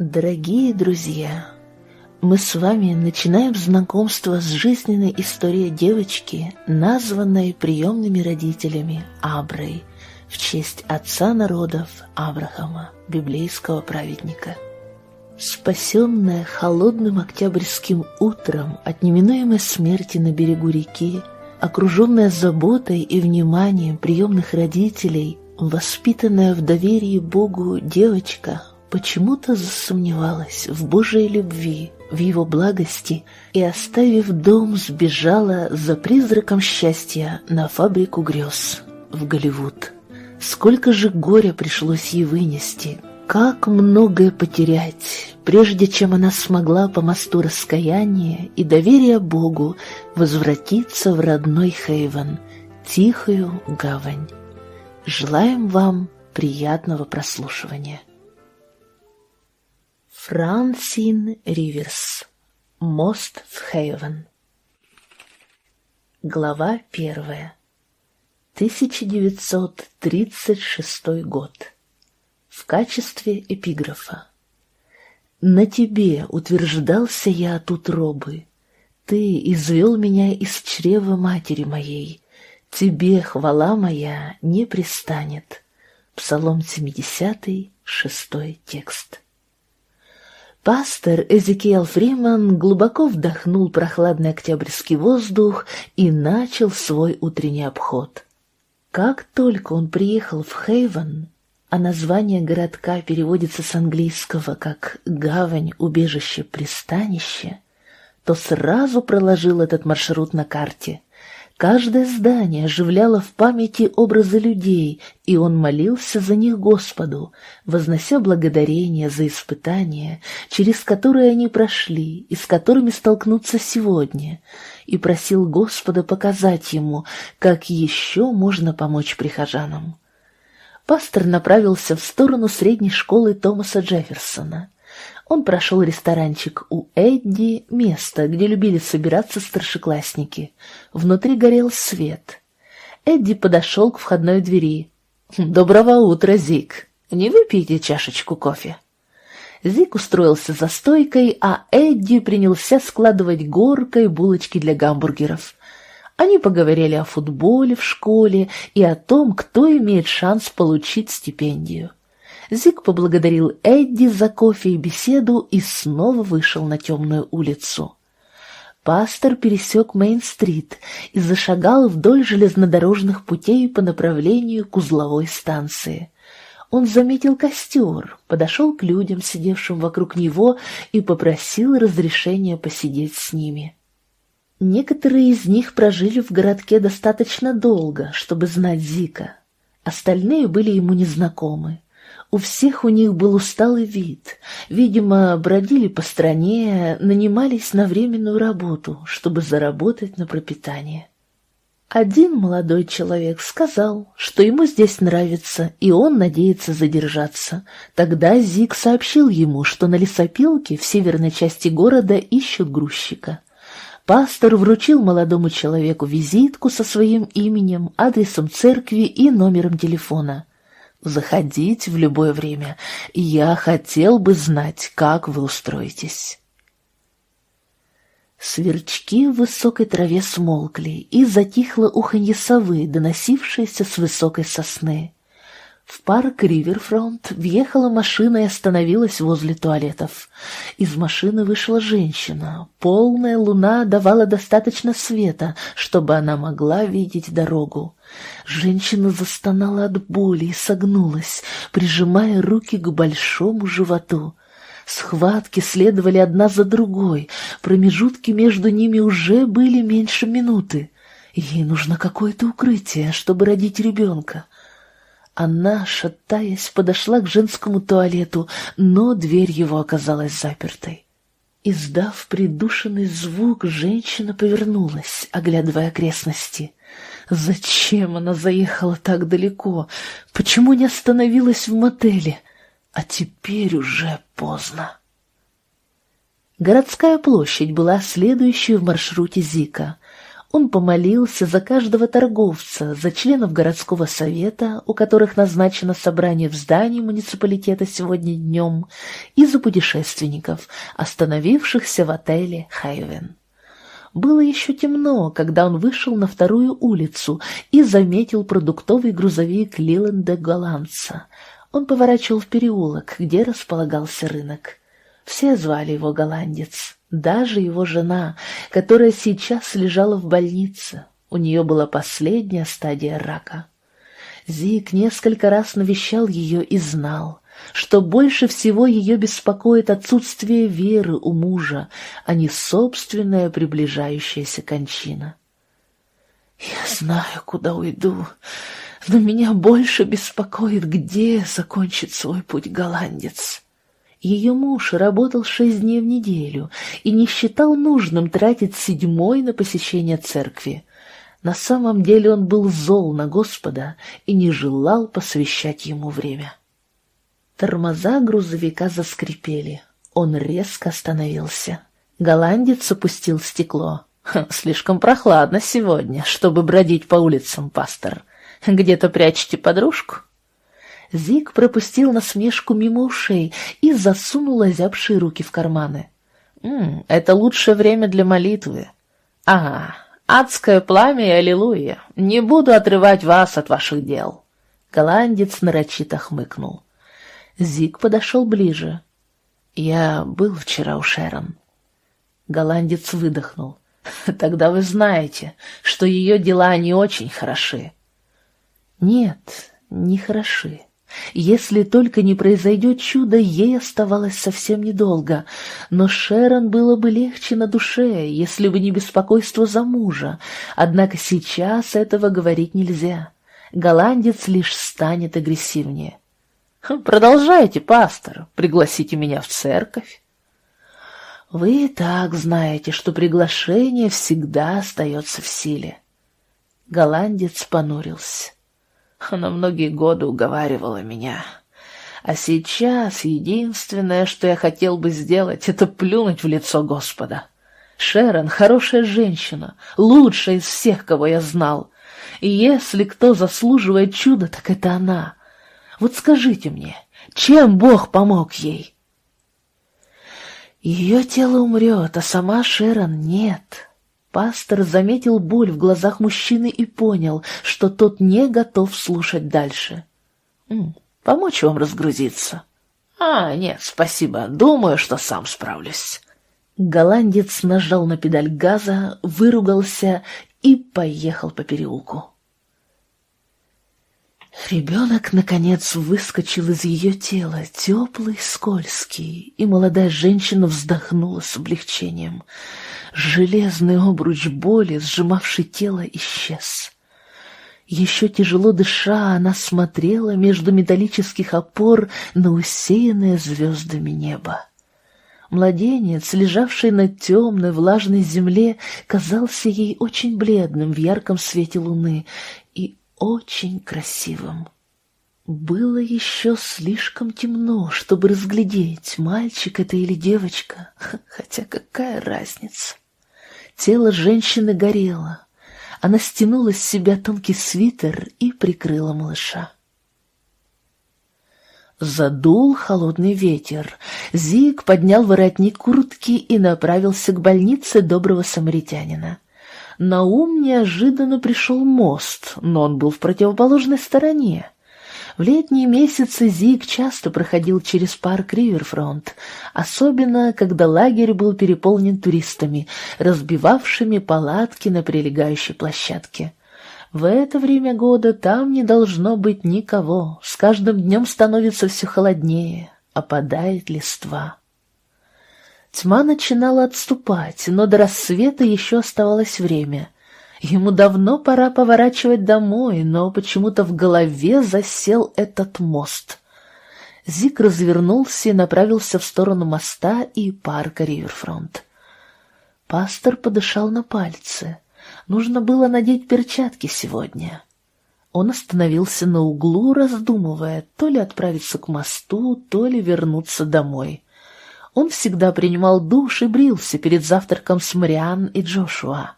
Дорогие друзья, мы с вами начинаем знакомство с жизненной историей девочки, названной приемными родителями Аброй в честь отца народов Авраама, библейского праведника. Спасенная холодным октябрьским утром от неминуемой смерти на берегу реки, окруженная заботой и вниманием приемных родителей, воспитанная в доверии Богу девочка почему-то засомневалась в Божьей любви, в его благости и, оставив дом, сбежала за призраком счастья на фабрику грез в Голливуд. Сколько же горя пришлось ей вынести, как многое потерять, прежде чем она смогла по мосту раскаяния и доверия Богу возвратиться в родной Хейвен, тихую гавань. Желаем вам приятного прослушивания. Франсин Риверс. Мост в Хейвен. Глава первая. 1936 год. В качестве эпиграфа. На тебе утверждался я от утробы. Ты извел меня из чрева матери моей. Тебе хвала моя не пристанет. Псалом 70, шестой текст. Пастор Эзекиэл Фриман глубоко вдохнул прохладный октябрьский воздух и начал свой утренний обход. Как только он приехал в Хейвен, а название городка переводится с английского как «гавань, убежище, пристанище», то сразу проложил этот маршрут на карте. Каждое здание оживляло в памяти образы людей, и он молился за них Господу, вознося благодарение за испытания, через которые они прошли и с которыми столкнутся сегодня, и просил Господа показать ему, как еще можно помочь прихожанам. Пастор направился в сторону средней школы Томаса Джефферсона. Он прошел ресторанчик у Эдди, место, где любили собираться старшеклассники. Внутри горел свет. Эдди подошел к входной двери. «Доброго утра, Зик! Не выпейте чашечку кофе?» Зик устроился за стойкой, а Эдди принялся складывать горкой булочки для гамбургеров. Они поговорили о футболе в школе и о том, кто имеет шанс получить стипендию. Зик поблагодарил Эдди за кофе и беседу и снова вышел на темную улицу. Пастор пересек Мейн-стрит и зашагал вдоль железнодорожных путей по направлению к узловой станции. Он заметил костер, подошел к людям, сидевшим вокруг него, и попросил разрешения посидеть с ними. Некоторые из них прожили в городке достаточно долго, чтобы знать Зика. Остальные были ему незнакомы. У всех у них был усталый вид. Видимо, бродили по стране, нанимались на временную работу, чтобы заработать на пропитание. Один молодой человек сказал, что ему здесь нравится, и он надеется задержаться. Тогда Зик сообщил ему, что на лесопилке в северной части города ищут грузчика. Пастор вручил молодому человеку визитку со своим именем, адресом церкви и номером телефона. Заходите в любое время. Я хотел бы знать, как вы устроитесь. Сверчки в высокой траве смолкли, и затихло уханье совы, доносившееся с высокой сосны. В парк Риверфронт въехала машина и остановилась возле туалетов. Из машины вышла женщина. Полная луна давала достаточно света, чтобы она могла видеть дорогу. Женщина застонала от боли и согнулась, прижимая руки к большому животу. Схватки следовали одна за другой, промежутки между ними уже были меньше минуты. Ей нужно какое-то укрытие, чтобы родить ребенка. Она, шатаясь, подошла к женскому туалету, но дверь его оказалась запертой. Издав придушенный звук, женщина повернулась, оглядывая окрестности. Зачем она заехала так далеко? Почему не остановилась в мотеле? А теперь уже поздно. Городская площадь была следующей в маршруте Зика. Он помолился за каждого торговца, за членов городского совета, у которых назначено собрание в здании муниципалитета сегодня днем, и за путешественников, остановившихся в отеле «Хайвен». Было еще темно, когда он вышел на вторую улицу и заметил продуктовый грузовик Лиленда Голландца. Он поворачивал в переулок, где располагался рынок. Все звали его Голландец, даже его жена, которая сейчас лежала в больнице. У нее была последняя стадия рака. Зик несколько раз навещал ее и знал, что больше всего ее беспокоит отсутствие веры у мужа, а не собственная приближающаяся кончина. «Я знаю, куда уйду, но меня больше беспокоит, где закончит свой путь голландец». Ее муж работал шесть дней в неделю и не считал нужным тратить седьмой на посещение церкви. На самом деле он был зол на Господа и не желал посвящать ему время. Тормоза грузовика заскрипели. Он резко остановился. Голландец опустил стекло. «Слишком прохладно сегодня, чтобы бродить по улицам, пастор. Где-то прячете подружку?» Зик пропустил насмешку мимо ушей и засунул озябшие руки в карманы. «М «Это лучшее время для молитвы. Ага, адское пламя и аллилуйя. Не буду отрывать вас от ваших дел». Голландец нарочито хмыкнул. Зик подошел ближе. «Я был вчера у Шерон». Голландец выдохнул. «Тогда вы знаете, что ее дела не очень хороши». «Нет, не хороши. Если только не произойдет чудо, ей оставалось совсем недолго. Но Шерон было бы легче на душе, если бы не беспокойство за мужа. Однако сейчас этого говорить нельзя. Голландец лишь станет агрессивнее. Продолжайте, пастор, пригласите меня в церковь. Вы и так знаете, что приглашение всегда остается в силе. Голландец понурился. Она многие годы уговаривала меня. А сейчас единственное, что я хотел бы сделать, это плюнуть в лицо Господа. Шерон — хорошая женщина, лучшая из всех, кого я знал. И если кто заслуживает чуда, так это она — вот скажите мне, чем Бог помог ей? Ее тело умрет, а сама Шерон нет. Пастор заметил боль в глазах мужчины и понял, что тот не готов слушать дальше. «Помочь вам разгрузиться?» «А, нет, спасибо. Думаю, что сам справлюсь». Голландец нажал на педаль газа, выругался и поехал по переулку. Ребенок, наконец, выскочил из ее тела, теплый, скользкий, и молодая женщина вздохнула с облегчением. Железный обруч боли, сжимавший тело, исчез. Еще тяжело дыша, она смотрела между металлических опор на усеянное звездами небо. Младенец, лежавший на темной влажной земле, казался ей очень бледным в ярком свете луны и очень красивым. Было еще слишком темно, чтобы разглядеть, мальчик это или девочка, хотя какая разница. Тело женщины горело. Она стянула с себя тонкий свитер и прикрыла малыша. Задул холодный ветер. Зиг поднял воротник куртки и направился к больнице доброго самаритянина. На ум неожиданно пришел мост, но он был в противоположной стороне. В летние месяцы Зиг часто проходил через парк Риверфронт, особенно когда лагерь был переполнен туристами, разбивавшими палатки на прилегающей площадке. В это время года там не должно быть никого, с каждым днем становится все холоднее, опадает листва. Тьма начинала отступать, но до рассвета еще оставалось время. Ему давно пора поворачивать домой, но почему-то в голове засел этот мост. Зик развернулся и направился в сторону моста и парка Риверфронт. Пастор подышал на пальцы. Нужно было надеть перчатки сегодня. Он остановился на углу, раздумывая, то ли отправиться к мосту, то ли вернуться домой. Он всегда принимал душ и брился перед завтраком с Мариан и Джошуа.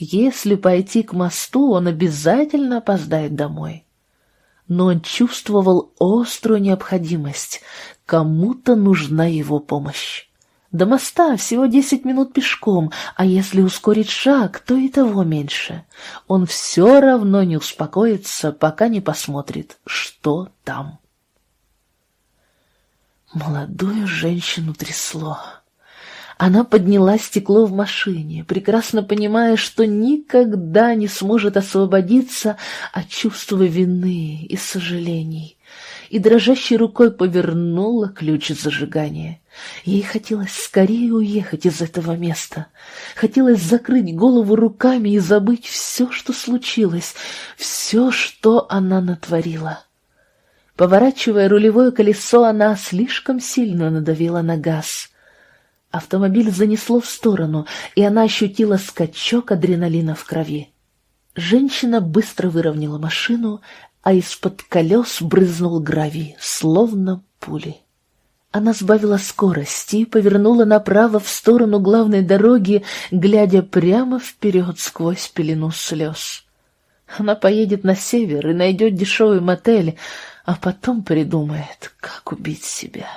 Если пойти к мосту, он обязательно опоздает домой. Но он чувствовал острую необходимость. Кому-то нужна его помощь. До моста всего десять минут пешком, а если ускорить шаг, то и того меньше. Он все равно не успокоится, пока не посмотрит, что там. Молодую женщину трясло. Она подняла стекло в машине, прекрасно понимая, что никогда не сможет освободиться от чувства вины и сожалений и дрожащей рукой повернула ключ зажигания. Ей хотелось скорее уехать из этого места. Хотелось закрыть голову руками и забыть все, что случилось, все, что она натворила. Поворачивая рулевое колесо, она слишком сильно надавила на газ. Автомобиль занесло в сторону, и она ощутила скачок адреналина в крови. Женщина быстро выровняла машину, а из-под колес брызнул гравий, словно пули. Она сбавила скорость и повернула направо в сторону главной дороги, глядя прямо вперед сквозь пелену слез. Она поедет на север и найдет дешевый мотель, а потом придумает, как убить себя.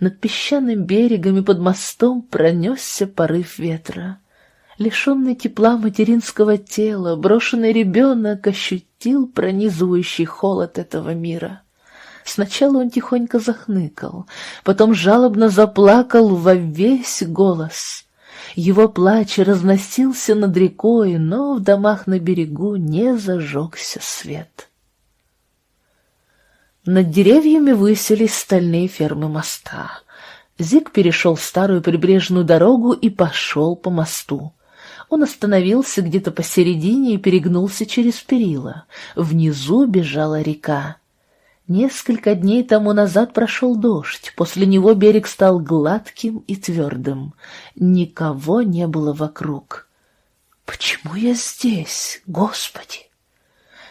Над песчаным берегом и под мостом пронесся порыв ветра. Лишенный тепла материнского тела, брошенный ребенок ощутил пронизывающий холод этого мира. Сначала он тихонько захныкал, потом жалобно заплакал во весь голос. Его плач разносился над рекой, но в домах на берегу не зажегся свет. Над деревьями высились стальные фермы моста. Зик перешел старую прибрежную дорогу и пошел по мосту. Он остановился где-то посередине и перегнулся через перила. Внизу бежала река. Несколько дней тому назад прошел дождь, после него берег стал гладким и твердым. Никого не было вокруг. «Почему я здесь, Господи?»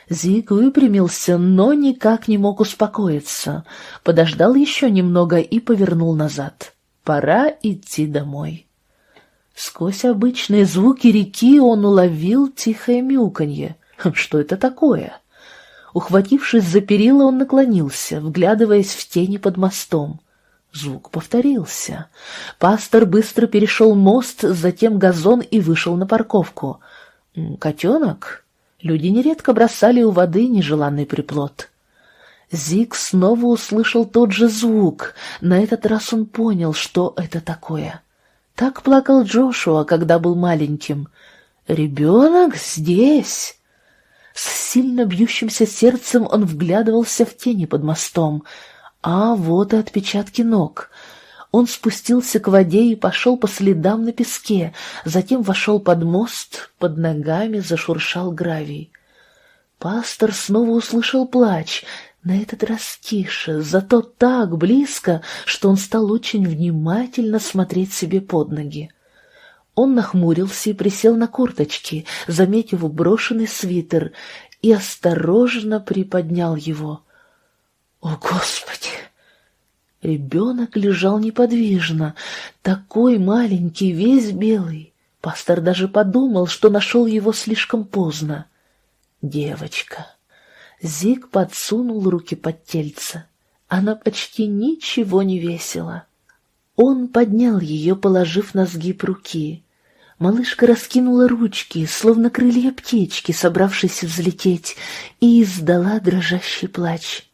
Зиг выпрямился, но никак не мог успокоиться. Подождал еще немного и повернул назад. «Пора идти домой». Сквозь обычные звуки реки он уловил тихое мяуканье. Что это такое? Ухватившись за перила, он наклонился, вглядываясь в тени под мостом. Звук повторился. Пастор быстро перешел мост, затем газон и вышел на парковку. «Котенок?» Люди нередко бросали у воды нежеланный приплод. Зиг снова услышал тот же звук. На этот раз он понял, что это такое. Так плакал Джошуа, когда был маленьким. «Ребенок здесь!» С сильно бьющимся сердцем он вглядывался в тени под мостом. А вот и отпечатки ног. Он спустился к воде и пошел по следам на песке, затем вошел под мост, под ногами зашуршал гравий. Пастор снова услышал плач, на этот раз тише, зато так близко, что он стал очень внимательно смотреть себе под ноги. Он нахмурился и присел на корточки, заметив брошенный свитер, и осторожно приподнял его. «О, Господи!» Ребенок лежал неподвижно, такой маленький, весь белый. Пастор даже подумал, что нашел его слишком поздно. Девочка. Зиг подсунул руки под тельце. Она почти ничего не весила. Он поднял ее, положив на сгиб руки. Малышка раскинула ручки, словно крылья птички, собравшись взлететь, и издала дрожащий плач.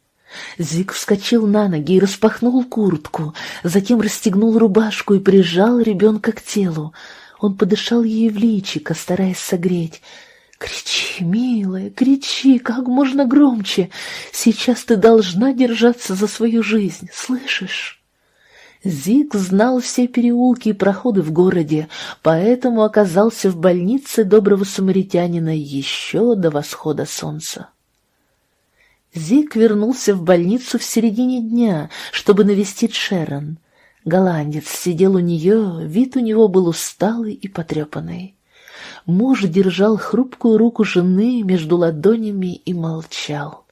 Зиг вскочил на ноги и распахнул куртку, затем расстегнул рубашку и прижал ребенка к телу. Он подышал ей в личико, стараясь согреть. «Кричи, милая, кричи, как можно громче. Сейчас ты должна держаться за свою жизнь, слышишь?» Зиг знал все переулки и проходы в городе, поэтому оказался в больнице доброго самаритянина еще до восхода солнца. Зиг вернулся в больницу в середине дня, чтобы навестить Шерон. Голландец сидел у нее, вид у него был усталый и потрепанный. Муж держал хрупкую руку жены между ладонями и молчал.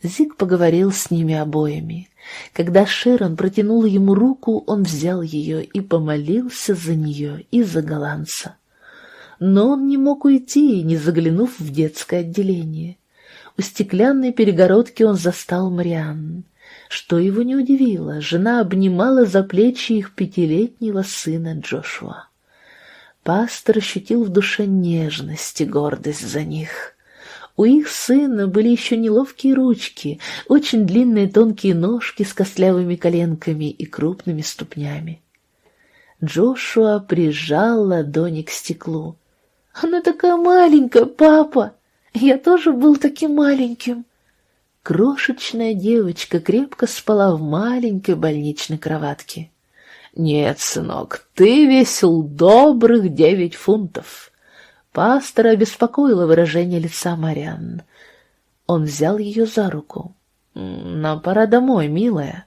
Зиг поговорил с ними обоими. Когда Шерон протянула ему руку, он взял ее и помолился за нее и за голландца. но он не мог уйти, не заглянув в детское отделение. У стеклянной перегородки он застал Марианн. Что его не удивило, жена обнимала за плечи их пятилетнего сына Джошуа. Пастор ощутил в душе нежность и гордость за них. У их сына были еще неловкие ручки, очень длинные тонкие ножки с костлявыми коленками и крупными ступнями. Джошуа прижал ладони к стеклу. «Она такая маленькая, папа! Я тоже был таким маленьким!» Крошечная девочка крепко спала в маленькой больничной кроватке. «Нет, сынок, ты весил добрых девять фунтов!» Пастора обеспокоило выражение лица Мариан. Он взял ее за руку. «Нам пора домой, милая».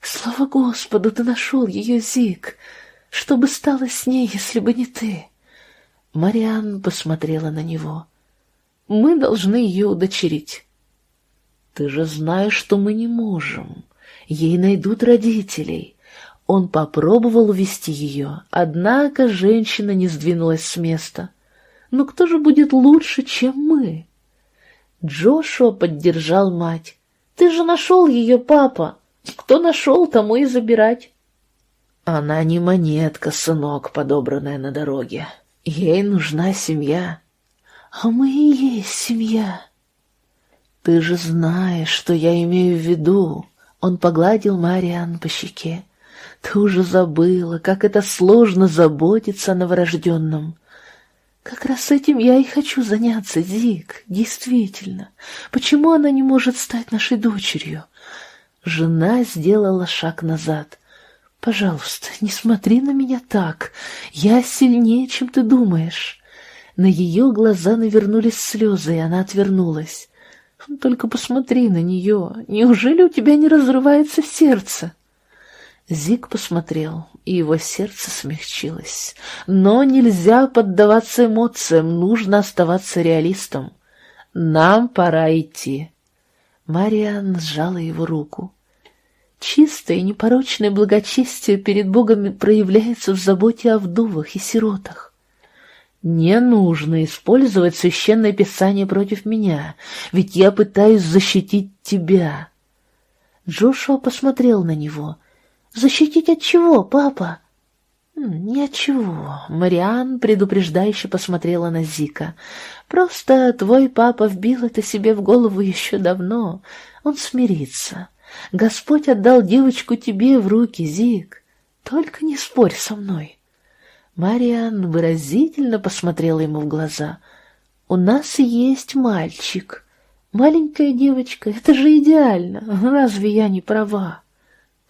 «Слава Господу, ты нашел ее, Зик! Что бы стало с ней, если бы не ты?» Мариан посмотрела на него. «Мы должны ее удочерить». «Ты же знаешь, что мы не можем. Ей найдут родителей». Он попробовал увести ее, однако женщина не сдвинулась с места. «Но кто же будет лучше, чем мы?» Джошуа поддержал мать. «Ты же нашел ее, папа! Кто нашел, тому и забирать!» «Она не монетка, сынок, подобранная на дороге. Ей нужна семья». «А мы и есть семья», «Ты же знаешь, что я имею в виду!» Он погладил Мариан по щеке. «Ты уже забыла, как это сложно заботиться о новорожденном!» «Как раз этим я и хочу заняться, Зик, действительно. Почему она не может стать нашей дочерью?» Жена сделала шаг назад. «Пожалуйста, не смотри на меня так. Я сильнее, чем ты думаешь». На ее глаза навернулись слезы, и она отвернулась. Только посмотри на нее. Неужели у тебя не разрывается сердце?» Зик посмотрел, и его сердце смягчилось. Но нельзя поддаваться эмоциям, нужно оставаться реалистом. Нам пора идти. Мариан сжала его руку. Чистое и непорочное благочестие перед Богом проявляется в заботе о вдовах и сиротах. Не нужно использовать священное писание против меня, ведь я пытаюсь защитить тебя. Джошуа посмотрел на него. «Защитить от чего, папа?» «Ни от чего», — Мариан предупреждающе посмотрела на Зика. «Просто твой папа вбил это себе в голову еще давно. Он смирится. Господь отдал девочку тебе в руки, Зик. Только не спорь со мной». Мариан выразительно посмотрела ему в глаза. «У нас есть мальчик. Маленькая девочка, это же идеально. Разве я не права?»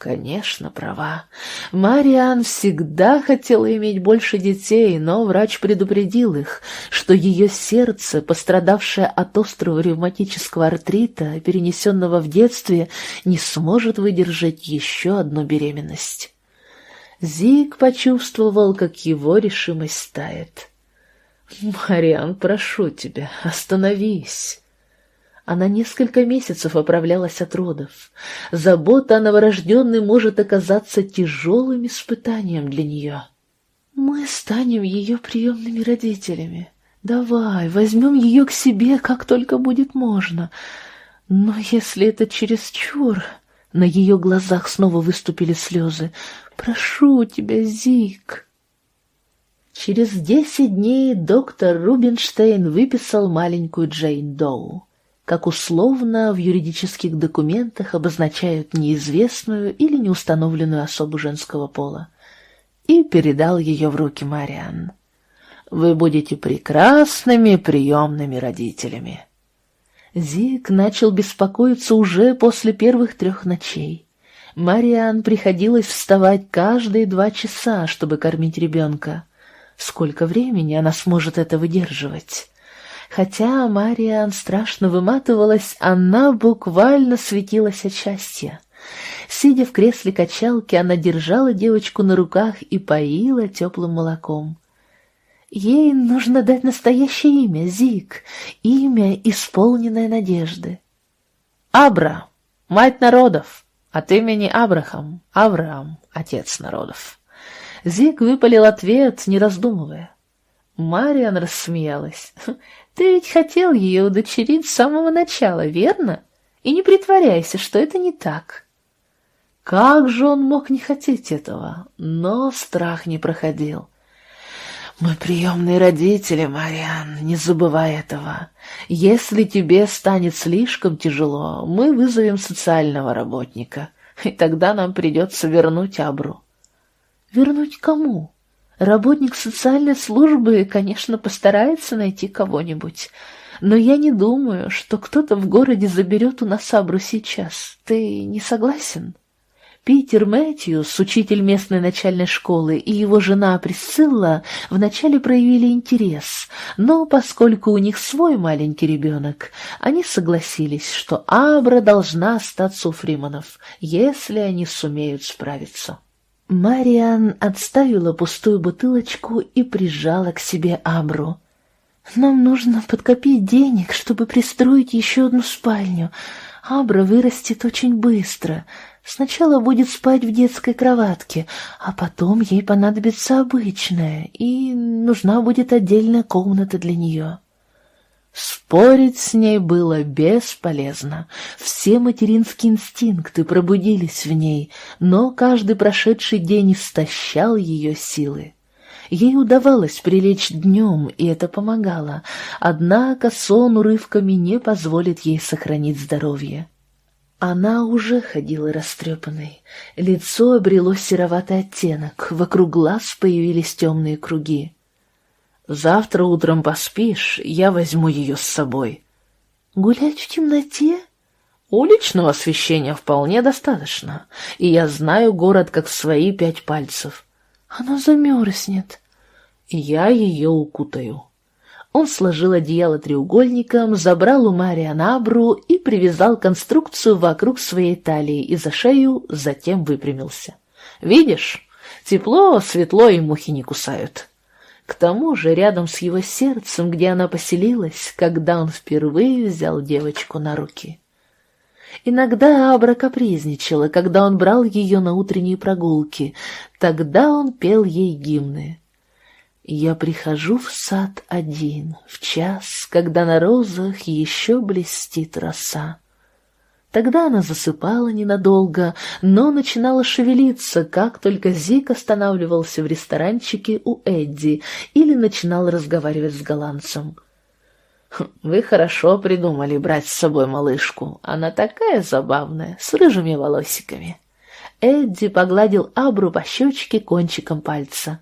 Конечно, права. Мариан всегда хотела иметь больше детей, но врач предупредил их, что ее сердце, пострадавшее от острого ревматического артрита, перенесенного в детстве, не сможет выдержать еще одну беременность. Зиг почувствовал, как его решимость тает. «Мариан, прошу тебя, остановись!» Она несколько месяцев оправлялась от родов. Забота о новорожденной может оказаться тяжелым испытанием для нее. «Мы станем ее приемными родителями. Давай, возьмем ее к себе, как только будет можно. Но если это чересчур...» На ее глазах снова выступили слезы. Прошу тебя, Зик!» Через десять дней доктор Рубинштейн выписал маленькую Джейн Доу, как условно в юридических документах обозначают неизвестную или неустановленную особу женского пола, и передал ее в руки Мариан. «Вы будете прекрасными приемными родителями». Зик начал беспокоиться уже после первых трех ночей. Мариан приходилось вставать каждые два часа, чтобы кормить ребенка. Сколько времени она сможет это выдерживать? Хотя Мариан страшно выматывалась, она буквально светилась от счастья. Сидя в кресле качалки, она держала девочку на руках и поила теплым молоком. Ей нужно дать настоящее имя, Зик, имя, исполненное надежды. Абра, мать народов. От имени Абрахам, Авраам, отец народов. Зиг выпалил ответ, не раздумывая. Мариан рассмеялась. «Ты ведь хотел ее удочерить с самого начала, верно? И не притворяйся, что это не так». Как же он мог не хотеть этого? Но страх не проходил. «Мы приемные родители, Мариан, не забывай этого. Если тебе станет слишком тяжело, мы вызовем социального работника, и тогда нам придется вернуть Абру». «Вернуть кому?» Работник социальной службы, конечно, постарается найти кого-нибудь, но я не думаю, что кто-то в городе заберет у нас Абру сейчас. Ты не согласен?» Питер Мэтьюс, учитель местной начальной школы, и его жена Присцилла вначале проявили интерес, но поскольку у них свой маленький ребенок, они согласились, что Абра должна остаться у Фриманов, если они сумеют справиться. Мариан отставила пустую бутылочку и прижала к себе Абру. «Нам нужно подкопить денег, чтобы пристроить еще одну спальню. Абра вырастет очень быстро». Сначала будет спать в детской кроватке, а потом ей понадобится обычная, и нужна будет отдельная комната для нее. Спорить с ней было бесполезно. Все материнские инстинкты пробудились в ней, но каждый прошедший день истощал ее силы. Ей удавалось прилечь днем, и это помогало, однако сон урывками не позволит ей сохранить здоровье. Она уже ходила растрепанной. Лицо обрело сероватый оттенок, вокруг глаз появились темные круги. «Завтра утром поспишь, я возьму ее с собой». «Гулять в темноте?» «Уличного освещения вполне достаточно, и я знаю город как свои пять пальцев». «Она замерзнет». «Я ее укутаю». Он сложил одеяло треугольником, забрал у Мария набру и привязал конструкцию вокруг своей талии и за шею, затем выпрямился. «Видишь, тепло, светло и мухи не кусают». К тому же рядом с его сердцем, где она поселилась, когда он впервые взял девочку на руки. Иногда Абра капризничала, когда он брал ее на утренние прогулки, тогда он пел ей гимны. Я прихожу в сад один, в час, когда на розах еще блестит роса. Тогда она засыпала ненадолго, но начинала шевелиться, как только Зик останавливался в ресторанчике у Эдди или начинал разговаривать с голландцем. «Хм, «Вы хорошо придумали брать с собой малышку. Она такая забавная, с рыжими волосиками». Эдди погладил Абру по щечке кончиком пальца.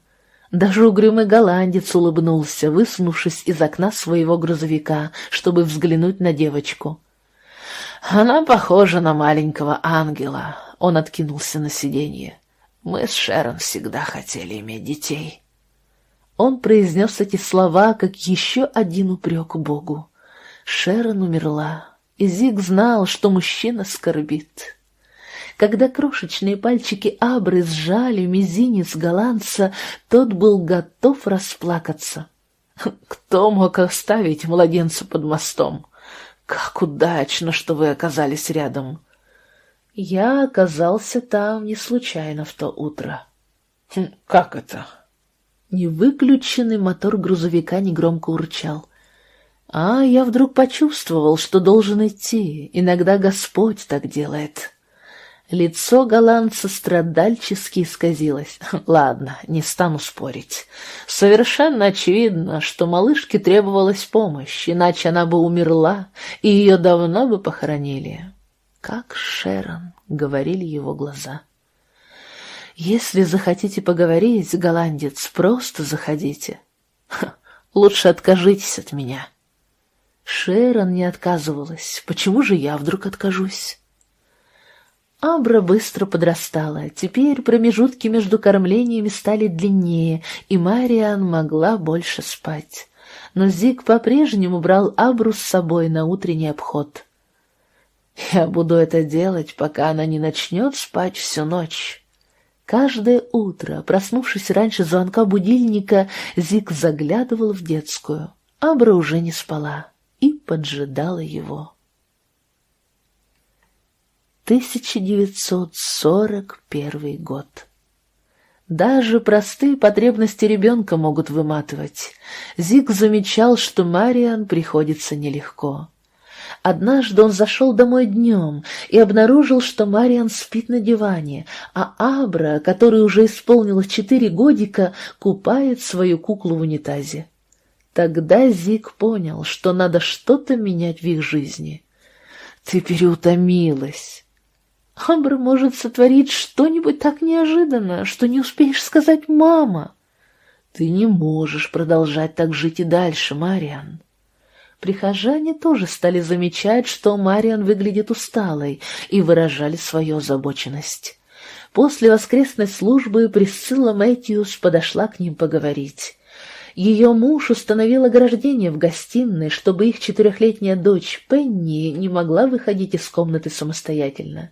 Даже угрюмый голландец улыбнулся, высунувшись из окна своего грузовика, чтобы взглянуть на девочку. «Она похожа на маленького ангела», — он откинулся на сиденье. «Мы с Шерон всегда хотели иметь детей». Он произнес эти слова, как еще один упрек Богу. Шерон умерла, и Зиг знал, что мужчина скорбит. Когда крошечные пальчики Абры сжали мизинец голландца, тот был готов расплакаться. Кто мог оставить младенца под мостом? Как удачно, что вы оказались рядом. Я оказался там не случайно в то утро. Хм, как это? Невыключенный мотор грузовика негромко урчал. А я вдруг почувствовал, что должен идти. Иногда Господь так делает. Лицо голландца страдальчески исказилось. Ладно, не стану спорить. Совершенно очевидно, что малышке требовалась помощь, иначе она бы умерла, и ее давно бы похоронили. «Как Шерон», — говорили его глаза. «Если захотите поговорить, голландец, просто заходите. Ха, лучше откажитесь от меня». Шерон не отказывалась. Почему же я вдруг откажусь? Абра быстро подрастала, теперь промежутки между кормлениями стали длиннее, и Мариан могла больше спать. Но Зиг по-прежнему брал Абру с собой на утренний обход. «Я буду это делать, пока она не начнет спать всю ночь». Каждое утро, проснувшись раньше звонка будильника, Зиг заглядывал в детскую. Абра уже не спала и поджидала его. 1941 год. Даже простые потребности ребенка могут выматывать. Зиг замечал, что Мариан приходится нелегко. Однажды он зашел домой днем и обнаружил, что Мариан спит на диване, а Абра, которой уже исполнилось четыре годика, купает свою куклу в унитазе. Тогда Зиг понял, что надо что-то менять в их жизни. «Ты переутомилась», Амбр может сотворить что-нибудь так неожиданно, что не успеешь сказать «мама». Ты не можешь продолжать так жить и дальше, Мариан. Прихожане тоже стали замечать, что Мариан выглядит усталой, и выражали свою озабоченность. После воскресной службы Присцилла Мэтьюс подошла к ним поговорить. Ее муж установил ограждение в гостиной, чтобы их четырехлетняя дочь Пенни не могла выходить из комнаты самостоятельно.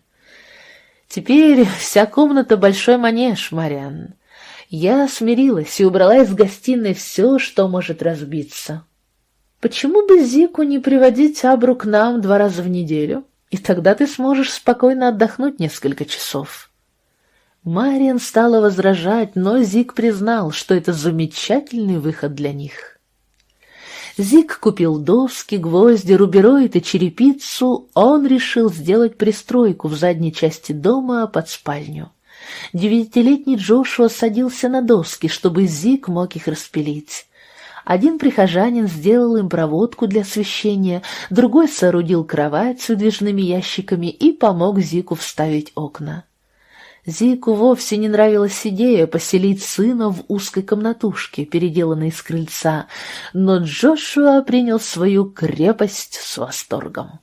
Теперь вся комната — большой манеж, Мариан. Я смирилась и убрала из гостиной все, что может разбиться. Почему бы Зику не приводить Абру к нам два раза в неделю, и тогда ты сможешь спокойно отдохнуть несколько часов?» Мариан стала возражать, но Зик признал, что это замечательный выход для них. Зик купил доски, гвозди, рубероид и черепицу, он решил сделать пристройку в задней части дома под спальню. Девятилетний Джошуа садился на доски, чтобы Зик мог их распилить. Один прихожанин сделал им проводку для освещения, другой соорудил кровать с выдвижными ящиками и помог Зику вставить окна. Зику вовсе не нравилась идея поселить сына в узкой комнатушке, переделанной из крыльца, но Джошуа принял свою крепость с восторгом.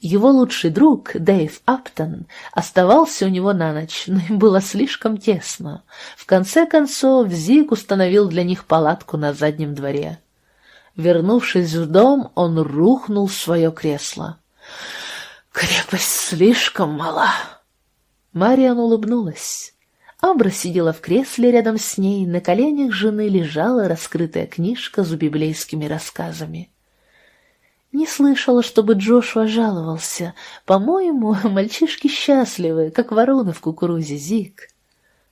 Его лучший друг, Дэйв Аптон, оставался у него на ночь, но им было слишком тесно. В конце концов, Зик установил для них палатку на заднем дворе. Вернувшись в дом, он рухнул в свое кресло. «Крепость слишком мала», Мариан улыбнулась. Абра сидела в кресле рядом с ней, на коленях жены лежала раскрытая книжка с библейскими рассказами. Не слышала, чтобы Джошуа жаловался. По-моему, мальчишки счастливы, как вороны в кукурузе Зик.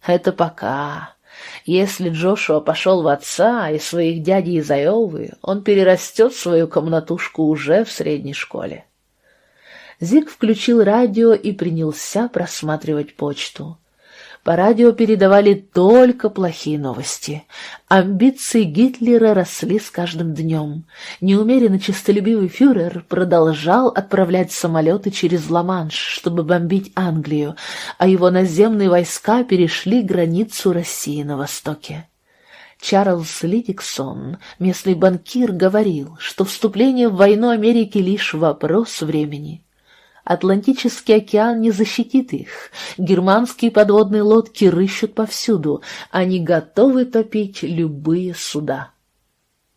Это пока. Если Джошуа пошел в отца и своих дядей из Айовы, он перерастет свою комнатушку уже в средней школе. Зиг включил радио и принялся просматривать почту. По радио передавали только плохие новости. Амбиции Гитлера росли с каждым днем. Неумеренно честолюбивый фюрер продолжал отправлять самолеты через Ла-Манш, чтобы бомбить Англию, а его наземные войска перешли границу России на востоке. Чарльз Лидиксон, местный банкир, говорил, что вступление в войну Америки лишь вопрос времени. Атлантический океан не защитит их. Германские подводные лодки рыщут повсюду. Они готовы топить любые суда.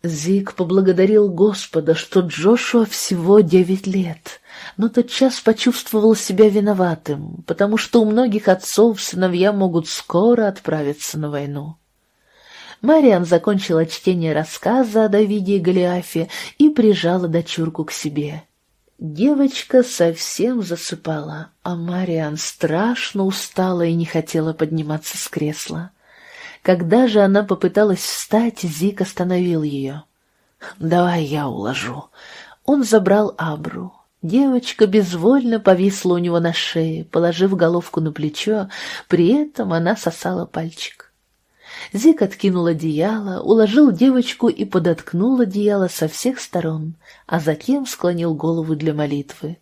Зик поблагодарил Господа, что Джошуа всего девять лет, но тотчас почувствовал себя виноватым, потому что у многих отцов сыновья могут скоро отправиться на войну. Мариан закончила чтение рассказа о Давиде и Голиафе и прижала дочурку к себе. Девочка совсем засыпала, а Мариан страшно устала и не хотела подниматься с кресла. Когда же она попыталась встать, Зик остановил ее. «Давай я уложу». Он забрал Абру. Девочка безвольно повисла у него на шее, положив головку на плечо, при этом она сосала пальчик. Зик откинул одеяло, уложил девочку и подоткнул одеяло со всех сторон, а затем склонил голову для молитвы.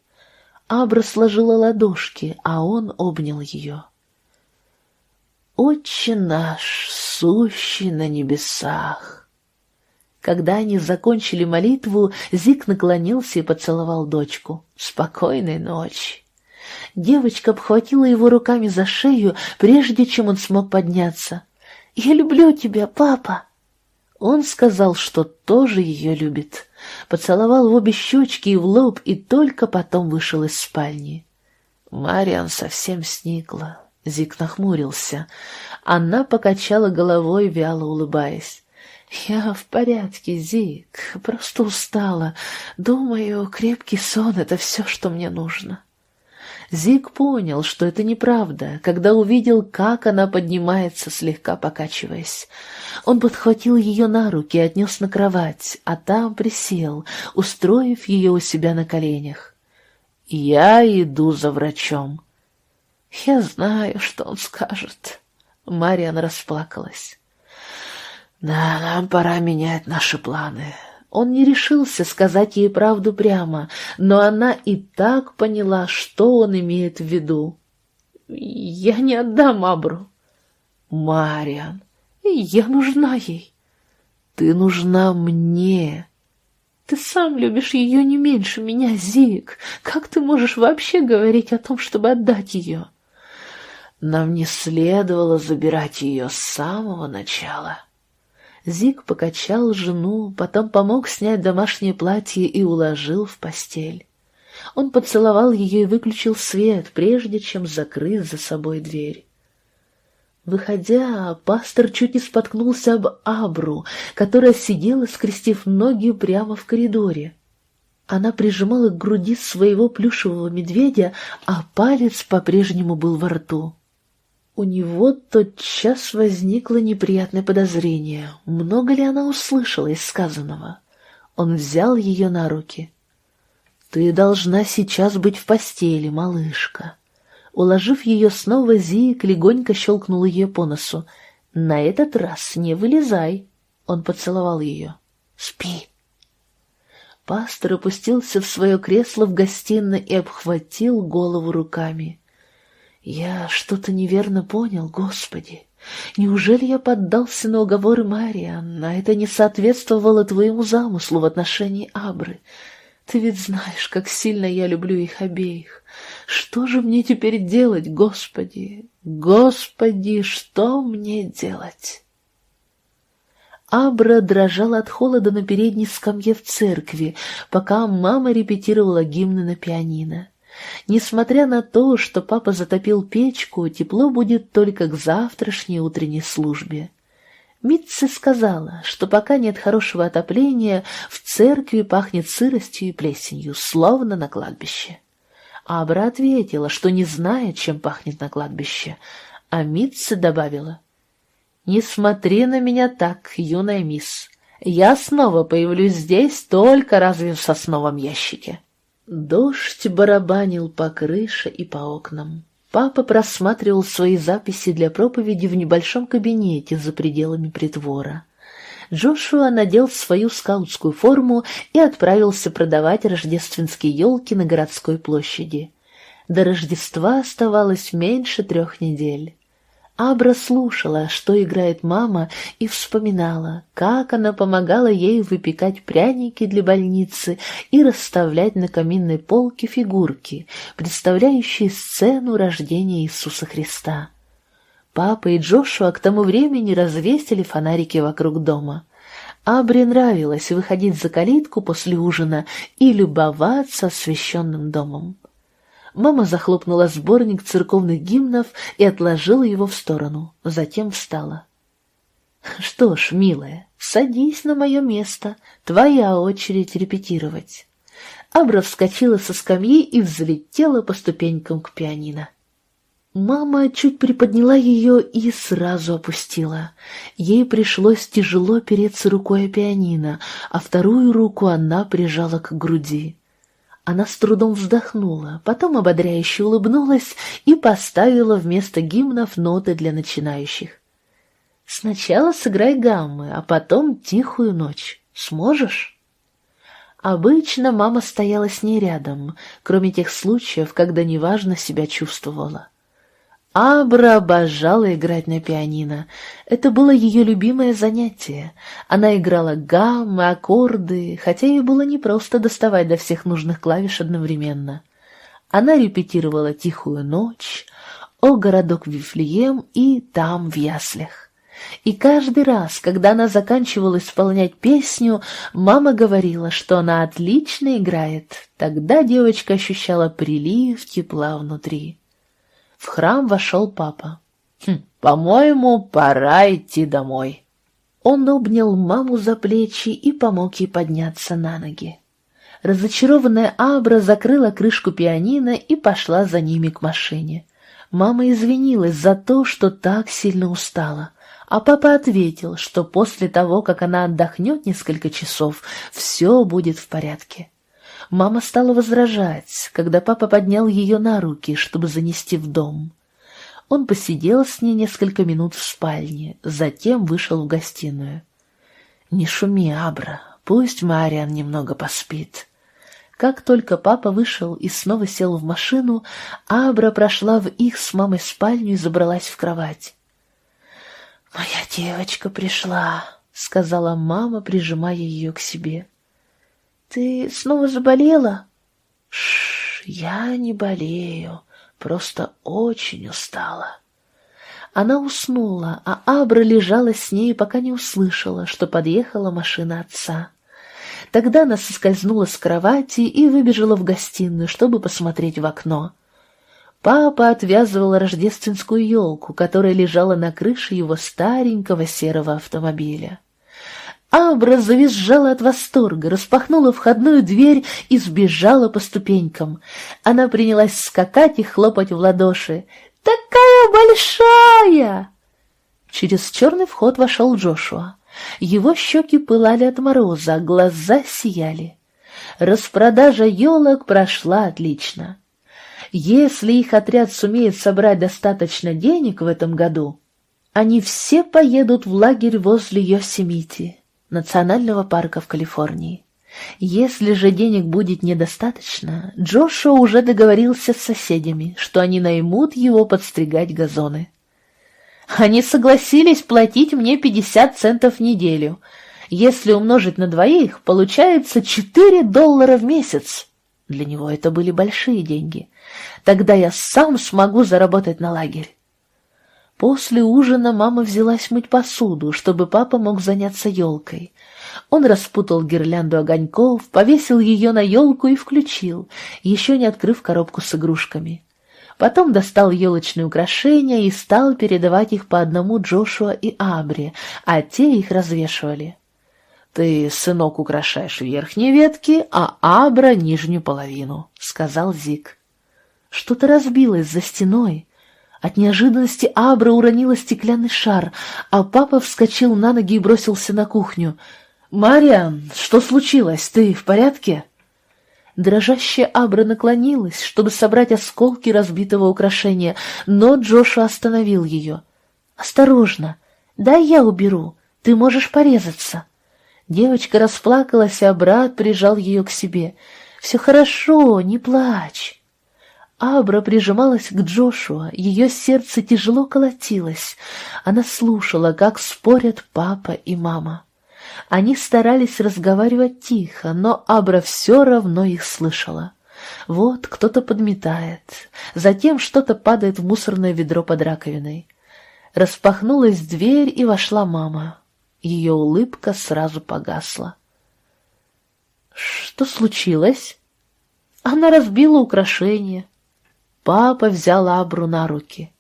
Абра сложила ладошки, а он обнял ее. «Отче наш, сущий на небесах!» Когда они закончили молитву, Зик наклонился и поцеловал дочку. «Спокойной ночи!» Девочка обхватила его руками за шею, прежде чем он смог подняться. «Я люблю тебя, папа!» Он сказал, что тоже ее любит. Поцеловал в обе щечки и в лоб, и только потом вышел из спальни. Мариан совсем сникла. Зик нахмурился. Она покачала головой, вяло улыбаясь. «Я в порядке, Зик, просто устала. Думаю, крепкий сон — это все, что мне нужно». Зиг понял, что это неправда, когда увидел, как она поднимается, слегка покачиваясь. Он подхватил ее на руки и отнес на кровать, а там присел, устроив ее у себя на коленях. «Я иду за врачом». «Я знаю, что он скажет». Мариан расплакалась. «Да, нам пора менять наши планы. Он не решился сказать ей правду прямо, но она и так поняла, что он имеет в виду. «Я не отдам Абру». «Мариан, я нужна ей». «Ты нужна мне». «Ты сам любишь ее не меньше меня, Зик. Как ты можешь вообще говорить о том, чтобы отдать ее?» «Нам не следовало забирать ее с самого начала». Зик покачал жену, потом помог снять домашнее платье и уложил в постель. Он поцеловал ее и выключил свет, прежде чем закрыть за собой дверь. Выходя, пастор чуть не споткнулся об Абру, которая сидела, скрестив ноги прямо в коридоре. Она прижимала к груди своего плюшевого медведя, а палец по-прежнему был во рту. У него тотчас возникло неприятное подозрение, много ли она услышала из сказанного. Он взял ее на руки. «Ты должна сейчас быть в постели, малышка». Уложив ее снова, Зик легонько щелкнул ее по носу. «На этот раз не вылезай!» Он поцеловал ее. «Спи!» Пастор опустился в свое кресло в гостиной и обхватил голову руками. Я что-то неверно понял, Господи. Неужели я поддался на уговоры Мариан, а это не соответствовало твоему замыслу в отношении Абры? Ты ведь знаешь, как сильно я люблю их обеих. Что же мне теперь делать, Господи? Господи, что мне делать? Абра дрожала от холода на передней скамье в церкви, пока мама репетировала гимны на пианино. Несмотря на то, что папа затопил печку, тепло будет только к завтрашней утренней службе. Митце сказала, что пока нет хорошего отопления, в церкви пахнет сыростью и плесенью, словно на кладбище. Абра ответила, что не знает, чем пахнет на кладбище, а Митце добавила, «Не смотри на меня так, юная мисс. Я снова появлюсь здесь только разве в сосновом ящике». Дождь барабанил по крыше и по окнам. Папа просматривал свои записи для проповеди в небольшом кабинете за пределами притвора. Джошуа надел свою скаутскую форму и отправился продавать рождественские елки на городской площади. До Рождества оставалось меньше трех недель. Абра слушала, что играет мама, и вспоминала, как она помогала ей выпекать пряники для больницы и расставлять на каминной полке фигурки, представляющие сцену рождения Иисуса Христа. Папа и Джошуа к тому времени развесили фонарики вокруг дома. Абре нравилось выходить за калитку после ужина и любоваться освященным домом. Мама захлопнула сборник церковных гимнов и отложила его в сторону, затем встала. «Что ж, милая, садись на мое место, твоя очередь репетировать». Абра вскочила со скамьи и взлетела по ступенькам к пианино. Мама чуть приподняла ее и сразу опустила. Ей пришлось тяжело переться рукой о пианино, а вторую руку она прижала к груди. Она с трудом вздохнула, потом ободряюще улыбнулась и поставила вместо гимнов ноты для начинающих. «Сначала сыграй гаммы, а потом тихую ночь. Сможешь?» Обычно мама стояла с ней рядом, кроме тех случаев, когда неважно себя чувствовала. Абра обожала играть на пианино. Это было ее любимое занятие. Она играла гаммы, аккорды, хотя ей было непросто доставать до всех нужных клавиш одновременно. Она репетировала «Тихую ночь», «О городок Вифлеем» и «Там в яслях». И каждый раз, когда она заканчивала исполнять песню, мама говорила, что она отлично играет. Тогда девочка ощущала прилив тепла внутри. В храм вошел папа. «Хм, «По-моему, пора идти домой». Он обнял маму за плечи и помог ей подняться на ноги. Разочарованная Абра закрыла крышку пианино и пошла за ними к машине. Мама извинилась за то, что так сильно устала, а папа ответил, что после того, как она отдохнет несколько часов, все будет в порядке. Мама стала возражать, когда папа поднял ее на руки, чтобы занести в дом. Он посидел с ней несколько минут в спальне, затем вышел в гостиную. «Не шуми, Абра, пусть Мариан немного поспит». Как только папа вышел и снова сел в машину, Абра прошла в их с мамой спальню и забралась в кровать. «Моя девочка пришла», — сказала мама, прижимая ее к себе. «Ты снова заболела?» «Шш, я не болею, просто очень устала». Она уснула, а Абра лежала с ней, пока не услышала, что подъехала машина отца. Тогда она соскользнула с кровати и выбежала в гостиную, чтобы посмотреть в окно. Папа отвязывал рождественскую елку, которая лежала на крыше его старенького серого автомобиля. Абра завизжала от восторга, распахнула входную дверь и сбежала по ступенькам. Она принялась скакать и хлопать в ладоши. «Такая большая!» Через черный вход вошел Джошуа. Его щеки пылали от мороза, глаза сияли. Распродажа елок прошла отлично. Если их отряд сумеет собрать достаточно денег в этом году, они все поедут в лагерь возле Йосемити национального парка в Калифорнии. Если же денег будет недостаточно, Джошуа уже договорился с соседями, что они наймут его подстригать газоны. Они согласились платить мне 50 центов в неделю. Если умножить на двоих, получается 4 доллара в месяц. Для него это были большие деньги. Тогда я сам смогу заработать на лагерь. После ужина мама взялась мыть посуду, чтобы папа мог заняться елкой. Он распутал гирлянду огоньков, повесил ее на елку и включил, еще не открыв коробку с игрушками. Потом достал елочные украшения и стал передавать их по одному Джошуа и Абре, а те их развешивали. «Ты, сынок, украшаешь верхние ветки, а Абра — нижнюю половину», — сказал Зик. Что-то разбилось за стеной. От неожиданности Абра уронила стеклянный шар, а папа вскочил на ноги и бросился на кухню. «Мариан, что случилось? Ты в порядке?» Дрожащая Абра наклонилась, чтобы собрать осколки разбитого украшения, но Джоша остановил ее. «Осторожно! Дай я уберу, ты можешь порезаться!» Девочка расплакалась, а брат прижал ее к себе. «Все хорошо, не плачь!» Абра прижималась к Джошуа, ее сердце тяжело колотилось. Она слушала, как спорят папа и мама. Они старались разговаривать тихо, но Абра все равно их слышала. Вот кто-то подметает, затем что-то падает в мусорное ведро под раковиной. Распахнулась дверь, и вошла мама. Ее улыбка сразу погасла. «Что случилось?» Она разбила украшение. Папа взял Абру на руки.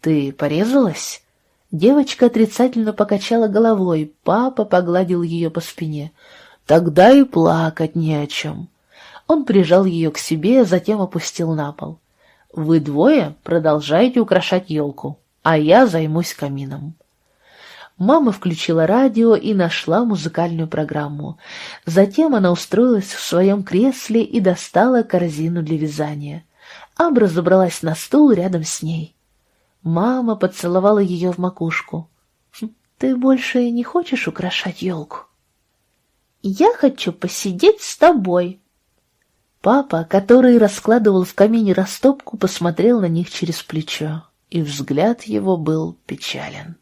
«Ты порезалась?» Девочка отрицательно покачала головой, папа погладил ее по спине. «Тогда и плакать не о чем». Он прижал ее к себе, затем опустил на пол. «Вы двое продолжаете украшать елку, а я займусь камином». Мама включила радио и нашла музыкальную программу. Затем она устроилась в своем кресле и достала корзину для вязания. Абра забралась на стул рядом с ней. Мама поцеловала ее в макушку. «Хм, «Ты больше не хочешь украшать елку?» «Я хочу посидеть с тобой». Папа, который раскладывал в камине растопку, посмотрел на них через плечо, и взгляд его был печален.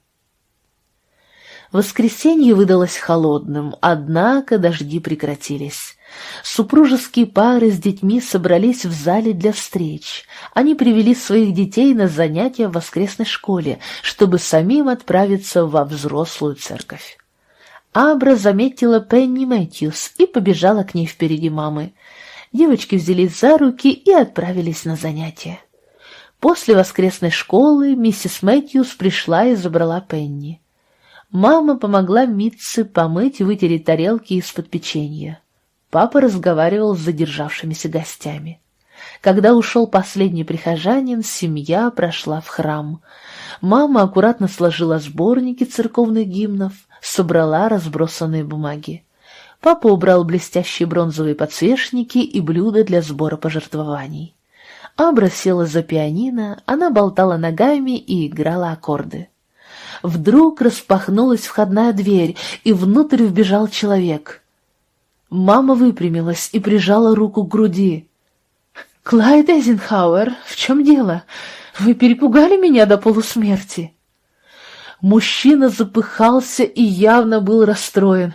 Воскресенье выдалось холодным, однако дожди прекратились. Супружеские пары с детьми собрались в зале для встреч. Они привели своих детей на занятия в воскресной школе, чтобы самим отправиться во взрослую церковь. Абра заметила Пенни Мэтьюс и побежала к ней впереди мамы. Девочки взялись за руки и отправились на занятия. После воскресной школы миссис Мэтьюс пришла и забрала Пенни. Мама помогла Митце помыть и вытереть тарелки из-под печенья. Папа разговаривал с задержавшимися гостями. Когда ушел последний прихожанин, семья прошла в храм. Мама аккуратно сложила сборники церковных гимнов, собрала разбросанные бумаги. Папа убрал блестящие бронзовые подсвечники и блюда для сбора пожертвований. Абра села за пианино, она болтала ногами и играла аккорды. Вдруг распахнулась входная дверь, и внутрь вбежал человек. Мама выпрямилась и прижала руку к груди. «Клайд Эйзенхауэр, в чем дело? Вы перепугали меня до полусмерти?» Мужчина запыхался и явно был расстроен.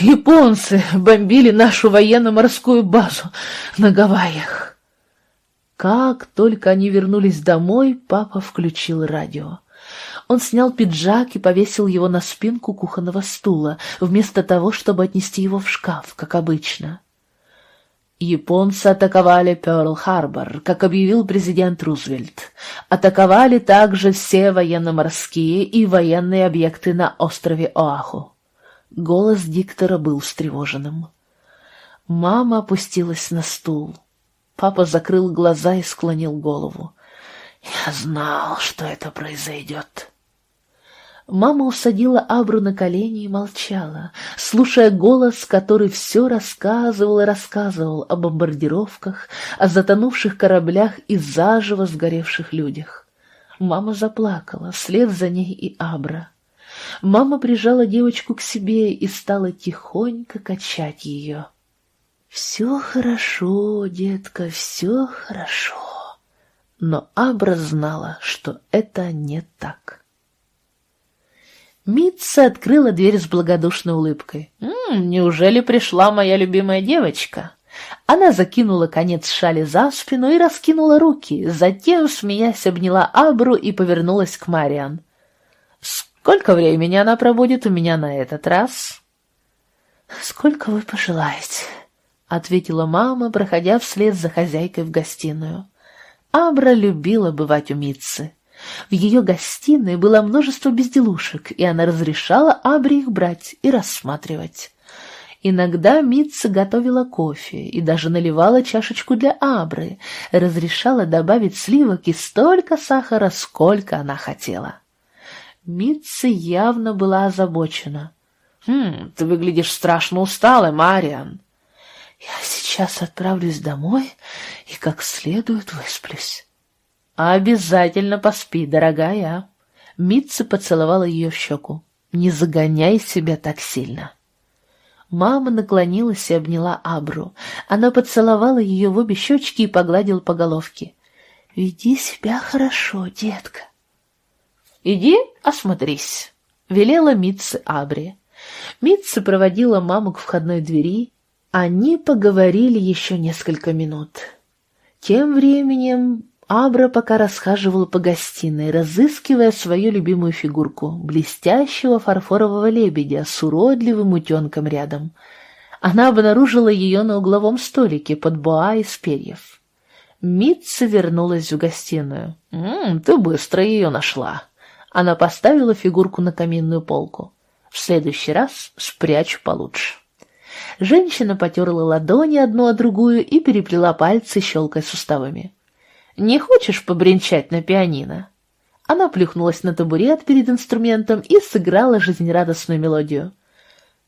«Японцы бомбили нашу военно-морскую базу на Гавайях». Как только они вернулись домой, папа включил радио. Он снял пиджак и повесил его на спинку кухонного стула, вместо того, чтобы отнести его в шкаф, как обычно. Японцы атаковали Пёрл-Харбор, как объявил президент Рузвельт. Атаковали также все военно-морские и военные объекты на острове Оаху. Голос диктора был встревоженным. Мама опустилась на стул. Папа закрыл глаза и склонил голову. «Я знал, что это произойдет». Мама усадила Абру на колени и молчала, слушая голос, который все рассказывал и рассказывал о бомбардировках, о затонувших кораблях и заживо сгоревших людях. Мама заплакала, вслед за ней и Абра. Мама прижала девочку к себе и стала тихонько качать ее. «Все хорошо, детка, все хорошо». Но Абра знала, что это не так. Митца открыла дверь с благодушной улыбкой. «М -м, «Неужели пришла моя любимая девочка?» Она закинула конец шали за спину и раскинула руки, затем, смеясь, обняла Абру и повернулась к Мариан. «Сколько времени она пробудет у меня на этот раз?» «Сколько вы пожелаете», — ответила мама, проходя вслед за хозяйкой в гостиную. Абра любила бывать у Митцы. В ее гостиной было множество безделушек, и она разрешала Абре их брать и рассматривать. Иногда Митца готовила кофе и даже наливала чашечку для Абры, разрешала добавить сливок и столько сахара, сколько она хотела. Митца явно была озабочена. «Хм, ты выглядишь страшно усталой, Мариан». «Я сейчас отправлюсь домой и как следует высплюсь». «Обязательно поспи, дорогая!» Митца поцеловала ее в щеку. «Не загоняй себя так сильно!» Мама наклонилась и обняла Абру. Она поцеловала ее в обе щечки и погладила по головке. «Веди себя хорошо, детка!» «Иди, осмотрись!» — велела Митце Абре. Митца проводила маму к входной двери. Они поговорили еще несколько минут. Тем временем Абра пока расхаживала по гостиной, разыскивая свою любимую фигурку, блестящего фарфорового лебедя с уродливым утенком рядом. Она обнаружила ее на угловом столике под боа из перьев. Митца вернулась в гостиную. «М -м, «Ты быстро ее нашла». Она поставила фигурку на каминную полку. «В следующий раз спрячу получше». Женщина потерла ладони одну о другую и переплела пальцы, щелкая суставами. «Не хочешь побренчать на пианино?» Она плюхнулась на табурет перед инструментом и сыграла жизнерадостную мелодию.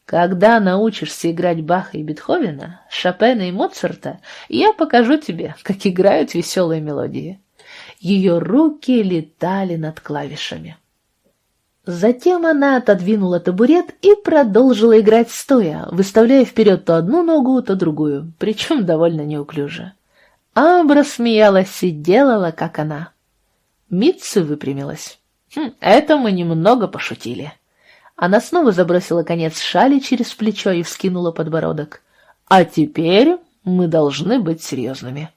«Когда научишься играть Баха и Бетховена, Шопена и Моцарта, я покажу тебе, как играют веселые мелодии». Ее руки летали над клавишами. Затем она отодвинула табурет и продолжила играть стоя, выставляя вперед то одну ногу, то другую, причем довольно неуклюже. Абра смеялась и делала, как она. Митсу выпрямилась. Хм, это мы немного пошутили. Она снова забросила конец шали через плечо и вскинула подбородок. А теперь мы должны быть серьезными.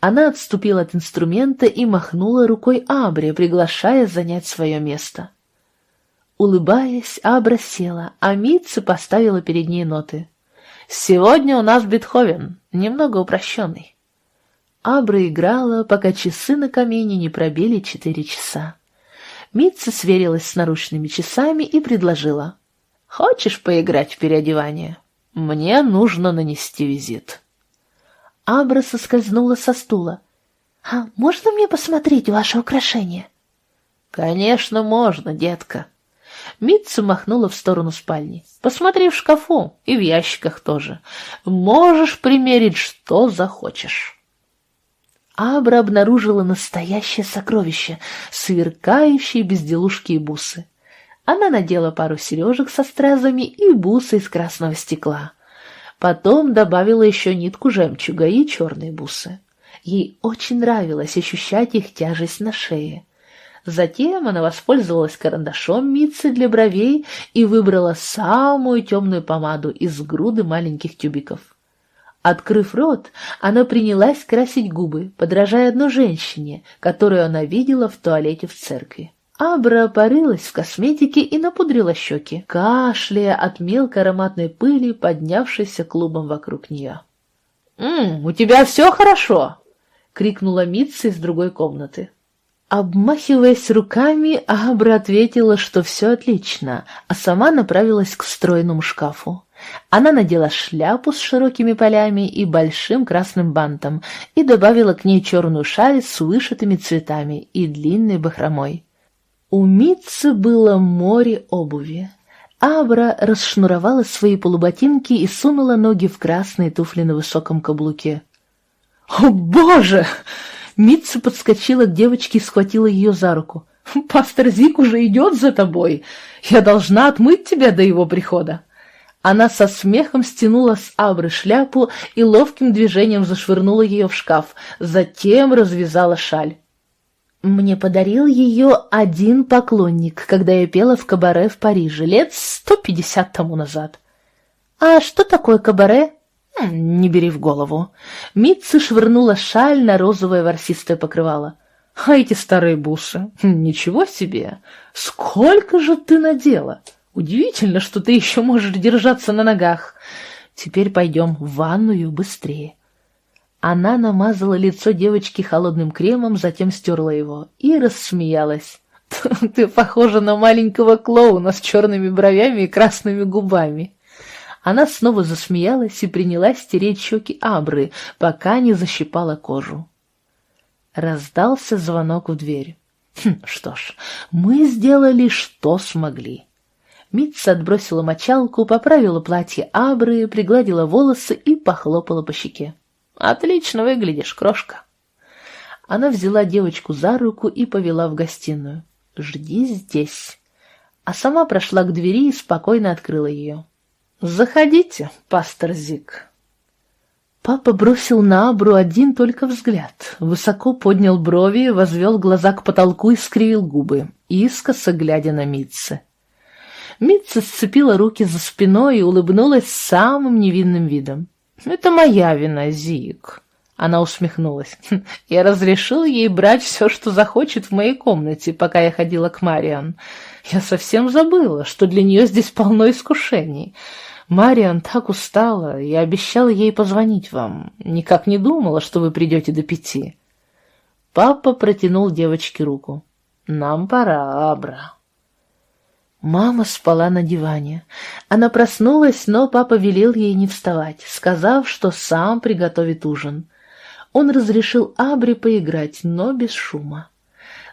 Она отступила от инструмента и махнула рукой Абре, приглашая занять свое место. Улыбаясь, Абра села, а Митца поставила перед ней ноты. «Сегодня у нас Бетховен, немного упрощенный. Абра играла, пока часы на камине не пробили четыре часа. Митца сверилась с наручными часами и предложила. «Хочешь поиграть в переодевание?» Мне нужно нанести визит». Абра соскользнула со стула. «А можно мне посмотреть ваше украшение?» «Конечно, можно, детка». Митца махнула в сторону спальни. «Посмотри в шкафу и в ящиках тоже. Можешь примерить, что захочешь». Абра обнаружила настоящее сокровище, сверкающие безделушки и бусы. Она надела пару сережек со стразами и бусы из красного стекла. Потом добавила еще нитку жемчуга и черные бусы. Ей очень нравилось ощущать их тяжесть на шее. Затем она воспользовалась карандашом Митцы для бровей и выбрала самую темную помаду из груды маленьких тюбиков. Открыв рот, она принялась красить губы, подражая одной женщине, которую она видела в туалете в церкви. Абра порылась в косметике и напудрила щеки, кашляя от мелкой ароматной пыли, поднявшейся клубом вокруг нее. «М, «У тебя все хорошо!» — крикнула Митца из другой комнаты. Обмахиваясь руками, Абра ответила, что все отлично, а сама направилась к встроенному шкафу. Она надела шляпу с широкими полями и большим красным бантом и добавила к ней черную шаль с вышитыми цветами и длинной бахромой. У Митцы было море обуви. Абра расшнуровала свои полуботинки и сунула ноги в красные туфли на высоком каблуке. «О, боже!» Митца подскочила к девочке и схватила ее за руку. «Пастор Зик уже идет за тобой. Я должна отмыть тебя до его прихода». Она со смехом стянула с Абры шляпу и ловким движением зашвырнула ее в шкаф, затем развязала шаль. Мне подарил ее один поклонник, когда я пела в кабаре в Париже лет сто пятьдесят тому назад. А что такое кабаре? Не бери в голову. Митца швырнула шаль на розовое ворсистое покрывало. А эти старые бусы? Ничего себе! Сколько же ты надела! Удивительно, что ты еще можешь держаться на ногах. Теперь пойдем в ванную быстрее. Она намазала лицо девочки холодным кремом, затем стерла его и рассмеялась. «Ты похожа на маленького клоуна с черными бровями и красными губами». Она снова засмеялась и принялась стереть щеки Абры, пока не защипала кожу. Раздался звонок в дверь. Хм, что ж, мы сделали, что смогли. Митца отбросила мочалку, поправила платье Абры, пригладила волосы и похлопала по щеке. «Отлично выглядишь, крошка». Она взяла девочку за руку и повела в гостиную. «Жди здесь». А сама прошла к двери и спокойно открыла ее. «Заходите, пастор Зик». Папа бросил на Абру один только взгляд, высоко поднял брови, возвел глаза к потолку и скривил губы, искоса глядя на Митце. Митца сцепила руки за спиной и улыбнулась самым невинным видом. «Это моя вина, Зик». Она усмехнулась. «Я разрешил ей брать все, что захочет в моей комнате, пока я ходила к Мариан. Я совсем забыла, что для нее здесь полно искушений. Мариан так устала, я обещала ей позвонить вам. Никак не думала, что вы придете до пяти. Папа протянул девочке руку. Нам пора, Абра. Мама спала на диване. Она проснулась, но папа велел ей не вставать, сказав, что сам приготовит ужин. Он разрешил Абре поиграть, но без шума.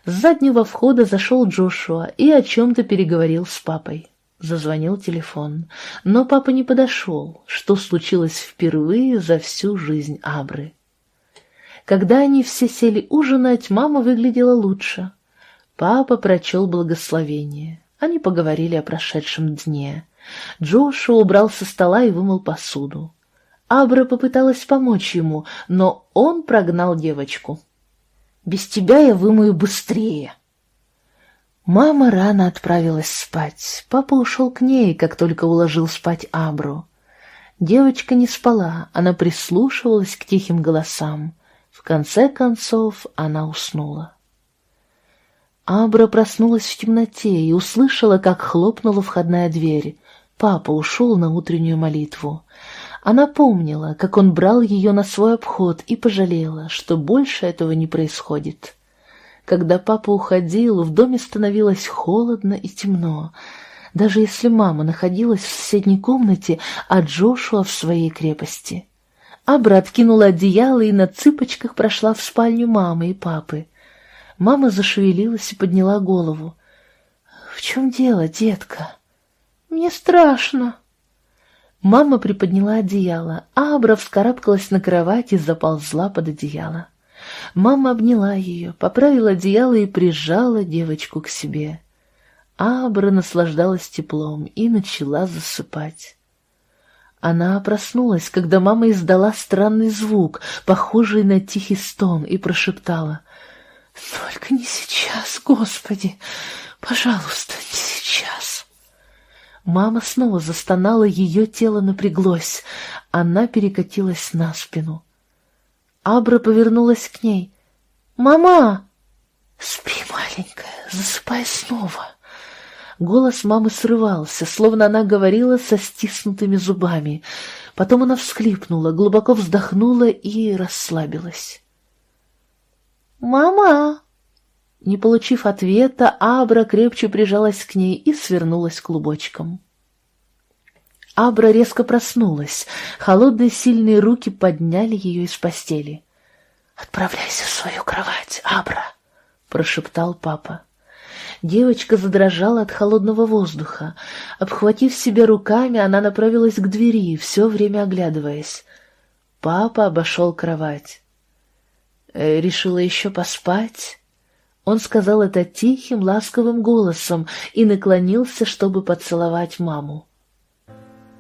С заднего входа зашел Джошуа и о чем-то переговорил с папой. Зазвонил телефон, но папа не подошел, что случилось впервые за всю жизнь Абры. Когда они все сели ужинать, мама выглядела лучше. Папа прочел благословение. Они поговорили о прошедшем дне. Джошу убрал со стола и вымыл посуду. Абра попыталась помочь ему, но он прогнал девочку. «Без тебя я вымою быстрее», Мама рано отправилась спать. Папа ушел к ней, как только уложил спать Абру. Девочка не спала, она прислушивалась к тихим голосам. В конце концов она уснула. Абра проснулась в темноте и услышала, как хлопнула входная дверь. Папа ушел на утреннюю молитву. Она помнила, как он брал ее на свой обход и пожалела, что больше этого не происходит. Когда папа уходил, в доме становилось холодно и темно. даже если мама находилась в соседней комнате, а Джошуа в своей крепости. Абра откинула одеяло и на цыпочках прошла в спальню мамы и папы. Мама зашевелилась и подняла голову. «В чем дело, детка?» «Мне страшно». Мама приподняла одеяло, а Абра вскарабкалась на кровать и заползла под одеяло. Мама обняла ее, поправила одеяло и прижала девочку к себе. Абра наслаждалась теплом и начала засыпать. Она проснулась, когда мама издала странный звук, похожий на тихий стон, и прошептала. «Только не сейчас, Господи! Пожалуйста, не сейчас!» Мама снова застонала, ее тело напряглось. Она перекатилась на спину. Абра повернулась к ней. «Мама!» «Спи, маленькая, засыпай снова!» Голос мамы срывался, словно она говорила со стиснутыми зубами. Потом она всхлипнула, глубоко вздохнула и расслабилась. «Мама!» Не получив ответа, Абра крепче прижалась к ней и свернулась клубочком. Абра резко проснулась. Холодные сильные руки подняли ее из постели. «Отправляйся в свою кровать, Абра!» — прошептал папа. Девочка задрожала от холодного воздуха. Обхватив себя руками, она направилась к двери, все время оглядываясь. Папа обошел кровать. «Э, «Решила еще поспать?» Он сказал это тихим, ласковым голосом и наклонился, чтобы поцеловать маму.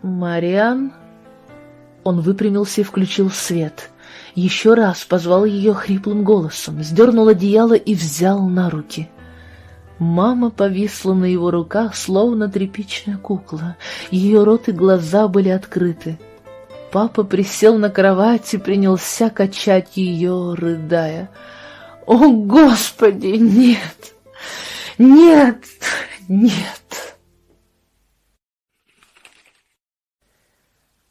«Мариан?» Он выпрямился и включил свет. Еще раз позвал ее хриплым голосом, сдернул одеяло и взял на руки. Мама повисла на его руках, словно тряпичная кукла. Ее рот и глаза были открыты. Папа присел на кровать и принялся качать ее, рыдая. «О, Господи, нет! Нет! Нет!»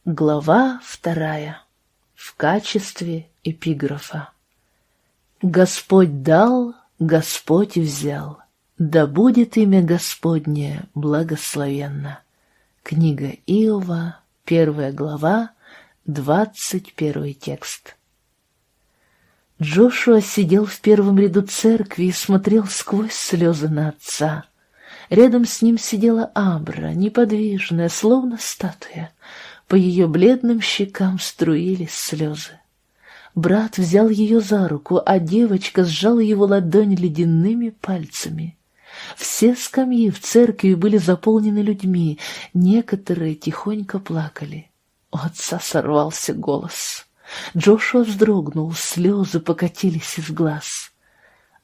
Глава вторая. В качестве эпиграфа. Господь дал, Господь взял. Да будет имя Господне благословенно. Книга Иова, первая глава, двадцать первый текст. Джошуа сидел в первом ряду церкви и смотрел сквозь слезы на отца. Рядом с ним сидела Абра, неподвижная, словно статуя. По ее бледным щекам струились слезы. Брат взял ее за руку, а девочка сжала его ладонь ледяными пальцами. Все скамьи в церкви были заполнены людьми, некоторые тихонько плакали. У отца сорвался голос. Джошуа вздрогнул, слезы покатились из глаз.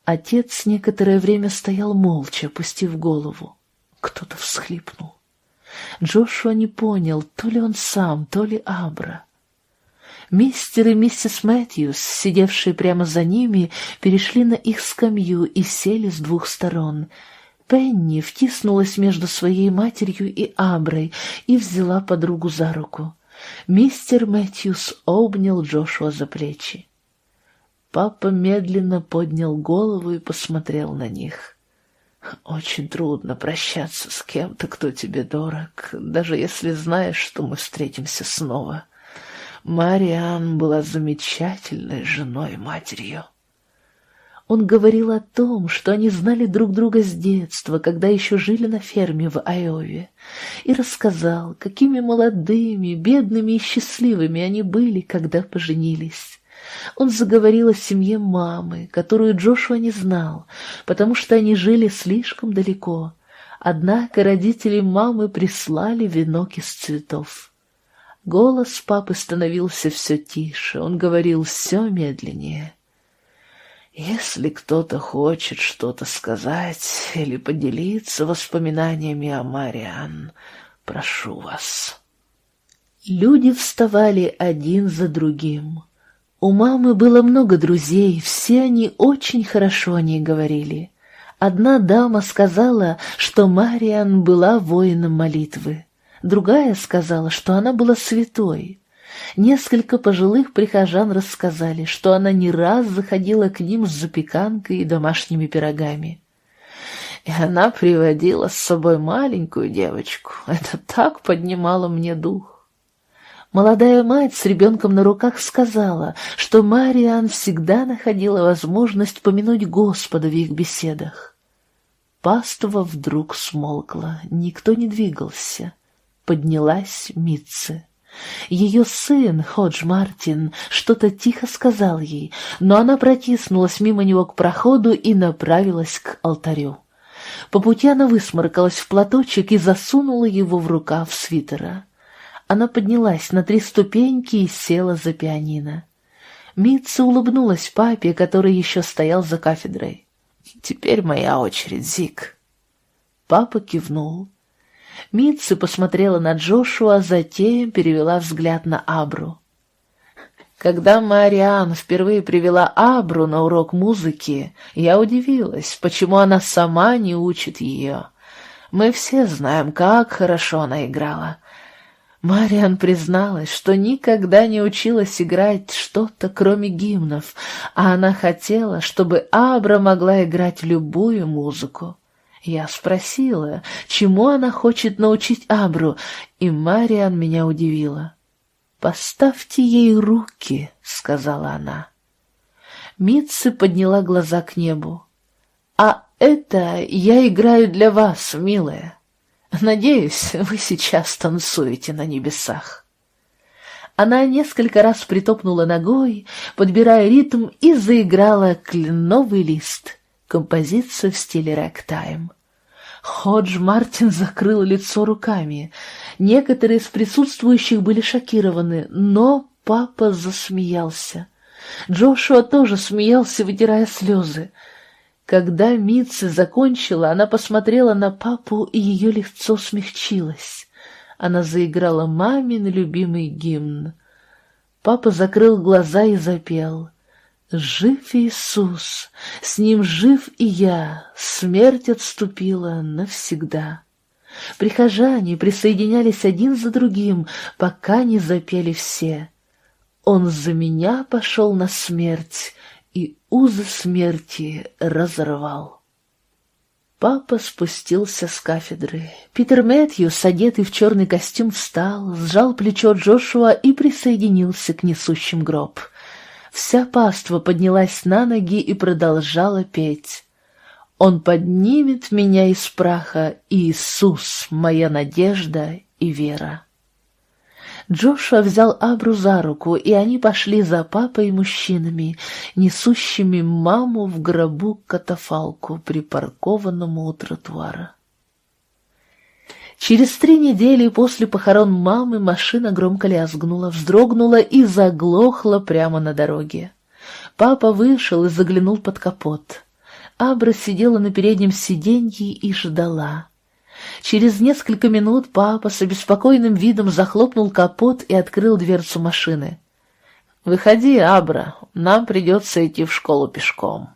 Отец некоторое время стоял молча, опустив голову. Кто-то всхлипнул. Джошуа не понял, то ли он сам, то ли Абра. Мистер и миссис Мэтьюс, сидевшие прямо за ними, перешли на их скамью и сели с двух сторон. Пенни втиснулась между своей матерью и Аброй и взяла подругу за руку. Мистер Мэтьюс обнял Джошуа за плечи. Папа медленно поднял голову и посмотрел на них. «Очень трудно прощаться с кем-то, кто тебе дорог, даже если знаешь, что мы встретимся снова. Мариан была замечательной женой и матерью. Он говорил о том, что они знали друг друга с детства, когда еще жили на ферме в Айове, и рассказал, какими молодыми, бедными и счастливыми они были, когда поженились. Он заговорил о семье мамы, которую Джошуа не знал, потому что они жили слишком далеко. Однако родители мамы прислали венок из цветов. Голос папы становился все тише, он говорил все медленнее. «Если кто-то хочет что-то сказать или поделиться воспоминаниями о Мариан, прошу вас». Люди вставали один за другим. У мамы было много друзей, все они очень хорошо о ней говорили. Одна дама сказала, что Мариан была воином молитвы. Другая сказала, что она была святой. Несколько пожилых прихожан рассказали, что она не раз заходила к ним с запеканкой и домашними пирогами. И она приводила с собой маленькую девочку. Это так поднимало мне дух. Молодая мать с ребенком на руках сказала, что Мариан всегда находила возможность помянуть Господа в их беседах. Паства вдруг смолкла, никто не двигался. Поднялась Митцы. Ее сын, Ходж Мартин, что-то тихо сказал ей, но она протиснулась мимо него к проходу и направилась к алтарю. По пути она высморкалась в платочек и засунула его в рукав свитера. Она поднялась на три ступеньки и села за пианино. Митца улыбнулась папе, который еще стоял за кафедрой. «Теперь моя очередь, Зик». Папа кивнул. Митси посмотрела на Джошуа, затем перевела взгляд на Абру. Когда Мариан впервые привела Абру на урок музыки, я удивилась, почему она сама не учит ее. Мы все знаем, как хорошо она играла. Мариан призналась, что никогда не училась играть что-то, кроме гимнов, а она хотела, чтобы Абра могла играть любую музыку. Я спросила, чему она хочет научить Абру, и Мариан меня удивила. «Поставьте ей руки», — сказала она. Митцы подняла глаза к небу. «А это я играю для вас, милая. Надеюсь, вы сейчас танцуете на небесах». Она несколько раз притопнула ногой, подбирая ритм, и заиграла «Кленовый лист» композиция в стиле рэктайм. Ходж Мартин закрыл лицо руками. Некоторые из присутствующих были шокированы, но папа засмеялся. Джошуа тоже смеялся, вытирая слезы. Когда Митси закончила, она посмотрела на папу, и ее лицо смягчилось. Она заиграла мамин любимый гимн. Папа закрыл глаза и запел. Жив Иисус, с Ним жив и я, смерть отступила навсегда. Прихожане присоединялись один за другим, пока не запели все. Он за меня пошел на смерть и узы смерти разорвал. Папа спустился с кафедры. Питер Мэтьюс, одетый в черный костюм, встал, сжал плечо Джошуа и присоединился к несущим гроб — Вся паства поднялась на ноги и продолжала петь. «Он поднимет меня из праха, Иисус, моя надежда и вера». Джошуа взял Абру за руку, и они пошли за папой и мужчинами, несущими маму в гробу катафалку, припаркованному у тротуара. Через три недели после похорон мамы машина громко лязгнула, вздрогнула и заглохла прямо на дороге. Папа вышел и заглянул под капот. Абра сидела на переднем сиденье и ждала. Через несколько минут папа с обеспокоенным видом захлопнул капот и открыл дверцу машины. «Выходи, Абра, нам придется идти в школу пешком».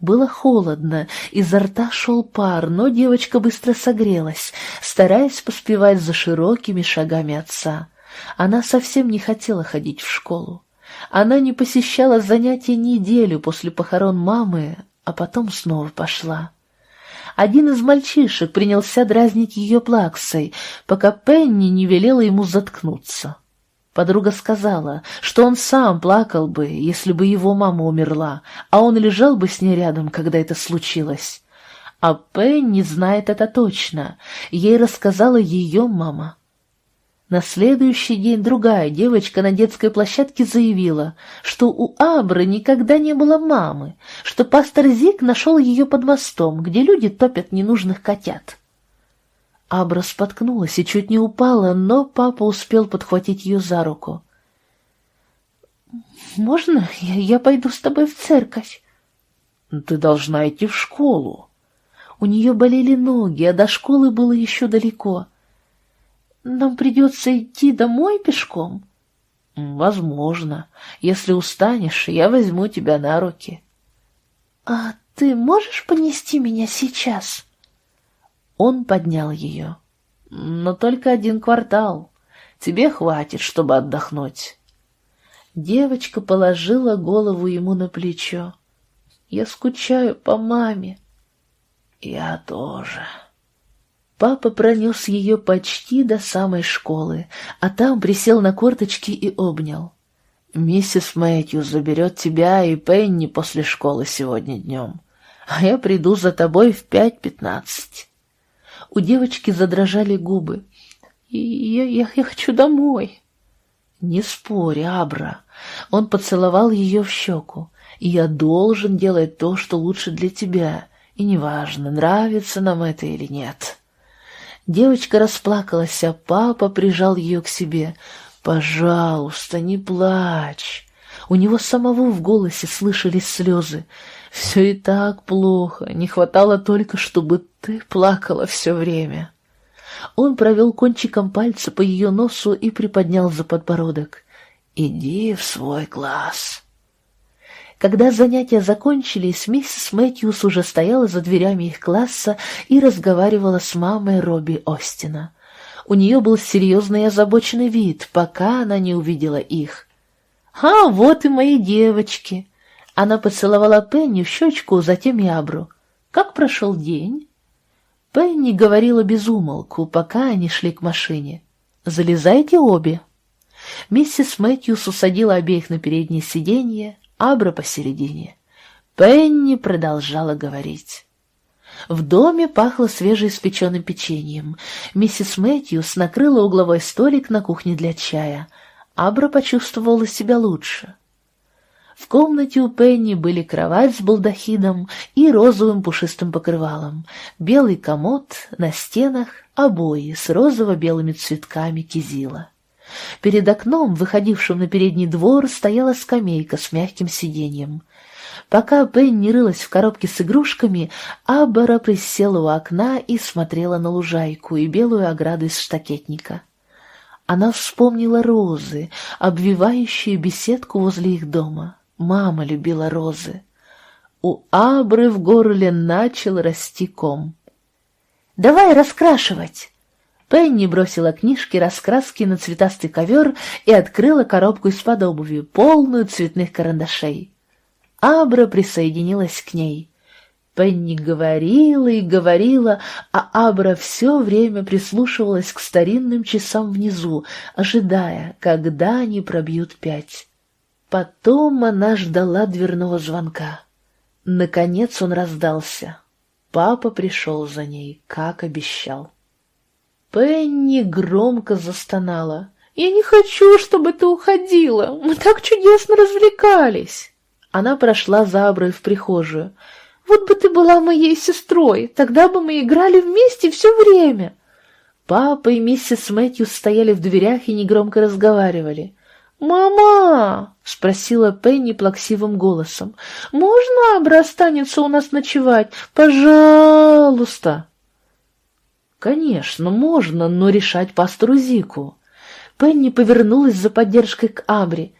Было холодно, изо рта шел пар, но девочка быстро согрелась, стараясь поспевать за широкими шагами отца. Она совсем не хотела ходить в школу. Она не посещала занятия неделю после похорон мамы, а потом снова пошла. Один из мальчишек принялся дразнить ее плаксой, пока Пенни не велела ему заткнуться. Подруга сказала, что он сам плакал бы, если бы его мама умерла, а он лежал бы с ней рядом, когда это случилось. А Пенни знает это точно, ей рассказала ее мама. На следующий день другая девочка на детской площадке заявила, что у Абры никогда не было мамы, что пастор Зик нашел ее под мостом, где люди топят ненужных котят. Абра споткнулась и чуть не упала, но папа успел подхватить ее за руку. «Можно я, я пойду с тобой в церковь?» «Ты должна идти в школу». У нее болели ноги, а до школы было еще далеко. «Нам придется идти домой пешком?» «Возможно. Если устанешь, я возьму тебя на руки». «А ты можешь понести меня сейчас?» Он поднял ее. «Но только один квартал. Тебе хватит, чтобы отдохнуть». Девочка положила голову ему на плечо. «Я скучаю по маме». Я тоже. Папа пронес ее почти до самой школы, а там присел на корточки и обнял. «Миссис Мэтью заберет тебя и Пенни после школы сегодня днем, а я приду за тобой в пять пятнадцать». У девочки задрожали губы. «Я, я, я хочу домой». «Не спорь, Абра». Он поцеловал ее в щеку. «Я должен делать то, что лучше для тебя, и неважно, нравится нам это или нет». Девочка расплакалась, а папа прижал ее к себе. «Пожалуйста, не плачь!» У него самого в голосе слышались слезы. «Все и так плохо, не хватало только, чтобы ты плакала все время». Он провел кончиком пальца по ее носу и приподнял за подбородок. «Иди в свой класс». Когда занятия закончились, миссис Мэтьюс уже стояла за дверями их класса и разговаривала с мамой Робби Остина. У нее был серьезный и озабоченный вид, пока она не увидела их. «А, вот и мои девочки!» Она поцеловала Пенни в щечку, затем и Абру. «Как прошел день?» Пенни говорила без умолку, пока они шли к машине. «Залезайте обе!» Миссис Мэтьюс усадила обеих на переднее сиденье, Абра посередине. Пенни продолжала говорить. В доме пахло свежеиспеченным печеньем. Миссис Мэтьюс накрыла угловой столик на кухне для чая. Абра почувствовала себя лучше. В комнате у Пенни были кровать с балдахином и розовым пушистым покрывалом, белый комод, на стенах обои с розово-белыми цветками кизила. Перед окном, выходившим на передний двор, стояла скамейка с мягким сиденьем. Пока Пенни рылась в коробке с игрушками, Аббара присела у окна и смотрела на лужайку и белую ограду из штакетника. Она вспомнила розы, обвивающие беседку возле их дома. Мама любила розы. У Абры в горле начал расти ком. «Давай раскрашивать!» Пенни бросила книжки, раскраски на цветастый ковер и открыла коробку из-под обуви, полную цветных карандашей. Абра присоединилась к ней. Пенни говорила и говорила, а Абра все время прислушивалась к старинным часам внизу, ожидая, когда они пробьют пять. Потом она ждала дверного звонка. Наконец он раздался. Папа пришел за ней, как обещал. Пенни громко застонала. «Я не хочу, чтобы ты уходила. Мы так чудесно развлекались!» Она прошла за Аброй в прихожую. «Вот бы ты была моей сестрой, тогда бы мы играли вместе все время!» Папа и миссис Мэтью стояли в дверях и негромко разговаривали. «Мама!» — спросила Пенни плаксивым голосом. «Можно Абра останется у нас ночевать? Пожалуйста!» «Конечно, можно, но решать пастору Зику». Пенни повернулась за поддержкой к Абре.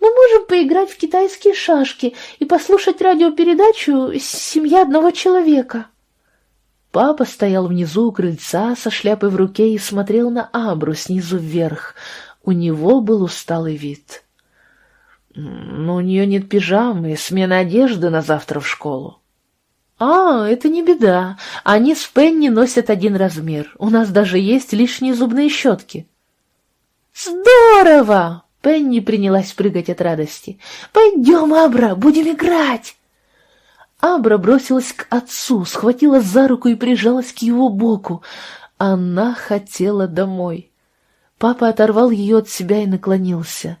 «Мы можем поиграть в китайские шашки и послушать радиопередачу «Семья одного человека». Папа стоял внизу у крыльца со шляпой в руке и смотрел на Абру снизу вверх. У него был усталый вид. «Но у нее нет пижамы и смены одежды на завтра в школу». «А, это не беда. Они с Пенни носят один размер. У нас даже есть лишние зубные щетки». «Здорово!» Пенни принялась прыгать от радости. «Пойдем, Абра, будем играть!» Абра бросилась к отцу, схватила за руку и прижалась к его боку. Она хотела домой. Папа оторвал ее от себя и наклонился.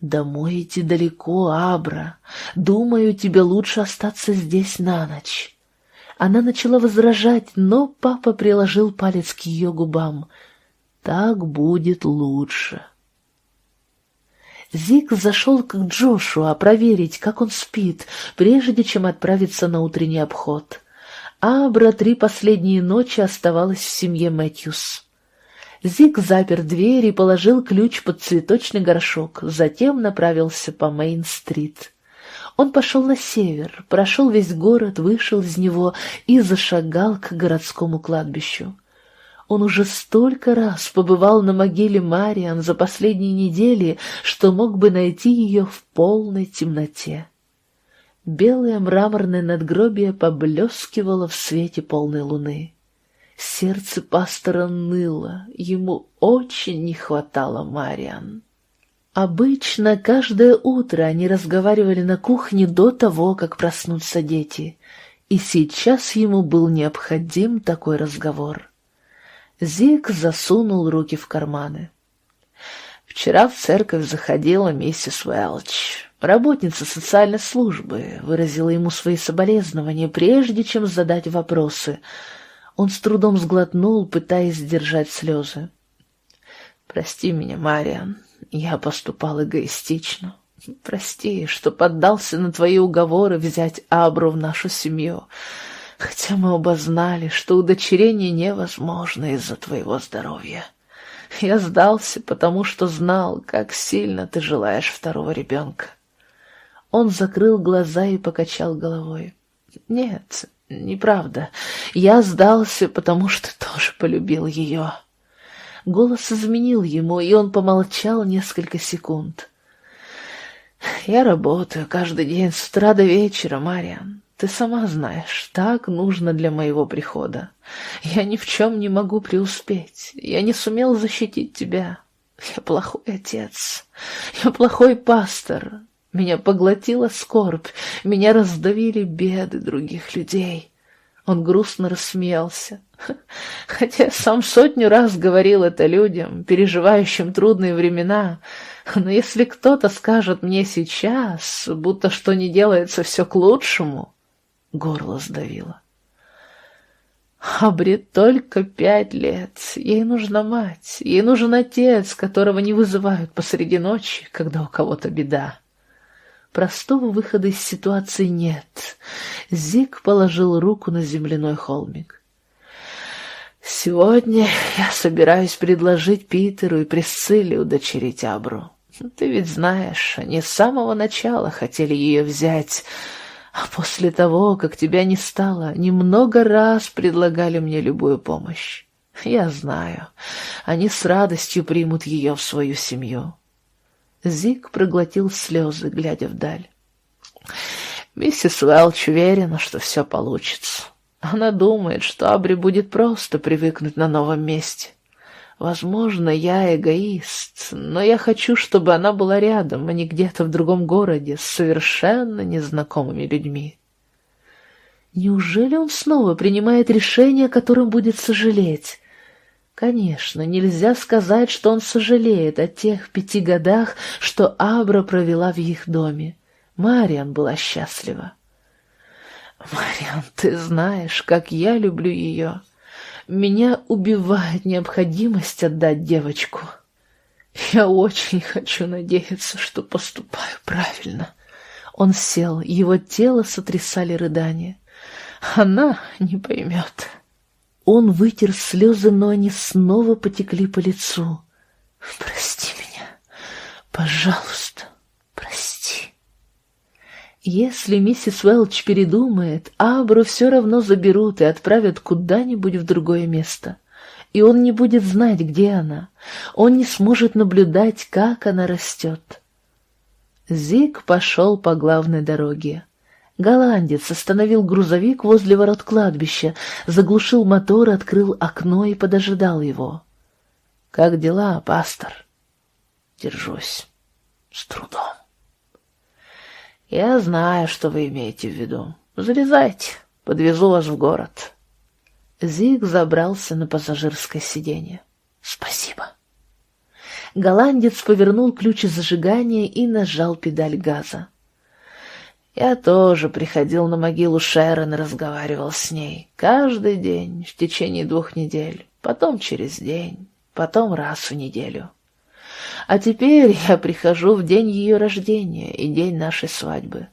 «Домой идти далеко, Абра. Думаю, тебе лучше остаться здесь на ночь». Она начала возражать, но папа приложил палец к ее губам. «Так будет лучше». Зик зашел к Джошуа проверить, как он спит, прежде чем отправиться на утренний обход. Абра три последние ночи оставалась в семье Мэтьюс. Зиг запер дверь и положил ключ под цветочный горшок, затем направился по Мейн-стрит. Он пошел на север, прошел весь город, вышел из него и зашагал к городскому кладбищу. Он уже столько раз побывал на могиле Мариан за последние недели, что мог бы найти ее в полной темноте. Белое мраморное надгробие поблескивало в свете полной луны. Сердце пастора ныло, ему очень не хватало Мариан. Обычно каждое утро они разговаривали на кухне до того, как проснутся дети, и сейчас ему был необходим такой разговор. Зик засунул руки в карманы. Вчера в церковь заходила миссис Уэлч. Работница социальной службы выразила ему свои соболезнования, прежде чем задать вопросы. Он с трудом сглотнул, пытаясь сдержать слезы. «Прости меня, Мариан, я поступал эгоистично. Прости, что поддался на твои уговоры взять Абру в нашу семью, хотя мы оба знали, что удочерение невозможно из-за твоего здоровья. Я сдался, потому что знал, как сильно ты желаешь второго ребенка. Он закрыл глаза и покачал головой. Нет, неправда. Я сдался, потому что тоже полюбил ее. Голос изменил ему, и он помолчал несколько секунд. «Я работаю каждый день с утра до вечера, Мариан. Ты сама знаешь, так нужно для моего прихода. Я ни в чем не могу преуспеть. Я не сумел защитить тебя. Я плохой отец. Я плохой пастор. Меня поглотила скорбь. Меня раздавили беды других людей». Он грустно рассмеялся. Хотя сам сотню раз говорил это людям, переживающим трудные времена, но если кто-то скажет мне сейчас, будто что не делается все к лучшему, горло сдавило. Абре только пять лет, ей нужна мать, ей нужен отец, которого не вызывают посреди ночи, когда у кого-то беда. Простого выхода из ситуации нет. Зик положил руку на земляной холмик. «Сегодня я собираюсь предложить Питеру и Присцилле удочерить Абру. Ты ведь знаешь, они с самого начала хотели ее взять, а после того, как тебя не стало, немного раз предлагали мне любую помощь. Я знаю, они с радостью примут ее в свою семью. Зик проглотил слезы, глядя вдаль. Миссис Уэлч уверена, что все получится. Она думает, что Абри будет просто привыкнуть на новом месте. Возможно, я эгоист, но я хочу, чтобы она была рядом, а не где-то в другом городе с совершенно незнакомыми людьми. Неужели он снова принимает решение, о котором будет сожалеть? Конечно, нельзя сказать, что он сожалеет о тех пяти годах, что Абра провела в их доме. Мариан была счастлива. «Мариан, ты знаешь, как я люблю ее. Меня убивает необходимость отдать девочку. Я очень хочу надеяться, что поступаю правильно». Он сел, его тело сотрясали рыдания. Она не поймет. Он вытер слезы, но они снова потекли по лицу. «Прости меня, пожалуйста, прости». Если миссис Уэлч передумает, Абру все равно заберут и отправят куда-нибудь в другое место. И он не будет знать, где она. Он не сможет наблюдать, как она растет. Зик пошел по главной дороге. Голландец остановил грузовик возле ворот кладбища, заглушил мотор, открыл окно и подожидал его. «Как дела, пастор?» «Держусь. С трудом». «Я знаю, что вы имеете в виду. Залезайте, подвезу вас в город». Зиг забрался на пассажирское сиденье. «Спасибо». Голландец повернул ключ зажигания и нажал педаль газа. Я тоже приходил на могилу Шерон и разговаривал с ней. Каждый день, в течение двух недель, потом через день, потом раз в неделю. А теперь я прихожу в день ее рождения и день нашей свадьбы.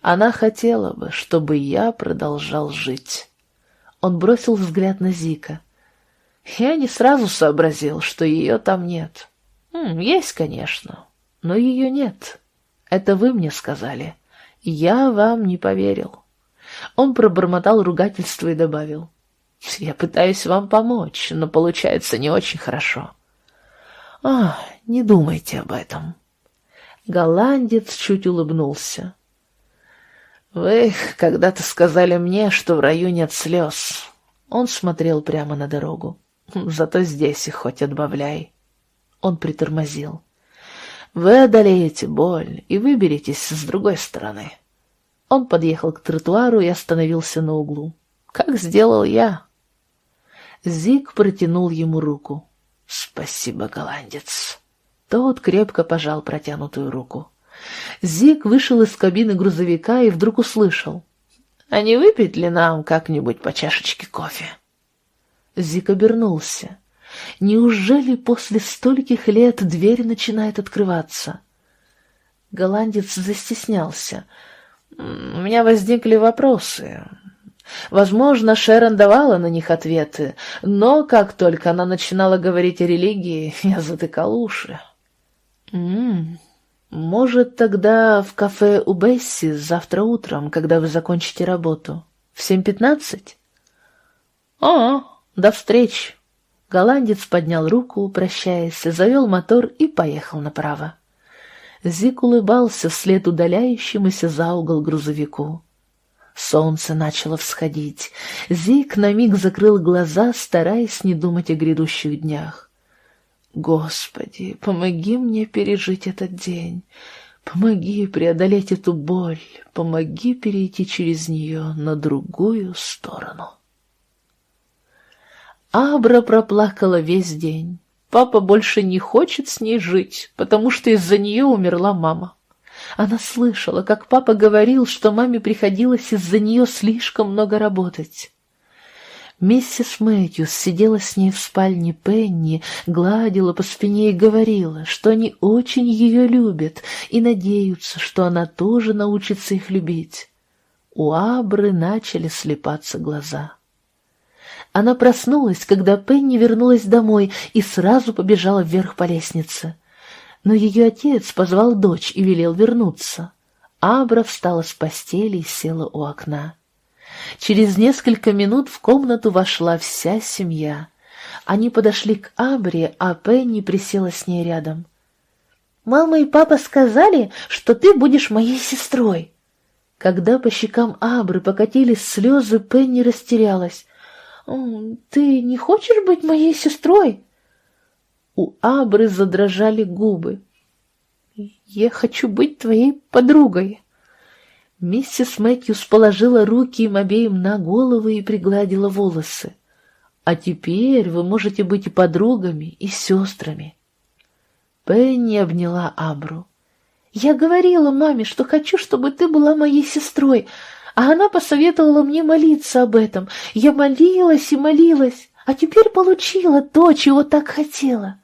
Она хотела бы, чтобы я продолжал жить. Он бросил взгляд на Зика. Я не сразу сообразил, что ее там нет. М, есть, конечно, но ее нет. Это вы мне сказали. — я вам не поверил. Он пробормотал ругательство и добавил. Я пытаюсь вам помочь, но получается не очень хорошо. А, не думайте об этом. Голландец чуть улыбнулся. «Вы когда-то сказали мне, что в раю нет слез». Он смотрел прямо на дорогу. «Зато здесь их хоть отбавляй». Он притормозил. «Вы одолеете боль и выберетесь с другой стороны». Он подъехал к тротуару и остановился на углу. «Как сделал я?» Зик протянул ему руку. «Спасибо, голландец». Тот крепко пожал протянутую руку. Зик вышел из кабины грузовика и вдруг услышал. «А не выпить ли нам как-нибудь по чашечке кофе?» Зик обернулся. Неужели после стольких лет дверь начинает открываться? Голландец застеснялся. «У меня возникли вопросы. Возможно, Шерон давала на них ответы, но как только она начинала говорить о религии, я затыкал уши. «М -м, может, тогда в кафе у Бесси завтра утром, когда вы закончите работу? В семь пятнадцать?» «О, до встречи!» Голландец поднял руку, прощаясь, завел мотор и поехал направо. Зик улыбался вслед удаляющемуся за угол грузовику. Солнце начало всходить. Зик на миг закрыл глаза, стараясь не думать о грядущих днях. «Господи, помоги мне пережить этот день. Помоги преодолеть эту боль. Помоги перейти через нее на другую сторону». Абра проплакала весь день. Папа больше не хочет с ней жить, потому что из-за нее умерла мама. Она слышала, как папа говорил, что маме приходилось из-за нее слишком много работать. Миссис Мэтьюс сидела с ней в спальне Пенни, гладила по спине и говорила, что они очень ее любят и надеются, что она тоже научится их любить. У Абры начали слепаться глаза. Она проснулась, когда Пенни вернулась домой и сразу побежала вверх по лестнице но ее отец позвал дочь и велел вернуться. Абра встала с постели и села у окна. Через несколько минут в комнату вошла вся семья. Они подошли к Абре, а Пенни присела с ней рядом. «Мама и папа сказали, что ты будешь моей сестрой». Когда по щекам Абры покатились слезы, Пенни растерялась. «Ты не хочешь быть моей сестрой?» У Абры задрожали губы. «Я хочу быть твоей подругой». Миссис Мэтьюс положила руки им обеим на головы и пригладила волосы. «А теперь вы можете быть и подругами, и сестрами». Пенни обняла Абру. «Я говорила маме, что хочу, чтобы ты была моей сестрой, а она посоветовала мне молиться об этом. Я молилась и молилась, а теперь получила то, чего так хотела».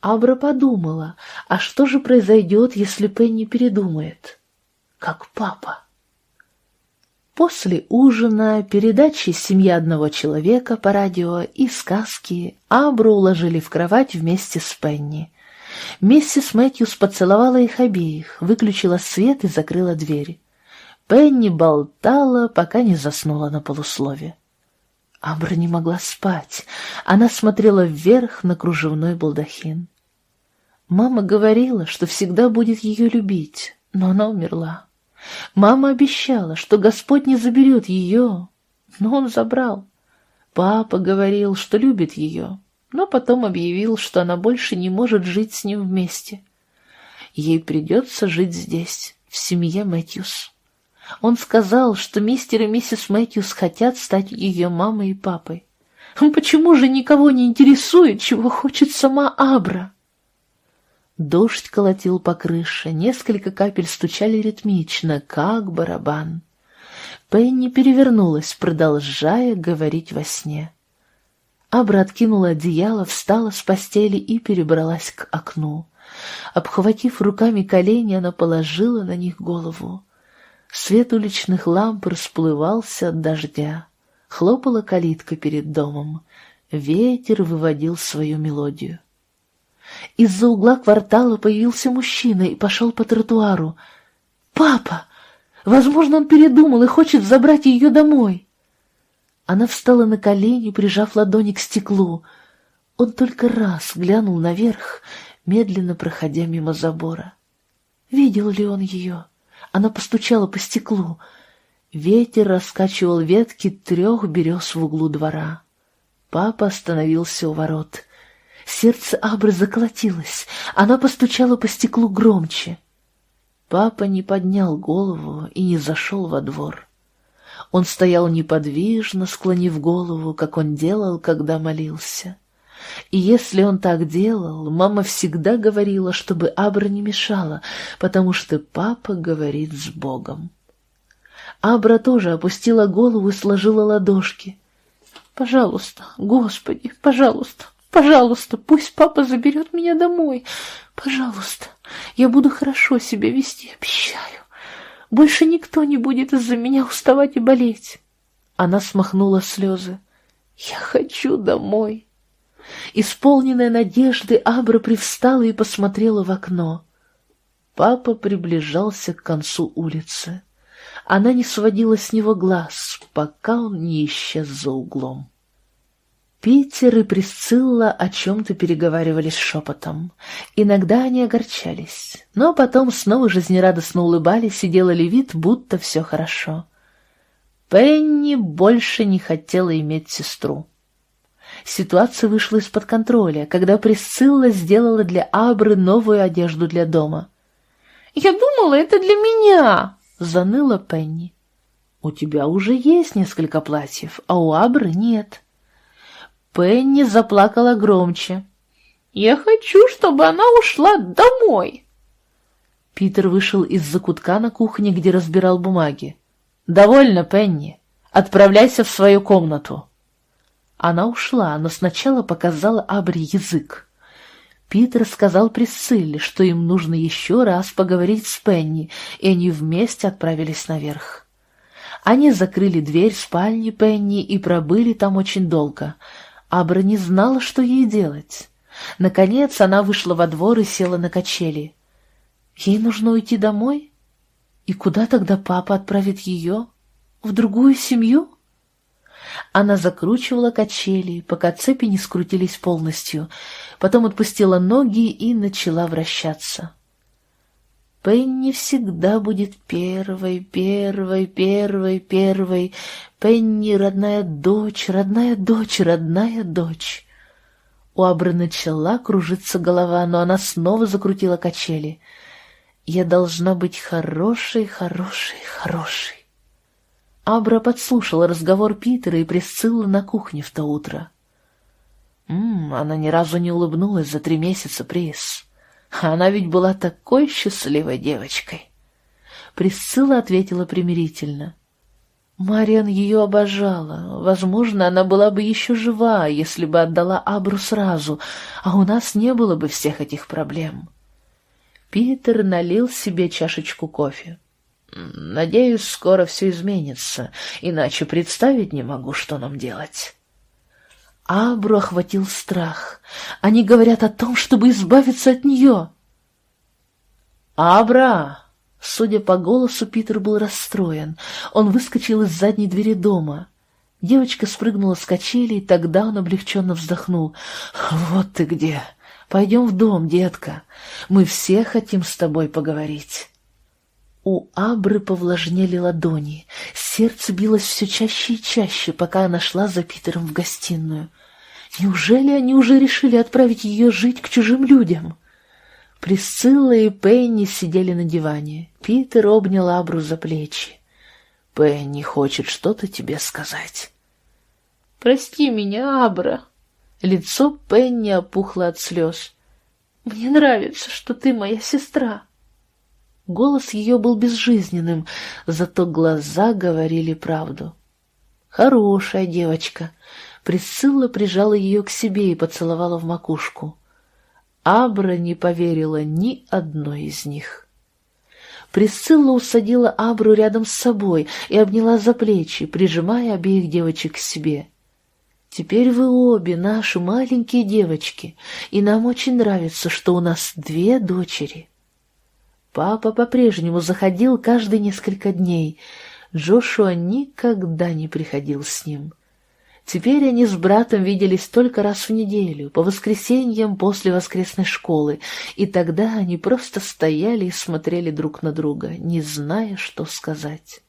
Абра подумала, а что же произойдет, если Пенни передумает? Как папа. После ужина, передачи «Семья одного человека» по радио и сказки Абру уложили в кровать вместе с Пенни. Миссис Мэтьюс поцеловала их обеих, выключила свет и закрыла дверь. Пенни болтала, пока не заснула на полуслове. Абра не могла спать. Она смотрела вверх на кружевной балдахин. Мама говорила, что всегда будет ее любить, но она умерла. Мама обещала, что Господь не заберет ее, но он забрал. Папа говорил, что любит ее, но потом объявил, что она больше не может жить с ним вместе. Ей придется жить здесь, в семье Мэтьюс. Он сказал, что мистер и миссис Мэтьюс хотят стать ее мамой и папой. Почему же никого не интересует, чего хочет сама Абра? Дождь колотил по крыше, несколько капель стучали ритмично, как барабан. Пенни перевернулась, продолжая говорить во сне. Абра откинула одеяло, встала с постели и перебралась к окну. Обхватив руками колени, она положила на них голову. Свет уличных ламп расплывался от дождя. Хлопала калитка перед домом. Ветер выводил свою мелодию. Из-за угла квартала появился мужчина и пошел по тротуару. «Папа! Возможно, он передумал и хочет забрать ее домой!» Она встала на колени, прижав ладони к стеклу. Он только раз глянул наверх, медленно проходя мимо забора. Видел ли он ее? Она постучала по стеклу. Ветер раскачивал ветки трех берез в углу двора. Папа остановился у ворот. Сердце Абры заколотилось. Она постучала по стеклу громче. Папа не поднял голову и не зашел во двор. Он стоял неподвижно, склонив голову, как он делал, когда молился. И если он так делал, мама всегда говорила, чтобы Абра не мешала, потому что папа говорит с Богом. Абра тоже опустила голову и сложила ладошки. «Пожалуйста, Господи, пожалуйста, пожалуйста, пусть папа заберет меня домой. Пожалуйста, я буду хорошо себя вести, обещаю. Больше никто не будет из-за меня уставать и болеть». Она смахнула слезы. «Я хочу домой». Исполненная надежды, Абра привстала и посмотрела в окно. Папа приближался к концу улицы. Она не сводила с него глаз, пока он не исчез за углом. Питер и Присцилла о чем-то переговаривались шепотом. Иногда они огорчались, но потом снова жизнерадостно улыбались и делали вид, будто все хорошо. Пенни больше не хотела иметь сестру. Ситуация вышла из-под контроля, когда Присцилла сделала для Абры новую одежду для дома. «Я думала, это для меня!» — заныла Пенни. «У тебя уже есть несколько платьев, а у Абры нет». Пенни заплакала громче. «Я хочу, чтобы она ушла домой!» Питер вышел из закутка на кухне, где разбирал бумаги. «Довольно, Пенни. Отправляйся в свою комнату». Она ушла, но сначала показала Абри язык. Питер сказал Присцилле, что им нужно еще раз поговорить с Пенни, и они вместе отправились наверх. Они закрыли дверь спальни Пенни и пробыли там очень долго. Абра не знала, что ей делать. Наконец она вышла во двор и села на качели. Ей нужно уйти домой? И куда тогда папа отправит ее? В другую семью? Она закручивала качели, пока цепи не скрутились полностью, потом отпустила ноги и начала вращаться. Пенни всегда будет первой, первой, первой, первой. Пенни — родная дочь, родная дочь, родная дочь. У Абры начала кружиться голова, но она снова закрутила качели. «Я должна быть хорошей, хорошей, хорошей». Абра подслушала разговор Питера и Присциллы на кухне в то утро. М она ни разу не улыбнулась за три месяца, Прис. Она ведь была такой счастливой девочкой. Присцилла ответила примирительно. Мариан ее обожала. Возможно, она была бы еще жива, если бы отдала Абру сразу, а у нас не было бы всех этих проблем. Питер налил себе чашечку кофе. Надеюсь, скоро все изменится, иначе представить не могу, что нам делать. Абру охватил страх. Они говорят о том, чтобы избавиться от нее. «Абра!» Судя по голосу, Питер был расстроен. Он выскочил из задней двери дома. Девочка спрыгнула с качели, и тогда он облегченно вздохнул. «Вот ты где! Пойдем в дом, детка. Мы все хотим с тобой поговорить». У Абры повлажнели ладони, сердце билось все чаще и чаще, пока она шла за Питером в гостиную. Неужели они уже решили отправить ее жить к чужим людям? Присцилла и Пенни сидели на диване. Питер обнял Абру за плечи. «Пенни хочет что-то тебе сказать». «Прости меня, Абра». Лицо Пенни опухло от слез. «Мне нравится, что ты моя сестра». Голос ее был безжизненным, зато глаза говорили правду. «Хорошая девочка!» Присцилла прижала ее к себе и поцеловала в макушку. Абра не поверила ни одной из них. Присцилла усадила Абру рядом с собой и обняла за плечи, прижимая обеих девочек к себе. «Теперь вы обе наши маленькие девочки, и нам очень нравится, что у нас две дочери». Папа по-прежнему заходил каждые несколько дней. Джошуа никогда не приходил с ним. Теперь они с братом виделись только раз в неделю, по воскресеньям после воскресной школы, и тогда они просто стояли и смотрели друг на друга, не зная, что сказать.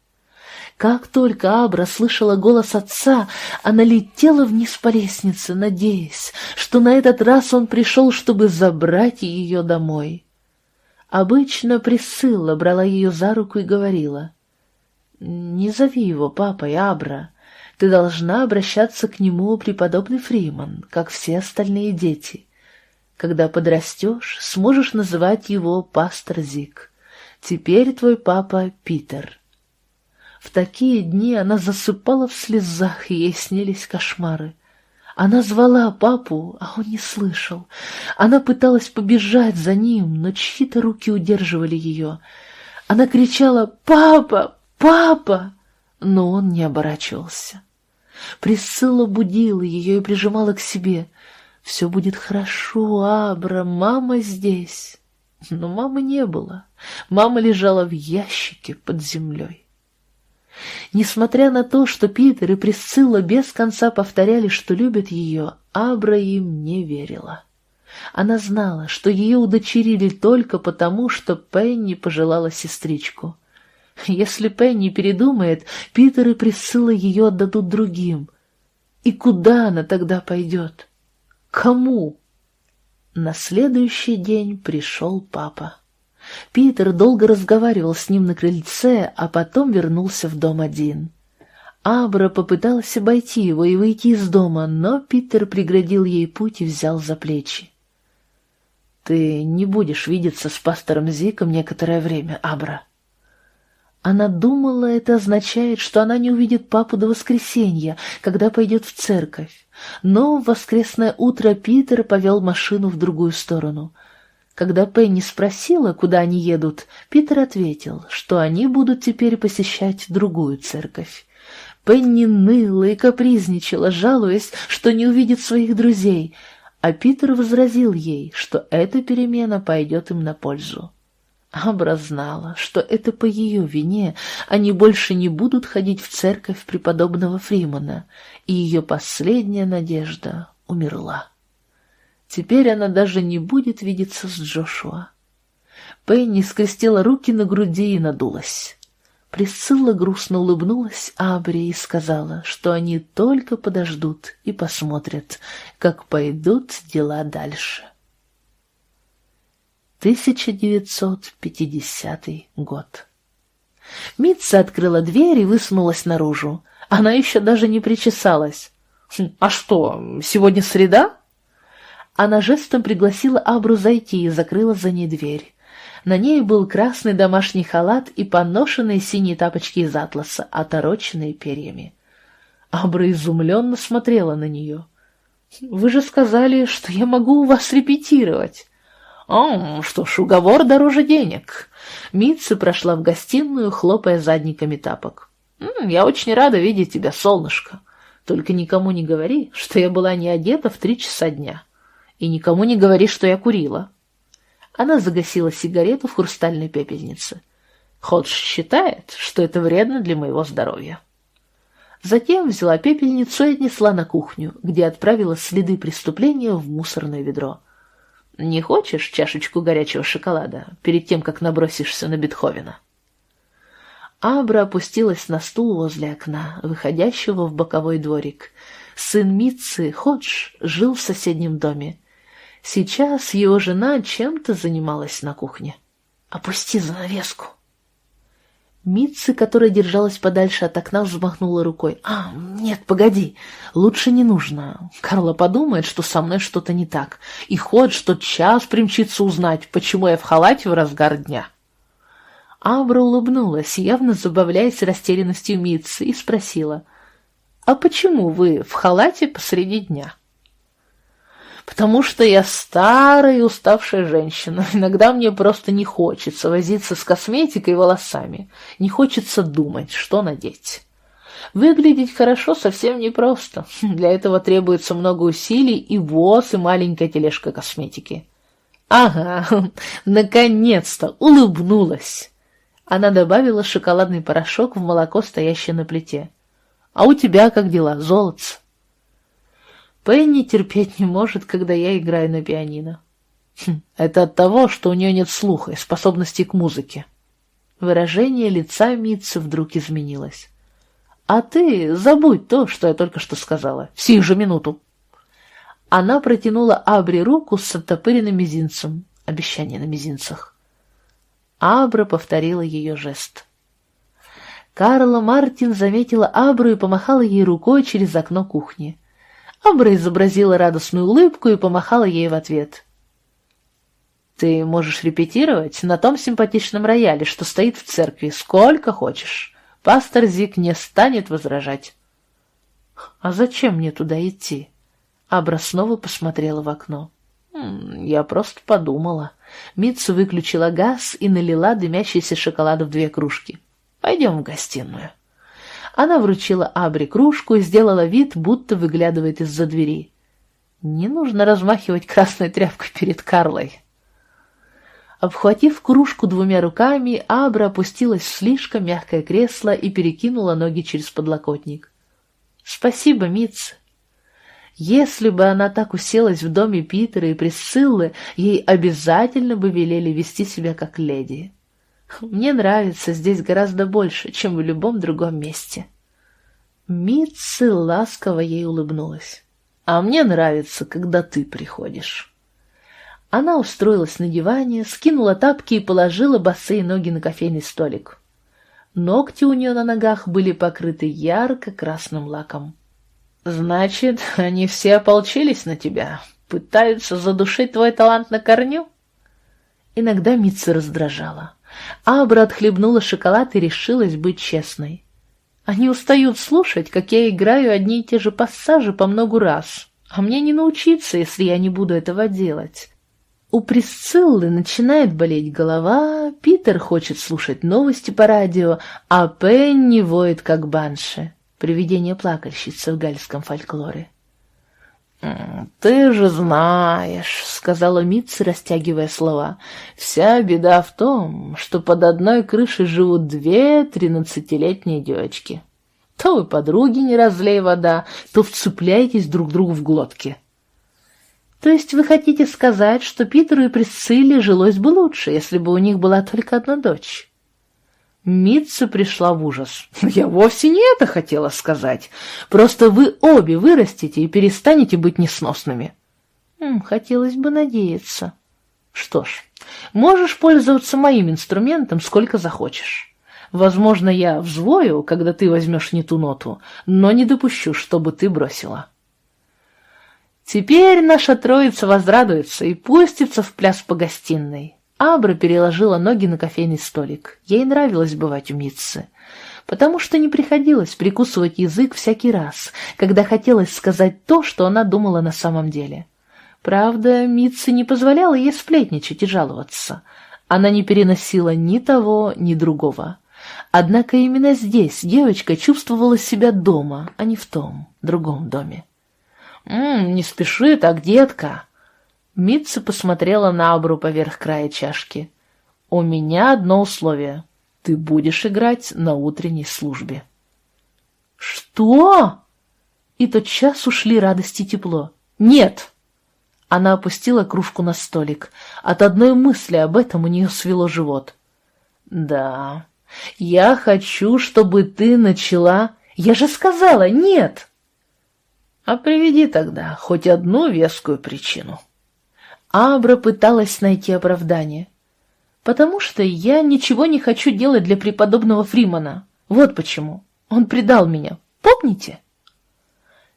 Как только Абра слышала голос отца, она летела вниз по лестнице, надеясь, что на этот раз он пришел, чтобы забрать ее домой. Обычно Присцилла брала ее за руку и говорила, «Не зови его папой, Абра, ты должна обращаться к нему, преподобный Фриман, как все остальные дети. Когда подрастешь, сможешь называть его пастор Зик. Теперь твой папа Питер. В такие дни она засыпала в слезах, и ей снились кошмары. Она звала папу, а он не слышал. Она пыталась побежать за ним, но чьи-то руки удерживали ее. Она кричала «Папа! Папа!», но он не оборачивался. Присыла будила ее и прижимала к себе. «Все будет хорошо, Абра, мама здесь». Но мамы не было. Мама лежала в ящике под землей. Несмотря на то, что Питер и Присцилла без конца повторяли, что любят ее, Абра им не верила. Она знала, что ее удочерили только потому, что Пенни пожелала сестричку. Если Пенни передумает, Питер и Присцилла ее отдадут другим. И куда она тогда пойдет? Кому? На следующий день пришел папа. Питер долго разговаривал с ним на крыльце, а потом вернулся в дом один. Абра попыталась обойти его и выйти из дома, но Питер преградил ей путь и взял за плечи. «Ты не будешь видеться с пастором Зиком некоторое время, Абра», она думала, это означает, что она не увидит папу до воскресенья, когда пойдет в церковь. Но в воскресное утро Питер повел машину в другую сторону. Когда Пенни спросила, куда они едут, Питер ответил, что они будут теперь посещать другую церковь. Пенни ныла и капризничала, жалуясь, что не увидит своих друзей, а Питер возразил ей, что эта перемена пойдет им на пользу. Абра знала, что это по ее вине они больше не будут ходить в церковь преподобного Фримана, и ее последняя надежда умерла. Теперь она даже не будет видеться с Джошуа. Пенни скрестила руки на груди и надулась. Присцилла грустно улыбнулась Абре и сказала, что они только подождут и посмотрят, как пойдут дела дальше. 1950 год. Митца открыла дверь и высунулась наружу. Она еще даже не причесалась. «Хм, «А что, сегодня среда?» Она жестом пригласила Абру зайти и закрыла за ней дверь. На ней был красный домашний халат и поношенные синие тапочки из атласа, отороченные перьями. Абра изумленно смотрела на нее. «Вы же сказали, что я могу у вас репетировать». «О, что ж, уговор дороже денег». Митца прошла в гостиную, хлопая задниками тапок. «Я очень рада видеть тебя, солнышко. Только никому не говори, что я была не одета в три часа дня. И никому не говори, что я курила». Она загасила сигарету в хрустальной пепельнице. Ходж считает, что это вредно для моего здоровья. Затем взяла пепельницу и отнесла на кухню, где отправила следы преступления в мусорное ведро. Не хочешь чашечку горячего шоколада перед тем, как набросишься на Бетховена?» Абра опустилась на стул возле окна, выходящего в боковой дворик. Сын Митцы, Ходж, жил в соседнем доме. Сейчас его жена чем-то занималась на кухне. «Опусти занавеску!» Митцы, которая держалась подальше от окна, взмахнула рукой. «А, нет, погоди, лучше не нужно. Карла подумает, что со мной что-то не так, и ходит, что час примчится узнать, почему я в халате в разгар дня». Абра улыбнулась, явно забавляясь растерянностью Митцы, и спросила, «А почему вы в халате посреди дня?» Потому что я старая и уставшая женщина. Иногда мне просто не хочется возиться с косметикой и волосами, не хочется думать, что надеть. Выглядеть хорошо совсем непросто. Для этого требуется много усилий и воз, и маленькая тележка косметики. Ага, наконец-то улыбнулась. Она добавила шоколадный порошок в молоко, стоящее на плите. А у тебя как дела, золотце? Пенни терпеть не может, когда я играю на пианино. Хм, это от того, что у нее нет слуха и способности к музыке. Выражение лица Митцы вдруг изменилось. А ты забудь то, что я только что сказала. В же минуту. Она протянула Абре руку с оттопыренным мизинцем. Обещание на мизинцах. Абра повторила ее жест. Карла Мартин заметила Абру и помахала ей рукой через окно кухни. Абра изобразила радостную улыбку и помахала ей в ответ. «Ты можешь репетировать на том симпатичном рояле, что стоит в церкви, сколько хочешь. Пастор Зик не станет возражать». «А зачем мне туда идти?» Абра снова посмотрела в окно. «Я просто подумала». Митсу выключила газ и налила дымящийся шоколад в две кружки. «Пойдем в гостиную». Она вручила Абре кружку и сделала вид, будто выглядывает из-за двери. Не нужно размахивать красной тряпкой перед Карлой. Обхватив кружку двумя руками, Абра опустилась в слишком мягкое кресло и перекинула ноги через подлокотник. «Спасибо, Митц. Если бы она так уселась в доме Питера и Присциллы, ей обязательно бы велели вести себя как леди. Мне нравится здесь гораздо больше, чем в любом другом месте». Митцы ласково ей улыбнулась. «А мне нравится, когда ты приходишь». Она устроилась на диване, скинула тапки и положила босые ноги на кофейный столик. Ногти у нее на ногах были покрыты ярко-красным лаком. «Значит, они все ополчились на тебя? Пытаются задушить твой талант на корню?» Иногда Митца раздражала. Абра отхлебнула шоколад и решилась быть честной. Они устают слушать, как я играю одни и те же пассажи по многу раз, а мне не научиться, если я не буду этого делать. У Присциллы начинает болеть голова, Питер хочет слушать новости по радио, а Пенни воет как банши, привидение плакальщицы в гальском фольклоре. «Ты же знаешь», — сказала Митца, растягивая слова, — «вся беда в том, что под одной крышей живут две тринадцатилетние девочки. То вы подруги не разлей вода, то вцепляетесь друг другу в глотки». То есть вы хотите сказать, что Питеру и Присцилле жилось бы лучше, если бы у них была только одна дочь? Митца пришла в ужас. Я вовсе не это хотела сказать. Просто вы обе вырастете и перестанете быть несносными. Хотелось бы надеяться. Что ж, можешь пользоваться моим инструментом сколько захочешь. Возможно, я взвою, когда ты возьмешь не ту ноту, но не допущу, чтобы ты бросила. Теперь наша троица возрадуется и пустится в пляс по гостиной. Абра переложила ноги на кофейный столик. Ей нравилось бывать у Митцы, потому что не приходилось прикусывать язык всякий раз, когда хотелось сказать то, что она думала на самом деле. Правда, Митцы не позволяла ей сплетничать и жаловаться. Она не переносила ни того, ни другого. Однако именно здесь девочка чувствовала себя дома, а не в том, другом доме. «М не спеши так, детка!» Митца посмотрела на Абру поверх края чашки. «У меня одно условие. Ты будешь играть на утренней службе». «Что?» И тотчас ушли радость и тепло. «Нет!» Она опустила кружку на столик. От одной мысли об этом у нее свело живот. «Да, я хочу, чтобы ты начала...» «Я же сказала, нет!» А приведи тогда хоть одну вескую причину. Абра пыталась найти оправдание. Потому что я ничего не хочу делать для преподобного Фримана. Вот почему. Он предал меня. Помните?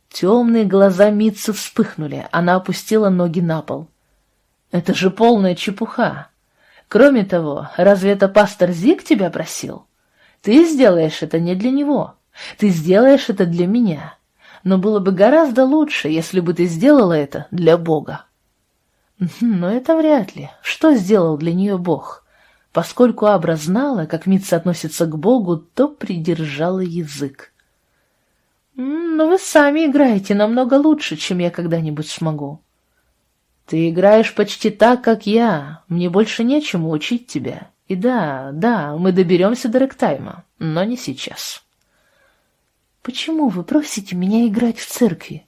Темные глаза Митцы вспыхнули. Она опустила ноги на пол. Это же полная чепуха. Кроме того, разве это пастор Зик тебя просил? Ты сделаешь это не для него. Ты сделаешь это для меня но было бы гораздо лучше, если бы ты сделала это для Бога. Но это вряд ли. Что сделал для нее Бог? Поскольку Абра знала, как Митца относится к Богу, то придержала язык. «Но вы сами играете намного лучше, чем я когда-нибудь смогу». «Ты играешь почти так, как я. Мне больше нечему учить тебя. И да, да, мы доберемся до ректайма, но не сейчас». Почему вы просите меня играть в церкви?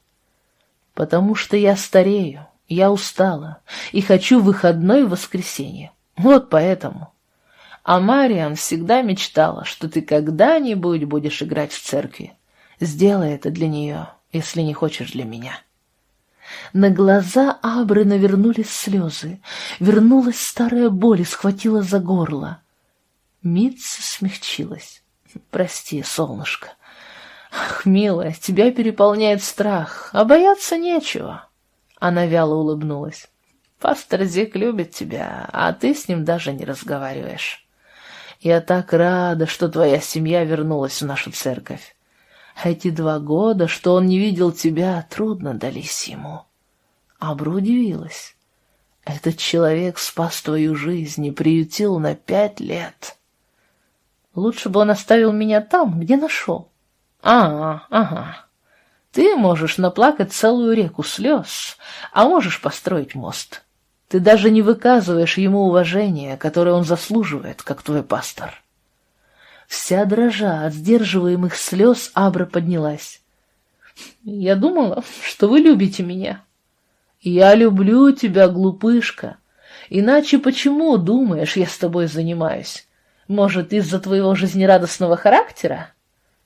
Потому что я старею, я устала и хочу выходной в воскресенье. Вот поэтому. А Мариан всегда мечтала, что ты когда-нибудь будешь играть в церкви. Сделай это для нее, если не хочешь для меня. На глаза Абры навернулись слезы. Вернулась старая боль и схватила за горло. Митца смягчилась. «Прости, солнышко. Ах, милая, тебя переполняет страх, а бояться нечего». Она вяло улыбнулась. «Пастор Зик любит тебя, а ты с ним даже не разговариваешь. Я так рада, что твоя семья вернулась в нашу церковь. Эти два года, что он не видел тебя, трудно дались ему. Абра удивилась. Этот человек спас твою жизнь и приютил на пять лет. Лучше бы он оставил меня там, где нашел. А, ага. Ты можешь наплакать целую реку слез, а можешь построить мост. Ты даже не выказываешь ему уважения, которое он заслуживает, как твой пастор. Вся дрожа от сдерживаемых слез Абра поднялась. «Я думала, что вы любите меня». «Я люблю тебя, глупышка. Иначе почему, думаешь, я с тобой занимаюсь? Может, из-за твоего жизнерадостного характера?»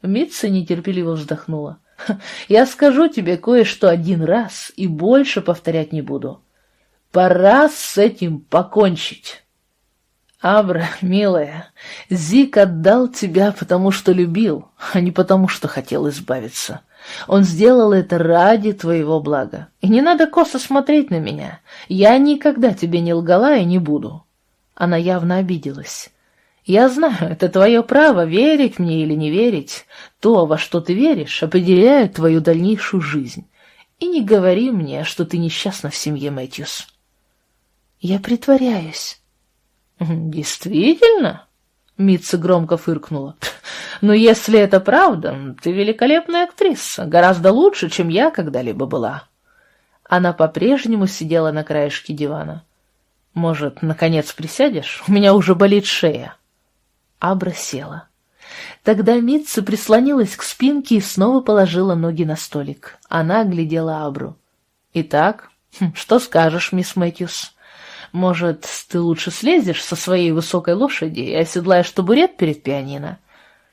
Митца нетерпеливо вздохнула. «Я скажу тебе кое-что один раз и больше повторять не буду. Пора с этим покончить». «Абра, милая, Зик отдал тебя, потому что любил, а не потому что хотел избавиться. Он сделал это ради твоего блага. И не надо косо смотреть на меня. Я никогда тебе не лгала и не буду». Она явно обиделась. «Я знаю, это твое право, верить мне или не верить. То, во что ты веришь, определяет твою дальнейшую жизнь. И не говори мне, что ты несчастна в семье Мэтьюс». «Я притворяюсь». «Действительно?» — Митца громко фыркнула. «Но если это правда, ты великолепная актриса, гораздо лучше, чем я когда-либо была». Она по-прежнему сидела на краешке дивана. «Может, наконец присядешь? У меня уже болит шея». Абра села. Тогда Митца прислонилась к спинке и снова положила ноги на столик. Она оглядела Абру. «Итак, хм, что скажешь, мисс Мэтьюс?» Может, ты лучше слезешь со своей высокой лошади и оседлаешь табурет перед пианино?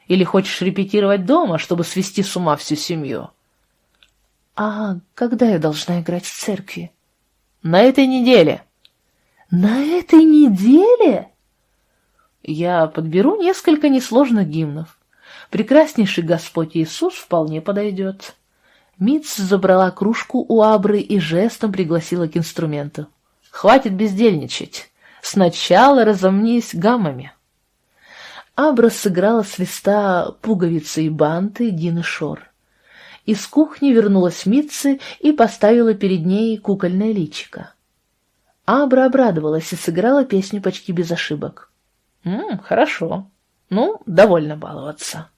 Или хочешь репетировать дома, чтобы свести с ума всю семью? А когда я должна играть в церкви? На этой неделе. На этой неделе? Я подберу несколько несложных гимнов. Прекраснейший Господь Иисус вполне подойдет. Митц забрала кружку у Абры и жестом пригласила к инструменту. Хватит бездельничать. Сначала разомнись гаммами. Абра сыграла с листа пуговицы и банты Дины Шор. Из кухни вернулась Митцы и поставила перед ней кукольное личико. Абра обрадовалась и сыграла песню почти без ошибок. «М -м, «Хорошо. Ну, довольно баловаться».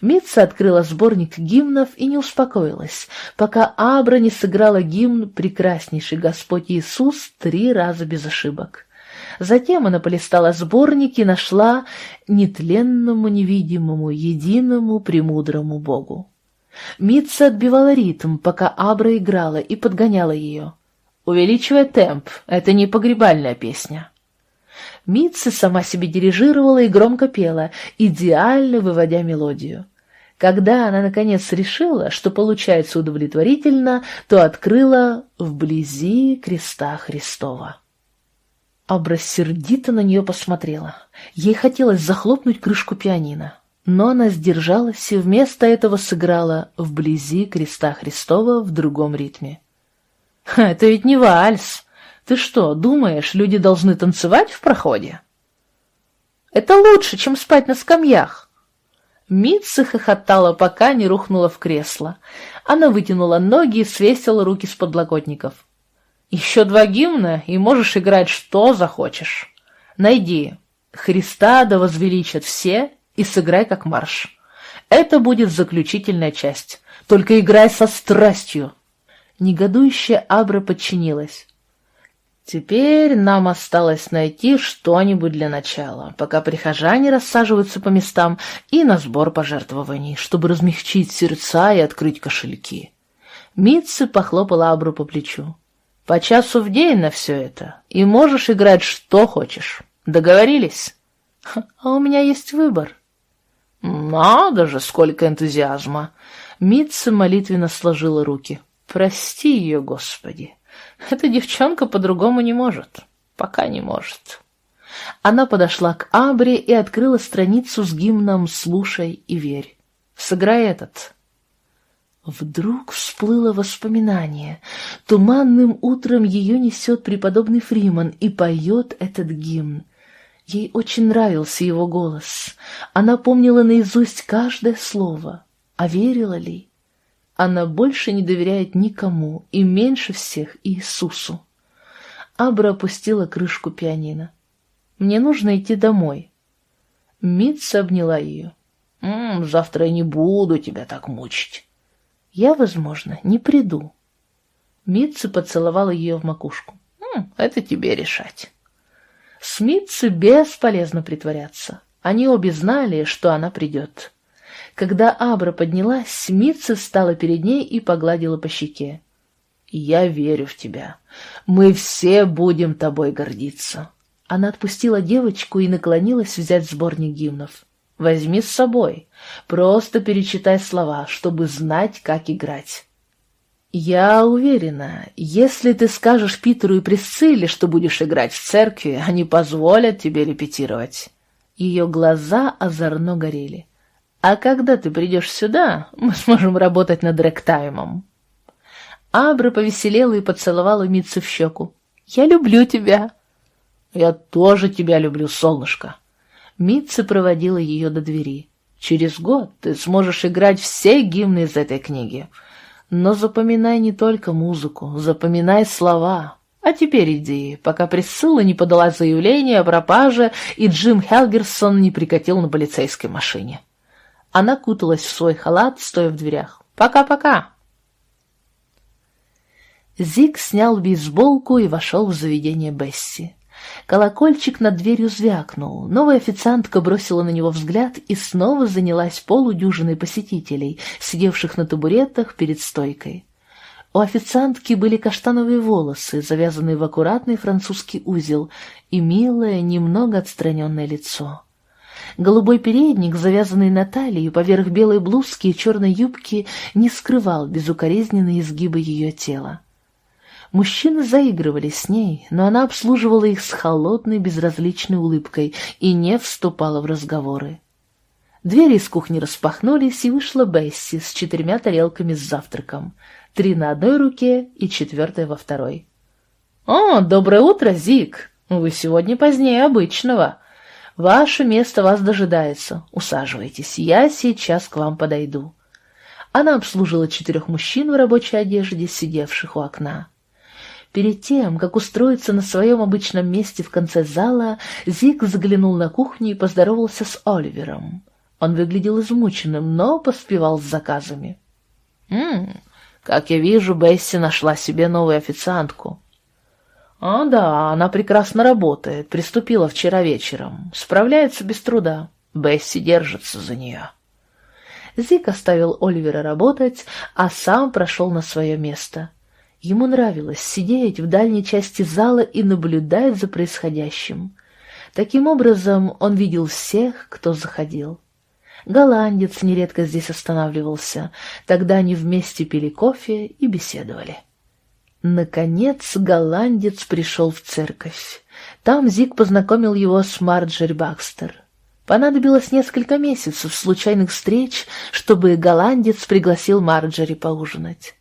Митца открыла сборник гимнов и не успокоилась, пока Абра не сыграла гимн «Прекраснейший Господь Иисус» три раза без ошибок. Затем она полистала сборник и нашла «Нетленному, невидимому, единому, премудрому Богу». Митца отбивала ритм, пока Абра играла и подгоняла ее. «Увеличивая темп, это не погребальная песня». Митца сама себе дирижировала и громко пела, идеально выводя мелодию. Когда она, наконец, решила, что получается удовлетворительно, то открыла «Вблизи креста Христова». Абра сердито на нее посмотрела. Ей хотелось захлопнуть крышку пианино, но она сдержалась и вместо этого сыграла «Вблизи креста Христова» в другом ритме. «Это ведь не вальс!» Ты что, думаешь, люди должны танцевать в проходе? Это лучше, чем спать на скамьях. Митца хохотала, пока не рухнула в кресло. Она вытянула ноги и свесила руки с подлокотников. Еще два гимна, и можешь играть что захочешь. Найди «Христа да возвеличат все» и сыграй как марш. Это будет заключительная часть. Только играй со страстью. Негодующая Абра подчинилась. Теперь нам осталось найти что-нибудь для начала, пока прихожане рассаживаются по местам и на сбор пожертвований, чтобы размягчить сердца и открыть кошельки. Митцы похлопала Абру по плечу. «По часу в день на все это, и можешь играть что хочешь. Договорились?» «А у меня есть выбор». «Надо же, сколько энтузиазма!» Митца молитвенно сложила руки. «Прости ее, Господи! Эта девчонка по-другому не может. Пока не может». Она подошла к Абре и открыла страницу с гимном «Слушай и верь». «Сыграй этот». Вдруг всплыло воспоминание. Туманным утром ее несет преподобный Фриман и поет этот гимн. Ей очень нравился его голос. Она помнила наизусть каждое слово. А верила ли? Она больше не доверяет никому и меньше всех Иисусу. Абра опустила крышку пианино. «Мне нужно идти домой». Митца обняла ее. «М -м, «Завтра я не буду тебя так мучить». Я, возможно, не приду. Митци поцеловала ее в макушку. «М, это тебе решать. С Митци бесполезно притворяться. Они обе знали, что она придет. Когда Абра поднялась, Митци встала перед ней и погладила по щеке. «Я верю в тебя. Мы все будем тобой гордиться». Она отпустила девочку и наклонилась взять сборник гимнов. Возьми с собой. Просто перечитай слова, чтобы знать, как играть. Я уверена, если ты скажешь Питеру и Присцилле, что будешь играть в церкви, они позволят тебе репетировать. Ее глаза озорно горели. А когда ты придешь сюда, мы сможем работать над рэктаймом. Абра повеселела и поцеловала Митцу в щеку. «Я люблю тебя!» «Я тоже тебя люблю, солнышко!» Митца проводила ее до двери. «Через год ты сможешь играть все гимны из этой книги. Но запоминай не только музыку, запоминай слова. А теперь иди, пока Присцилла не подала заявление о пропаже и Джим Хелгерсон не прикатил на полицейской машине». Она куталась в свой халат, стоя в дверях. «Пока-пока!» Зик снял бейсболку и вошел в заведение Бесси. Колокольчик над дверью звякнул. Новая официантка бросила на него взгляд и снова занялась полудюжиной посетителей, сидевших на табуретах перед стойкой. У официантки были каштановые волосы, завязанные в аккуратный французский узел, и милое, немного отстраненное лицо. Голубой передник, завязанный на талии поверх белой блузки и черной юбки, не скрывал безукоризненные изгибы ее тела. Мужчины заигрывали с ней, но она обслуживала их с холодной безразличной улыбкой и не вступала в разговоры. Двери из кухни распахнулись, и вышла Бесси с четырьмя тарелками с завтраком. Три на одной руке и четвертая во второй. «О, доброе утро, Зик! Вы сегодня позднее обычного. Ваше место вас дожидается. Усаживайтесь, я сейчас к вам подойду». Она обслужила четырех мужчин в рабочей одежде, сидевших у окна. Перед тем, как устроиться на своем обычном месте в конце зала, Зик заглянул на кухню и поздоровался с Оливером. Он выглядел измученным, но поспевал с заказами. «М как я вижу, Бесси нашла себе новую официантку». «А, да, она прекрасно работает, приступила вчера вечером, справляется без труда. Бесси держится за нее». Зик оставил Оливера работать, а сам прошел на свое место. Ему нравилось сидеть в дальней части зала и наблюдать за происходящим. Таким образом, он видел всех, кто заходил. Голландец нередко здесь останавливался, тогда они вместе пили кофе и беседовали. Наконец голландец пришел в церковь. Там Зик познакомил его с Марджери Бакстер. Понадобилось несколько месяцев случайных встреч, чтобы голландец пригласил Марджери поужинать.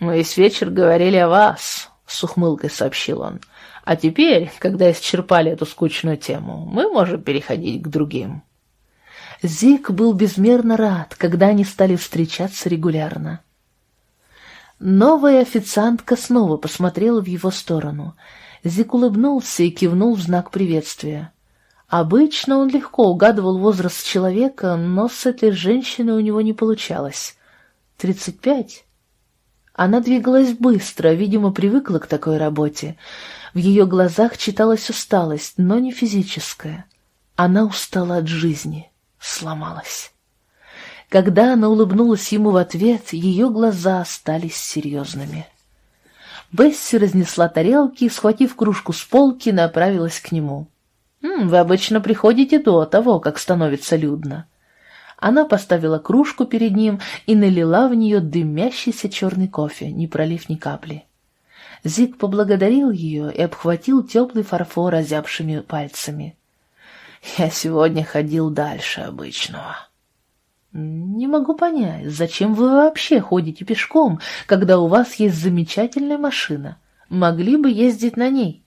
«Мы весь вечер говорили о вас», — с ухмылкой сообщил он. «А теперь, когда исчерпали эту скучную тему, мы можем переходить к другим». Зик был безмерно рад, когда они стали встречаться регулярно. Новая официантка снова посмотрела в его сторону. Зик улыбнулся и кивнул в знак приветствия. Обычно он легко угадывал возраст человека, но с этой женщиной у него не получалось. Тридцать пять? Она двигалась быстро, видимо, привыкла к такой работе. В ее глазах читалась усталость, но не физическая. Она устала от жизни, сломалась. Когда она улыбнулась ему в ответ, ее глаза остались серьезными. Бесси разнесла тарелки и, схватив кружку с полки, направилась к нему. «М, «Вы обычно приходите до того, как становится людно». Она поставила кружку перед ним и налила в нее дымящийся черный кофе, не пролив ни капли. Зик поблагодарил ее и обхватил теплый фарфор озябшими пальцами. «Я сегодня ходил дальше обычного». «Не могу понять, зачем вы вообще ходите пешком, когда у вас есть замечательная машина? Могли бы ездить на ней».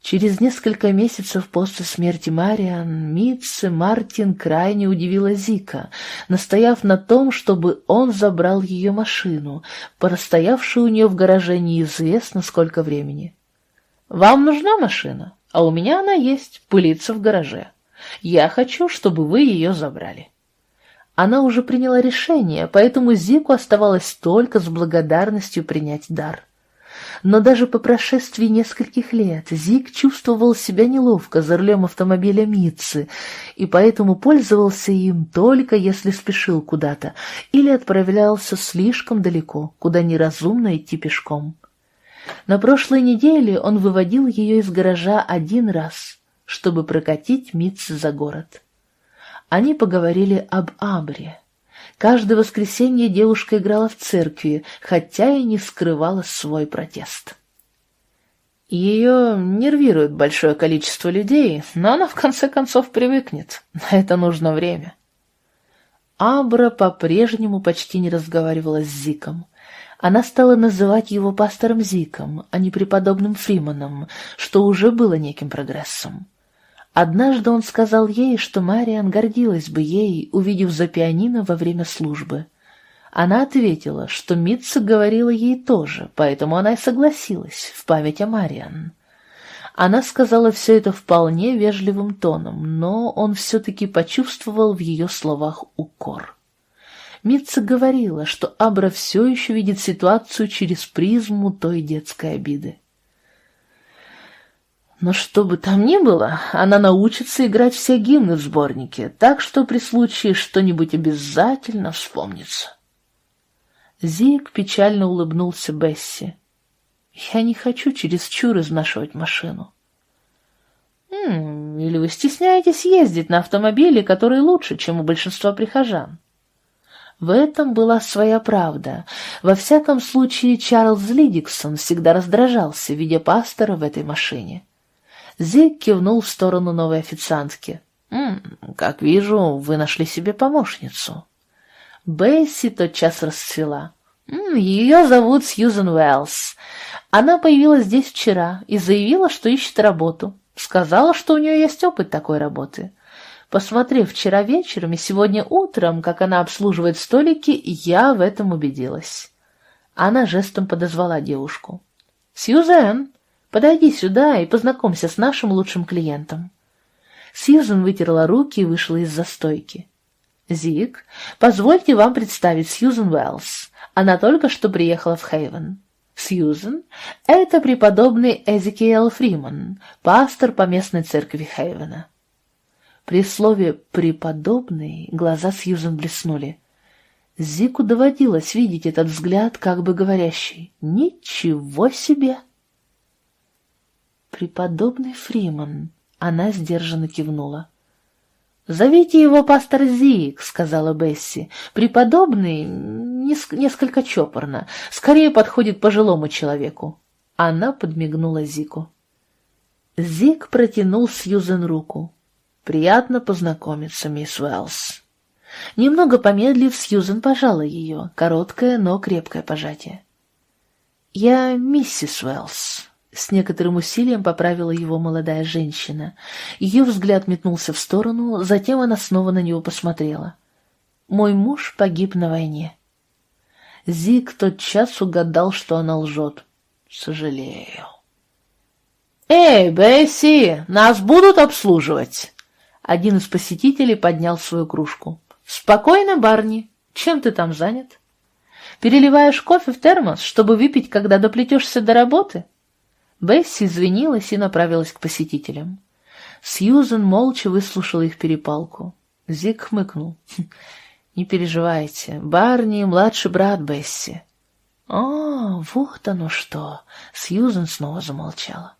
Через несколько месяцев после смерти Мариан, Митце Мартин крайне удивила Зика, настояв на том, чтобы он забрал ее машину, простоявшую у нее в гараже неизвестно сколько времени. «Вам нужна машина, а у меня она есть, пылится в гараже. Я хочу, чтобы вы ее забрали». Она уже приняла решение, поэтому Зику оставалось только с благодарностью принять дар. Но даже по прошествии нескольких лет Зик чувствовал себя неловко за рулем автомобиля Митцы, и поэтому пользовался им только если спешил куда-то или отправлялся слишком далеко, куда неразумно идти пешком. На прошлой неделе он выводил ее из гаража один раз, чтобы прокатить Митцы за город. Они поговорили об Абре. Каждое воскресенье девушка играла в церкви, хотя и не скрывала свой протест. Ее нервирует большое количество людей, но она в конце концов привыкнет. На это нужно время. Абра по-прежнему почти не разговаривала с Зиком. Она стала называть его пастором Зиком, а не преподобным Фриманом, что уже было неким прогрессом. Однажды он сказал ей, что Мариан гордилась бы ей, увидев за пианино во время службы. Она ответила, что Митца говорила ей тоже, поэтому она и согласилась в память о Мариан. Она сказала все это вполне вежливым тоном, но он все-таки почувствовал в ее словах укор. Митца говорила, что Абра все еще видит ситуацию через призму той детской обиды. Но что бы там ни было, она научится играть все гимны в сборнике, так что при случае что-нибудь обязательно вспомнится. Зик печально улыбнулся Бесси. «Я не хочу чересчур изнашивать машину». «М «Или вы стесняетесь ездить на автомобиле, который лучше, чем у большинства прихожан?» В этом была своя правда. Во всяком случае, Чарльз Лидиксон всегда раздражался, видя пастора в этой машине. Зик кивнул в сторону новой официантки. «М -м, «Как вижу, вы нашли себе помощницу». Бесси тотчас расцвела. «М -м, «Ее зовут Сьюзен Уэллс. Она появилась здесь вчера и заявила, что ищет работу. Сказала, что у нее есть опыт такой работы. Посмотрев вчера вечером и сегодня утром, как она обслуживает столики, я в этом убедилась». Она жестом подозвала девушку. «Сьюзен, Подойди сюда и познакомься с нашим лучшим клиентом». Сьюзен вытерла руки и вышла из застойки. «Зик, позвольте вам представить Сьюзен Уэллс. Она только что приехала в Хейвен. Сьюзен — это преподобный Эзекиэл Фриман, пастор по местной церкви Хейвена». При слове «преподобный» глаза Сьюзен блеснули. Зику доводилось видеть этот взгляд, как бы говорящий «Ничего себе!» «Преподобный Фриман», — она сдержанно кивнула. «Зовите его пастор Зик», — сказала Бесси. «Преподобный несколько чопорно, скорее подходит пожилому человеку». Она подмигнула Зику. Зик протянул Сьюзен руку. «Приятно познакомиться, мисс Уэллс». Немного помедлив, Сьюзен пожала ее, короткое, но крепкое пожатие. «Я миссис Уэллс», с некоторым усилием поправила его молодая женщина. Ее взгляд метнулся в сторону, затем она снова на него посмотрела. «Мой муж погиб на войне». Зик тотчас угадал, что она лжет. «Сожалею». «Эй, Бесси, нас будут обслуживать?» Один из посетителей поднял свою кружку. «Спокойно, Барни. Чем ты там занят? Переливаешь кофе в термос, чтобы выпить, когда доплетешься до работы?» Бесси извинилась и направилась к посетителям. Сьюзен молча выслушала их перепалку. Зик хмыкнул. «Хм, «Не переживайте, Барни — младший брат Бесси». «А, вот оно что!» — Сьюзен снова замолчала.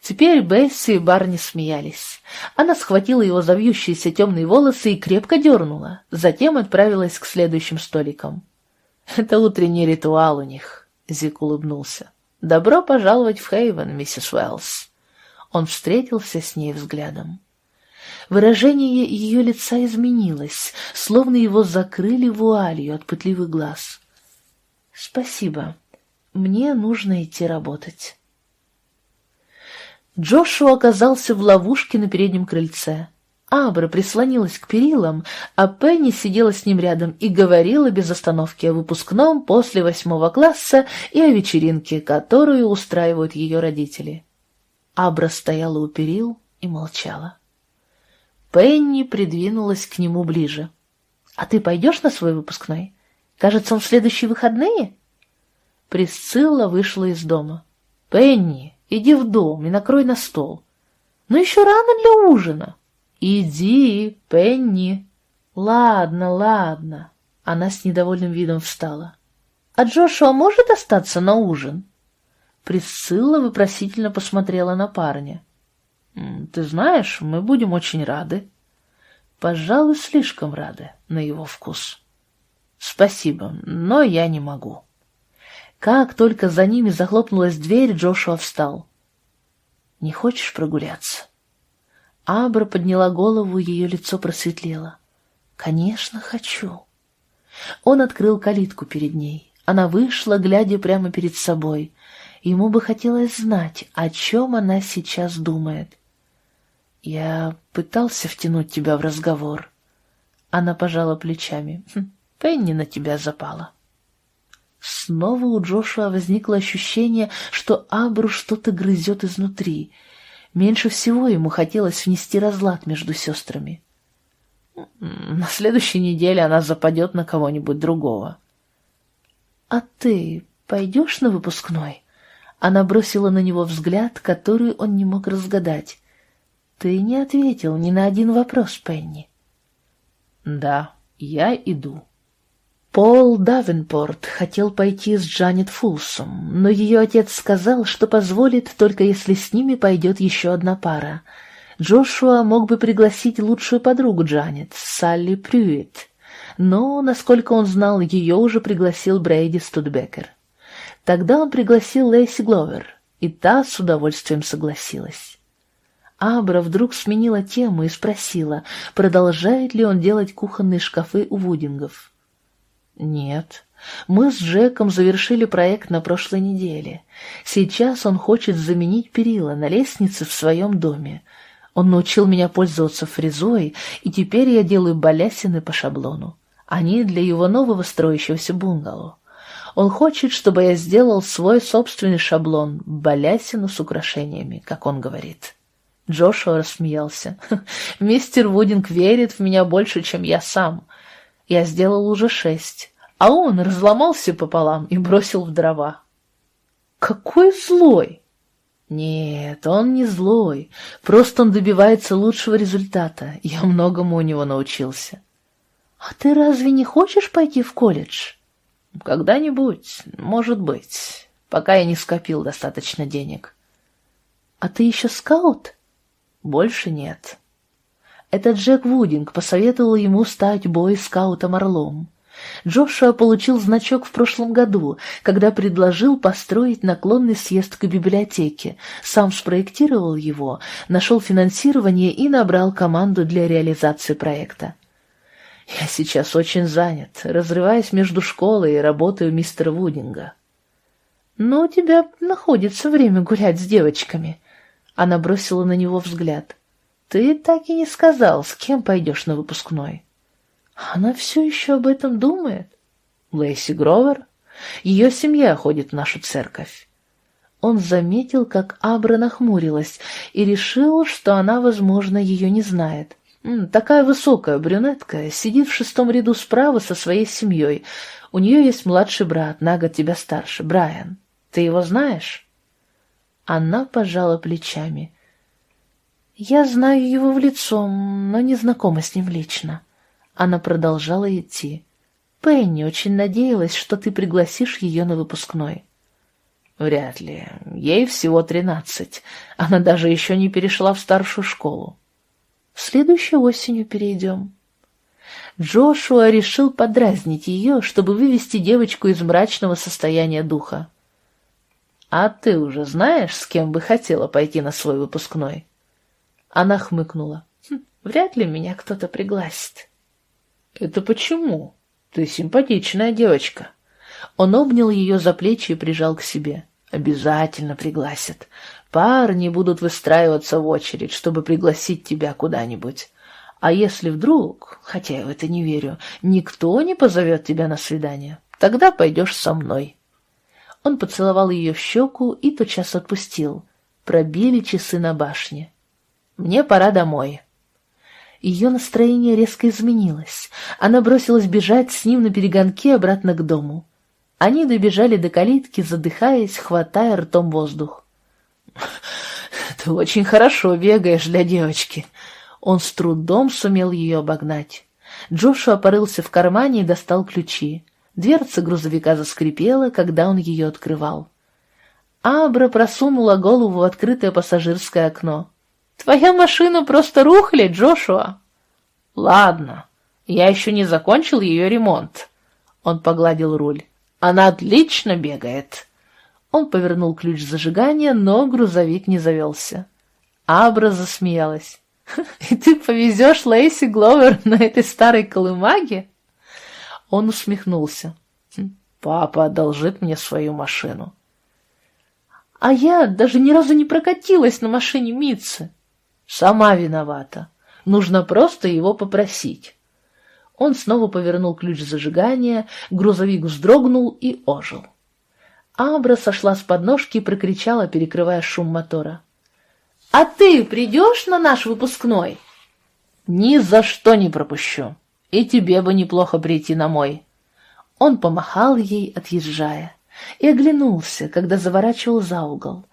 Теперь Бесси и Барни смеялись. Она схватила его за вьющиеся темные волосы и крепко дернула, затем отправилась к следующим столикам. «Это утренний ритуал у них», — Зик улыбнулся. «Добро пожаловать в Хейвен, миссис Уэллс». Он встретился с ней взглядом. Выражение ее лица изменилось, словно его закрыли вуалью от пытливых глаз. «Спасибо. Мне нужно идти работать». Джошуа оказался в ловушке на переднем крыльце. Абра прислонилась к перилам, а Пенни сидела с ним рядом и говорила без остановки о выпускном после восьмого класса и о вечеринке, которую устраивают ее родители. Абра стояла у перил и молчала. Пенни придвинулась к нему ближе. «А ты пойдешь на свой выпускной? Кажется, он в следующие выходные?» Присцилла вышла из дома. «Пенни, иди в дом и накрой на стол. Но еще рано для ужина». «Иди, Пенни!» «Ладно, ладно». Она с недовольным видом встала. «А Джошуа может остаться на ужин?» Присцилла вопросительно посмотрела на парня. «Ты знаешь, мы будем очень рады». «Пожалуй, слишком рады на его вкус». «Спасибо, но я не могу». Как только за ними захлопнулась дверь, Джошуа встал. «Не хочешь прогуляться?» Абра подняла голову, ее лицо просветлело. «Конечно, хочу». Он открыл калитку перед ней. Она вышла, глядя прямо перед собой. Ему бы хотелось знать, о чем она сейчас думает. «Я пытался втянуть тебя в разговор». Она пожала плечами. «Хм, «Пенни на тебя запала». Снова у Джошуа возникло ощущение, что Абру что-то грызет изнутри — Меньше всего ему хотелось внести разлад между сестрами. На следующей неделе она западет на кого-нибудь другого. «А ты пойдешь на выпускной?» Она бросила на него взгляд, который он не мог разгадать. «Ты не ответил ни на один вопрос, Пенни». «Да, я иду». Пол Давенпорт хотел пойти с Джанет Фулсом, но ее отец сказал, что позволит, только если с ними пойдет еще одна пара. Джошуа мог бы пригласить лучшую подругу Джанет, Салли Прюит, но, насколько он знал, ее уже пригласил Брейди Студбекер. Тогда он пригласил Лейси Гловер, и та с удовольствием согласилась. Абра вдруг сменила тему и спросила, продолжает ли он делать кухонные шкафы у Вудингов. Нет. Мы с Джеком завершили проект на прошлой неделе. Сейчас он хочет заменить перила на лестнице в своем доме. Он научил меня пользоваться фрезой, и теперь я делаю балясины по шаблону. Они для его нового строящегося бунгало. Он хочет, чтобы я сделал свой собственный шаблон, балясину с украшениями, как он говорит. Джошуа рассмеялся. «Мистер Вудинг верит в меня больше, чем я сам. Я сделал уже шесть, а он разломался пополам и бросил в дрова. Какой злой! Нет, он не злой, просто он добивается лучшего результата. Я многому у него научился. А ты разве не хочешь пойти в колледж? Когда-нибудь, может быть, пока я не скопил достаточно денег. А ты еще скаут? Больше нет. Это Джек Вудинг посоветовал ему стать бой-скаутом-орлом. Джошуа получил значок в прошлом году, когда предложил построить наклонный съезд к библиотеке, сам спроектировал его, нашел финансирование и набрал команду для реализации проекта. «Я сейчас очень занят, разрываясь между школой и работой у мистера Вудинга». «Но у тебя находится время гулять с девочками». Она бросила на него взгляд. Ты так и не сказал, с кем пойдешь на выпускной. Она все еще об этом думает. Лейси Гровер? Ее семья ходит в нашу церковь. Он заметил, как Абра нахмурилась, и решил, что она, возможно, ее не знает. Такая высокая брюнетка, сидит в шестом ряду справа со своей семьей. У нее есть младший брат, на год тебя старше, Брайан. Ты его знаешь? Она пожала плечами. Я знаю его в лицо, но не знакома с ним лично. Она продолжала идти. Пенни очень надеялась, что ты пригласишь ее на выпускной. Вряд ли. Ей всего тринадцать. Она даже еще не перешла в старшую школу. Следующей осенью перейдем. Джошуа решил подразнить ее, чтобы вывести девочку из мрачного состояния духа. «А ты уже знаешь, с кем бы хотела пойти на свой выпускной?» Она хмыкнула. «Хм, «Вряд ли меня кто-то пригласит». «Это почему? Ты симпатичная девочка». Он обнял ее за плечи и прижал к себе. «Обязательно пригласят. Парни будут выстраиваться в очередь, чтобы пригласить тебя куда-нибудь. А если вдруг, хотя я в это не верю, никто не позовет тебя на свидание, тогда пойдешь со мной». Он поцеловал ее в щеку и тотчас отпустил. Пробили часы на башне. «Мне пора домой». Ее настроение резко изменилось. Она бросилась бежать с ним на перегонке обратно к дому. Они добежали до калитки, задыхаясь, хватая ртом воздух. «Ты очень хорошо бегаешь для девочки». Он с трудом сумел ее обогнать. Джошуа порылся в кармане и достал ключи. Дверца грузовика заскрипела, когда он ее открывал. Абра просунула голову в открытое пассажирское окно. «Твоя машина просто рухли, Джошуа!» «Ладно, я еще не закончил ее ремонт». Он погладил руль. «Она отлично бегает». Он повернул ключ зажигания, но грузовик не завелся. Абра засмеялась. «И ты повезешь Лейси Гловер на этой старой колымаге?» Он усмехнулся. «Хм, «Папа одолжит мне свою машину». «А я даже ни разу не прокатилась на машине Митцы». «Сама виновата. Нужно просто его попросить». Он снова повернул ключ зажигания, грузовик вздрогнул и ожил. Абра сошла с подножки и прокричала, перекрывая шум мотора. «А ты придешь на наш выпускной?» «Ни за что не пропущу!» и тебе бы неплохо прийти на мой». Он помахал ей, отъезжая, и оглянулся, когда заворачивал за угол.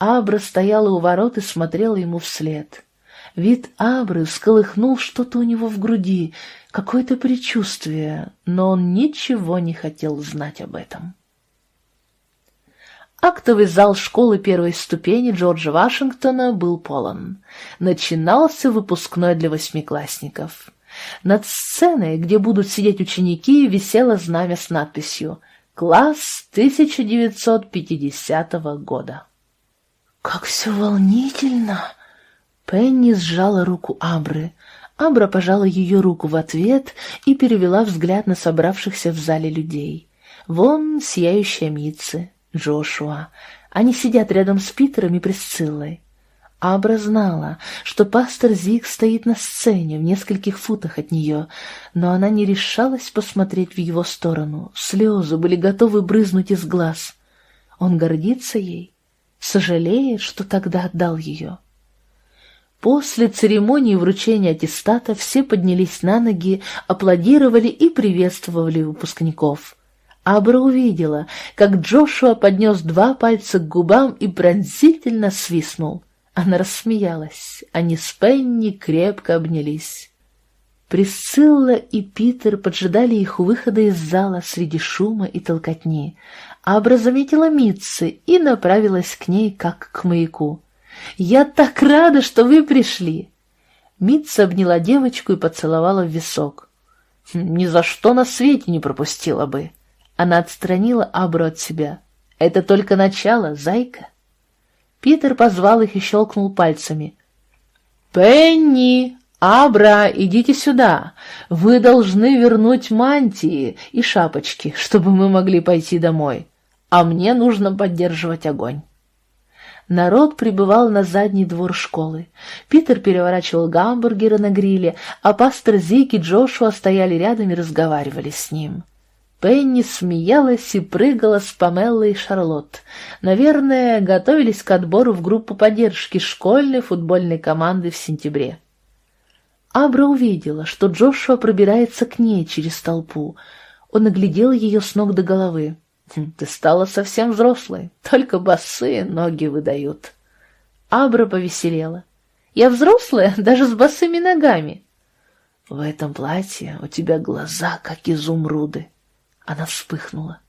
Абра стояла у ворот и смотрела ему вслед. Вид Абры всколыхнул что-то у него в груди, какое-то предчувствие, но он ничего не хотел знать об этом. Актовый зал школы первой ступени Джорджа Вашингтона был полон. Начинался выпускной для восьмиклассников. Над сценой, где будут сидеть ученики, висело знамя с надписью «Класс 1950 года». «Как все волнительно!» Пенни сжала руку Абры. Абра пожала ее руку в ответ и перевела взгляд на собравшихся в зале людей. Вон сияющая Митцы, Джошуа. Они сидят рядом с Питером и Присциллой. Абра знала, что пастор Зиг стоит на сцене в нескольких футах от нее, но она не решалась посмотреть в его сторону. Слезы были готовы брызнуть из глаз. Он гордится ей, сожалеет, что тогда отдал ее. После церемонии вручения аттестата все поднялись на ноги, аплодировали и приветствовали выпускников. Абра увидела, как Джошуа поднес два пальца к губам и пронзительно свистнул — она рассмеялась, они с Пенни крепко обнялись. Присцилла и Питер поджидали их у выхода из зала среди шума и толкотни. Абра заметила Митцы и направилась к ней, как к маяку. «Я так рада, что вы пришли!» Митца обняла девочку и поцеловала в висок. «Хм, «Ни за что на свете не пропустила бы!» Она отстранила Абру от себя. «Это только начало, зайка!» Питер позвал их и щелкнул пальцами. «Пенни! Абра, идите сюда! Вы должны вернуть мантии и шапочки, чтобы мы могли пойти домой. А мне нужно поддерживать огонь». Народ прибывал на задний двор школы. Питер переворачивал гамбургеры на гриле, а пастор Зик и Джошуа стояли рядом и разговаривали с ним. Пенни смеялась и прыгала с Памеллой и Шарлотт. Наверное, готовились к отбору в группу поддержки школьной футбольной команды в сентябре. Абра увидела, что Джошуа пробирается к ней через толпу. Он оглядел ее с ног до головы. «Хм, «Ты стала совсем взрослой, только босые ноги выдают». Абра повеселела. Я взрослая, даже с босыми ногами. В этом платье у тебя глаза, как изумруды. Она вспыхнула.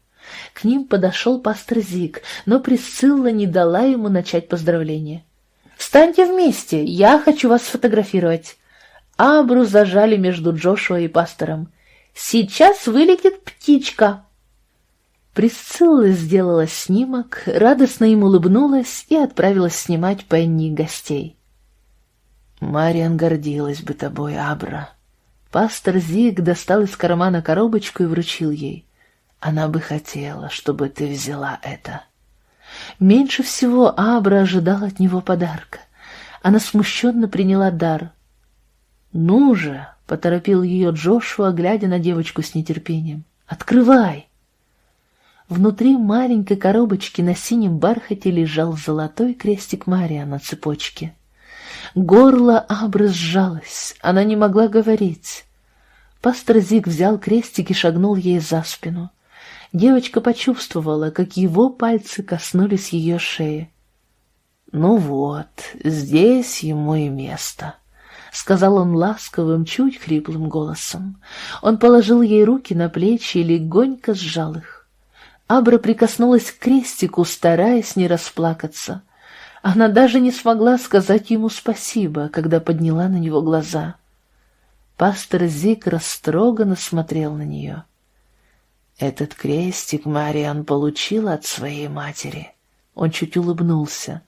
К ним подошел пастор Зик, но Присцилла не дала ему начать поздравление. «Встаньте вместе, я хочу вас сфотографировать». Абру зажали между Джошуа и пастором. «Сейчас вылетит птичка». Присцилла сделала снимок, радостно им улыбнулась и отправилась снимать Пенни гостей. «Мариан гордилась бы тобой, Абра». Пастор Зиг достал из кармана коробочку и вручил ей. Она бы хотела, чтобы ты взяла это. Меньше всего Абра ожидала от него подарка. Она смущенно приняла дар. «Ну же!» — поторопил ее Джошуа, глядя на девочку с нетерпением. «Открывай!» Внутри маленькой коробочки на синем бархате лежал золотой крестик Мария на цепочке. Горло Абры сжалось, она не могла говорить. Пастор Зиг взял крестик и шагнул ей за спину. Девочка почувствовала, как его пальцы коснулись ее шеи. «Ну вот, здесь ему и место», — сказал он ласковым, чуть хриплым голосом. Он положил ей руки на плечи и легонько сжал их. Абра прикоснулась к крестику, стараясь не расплакаться. Она даже не смогла сказать ему спасибо, когда подняла на него глаза. Пастор Зик растроганно смотрел на нее. Этот крестик Мариан получил от своей матери. Он чуть улыбнулся.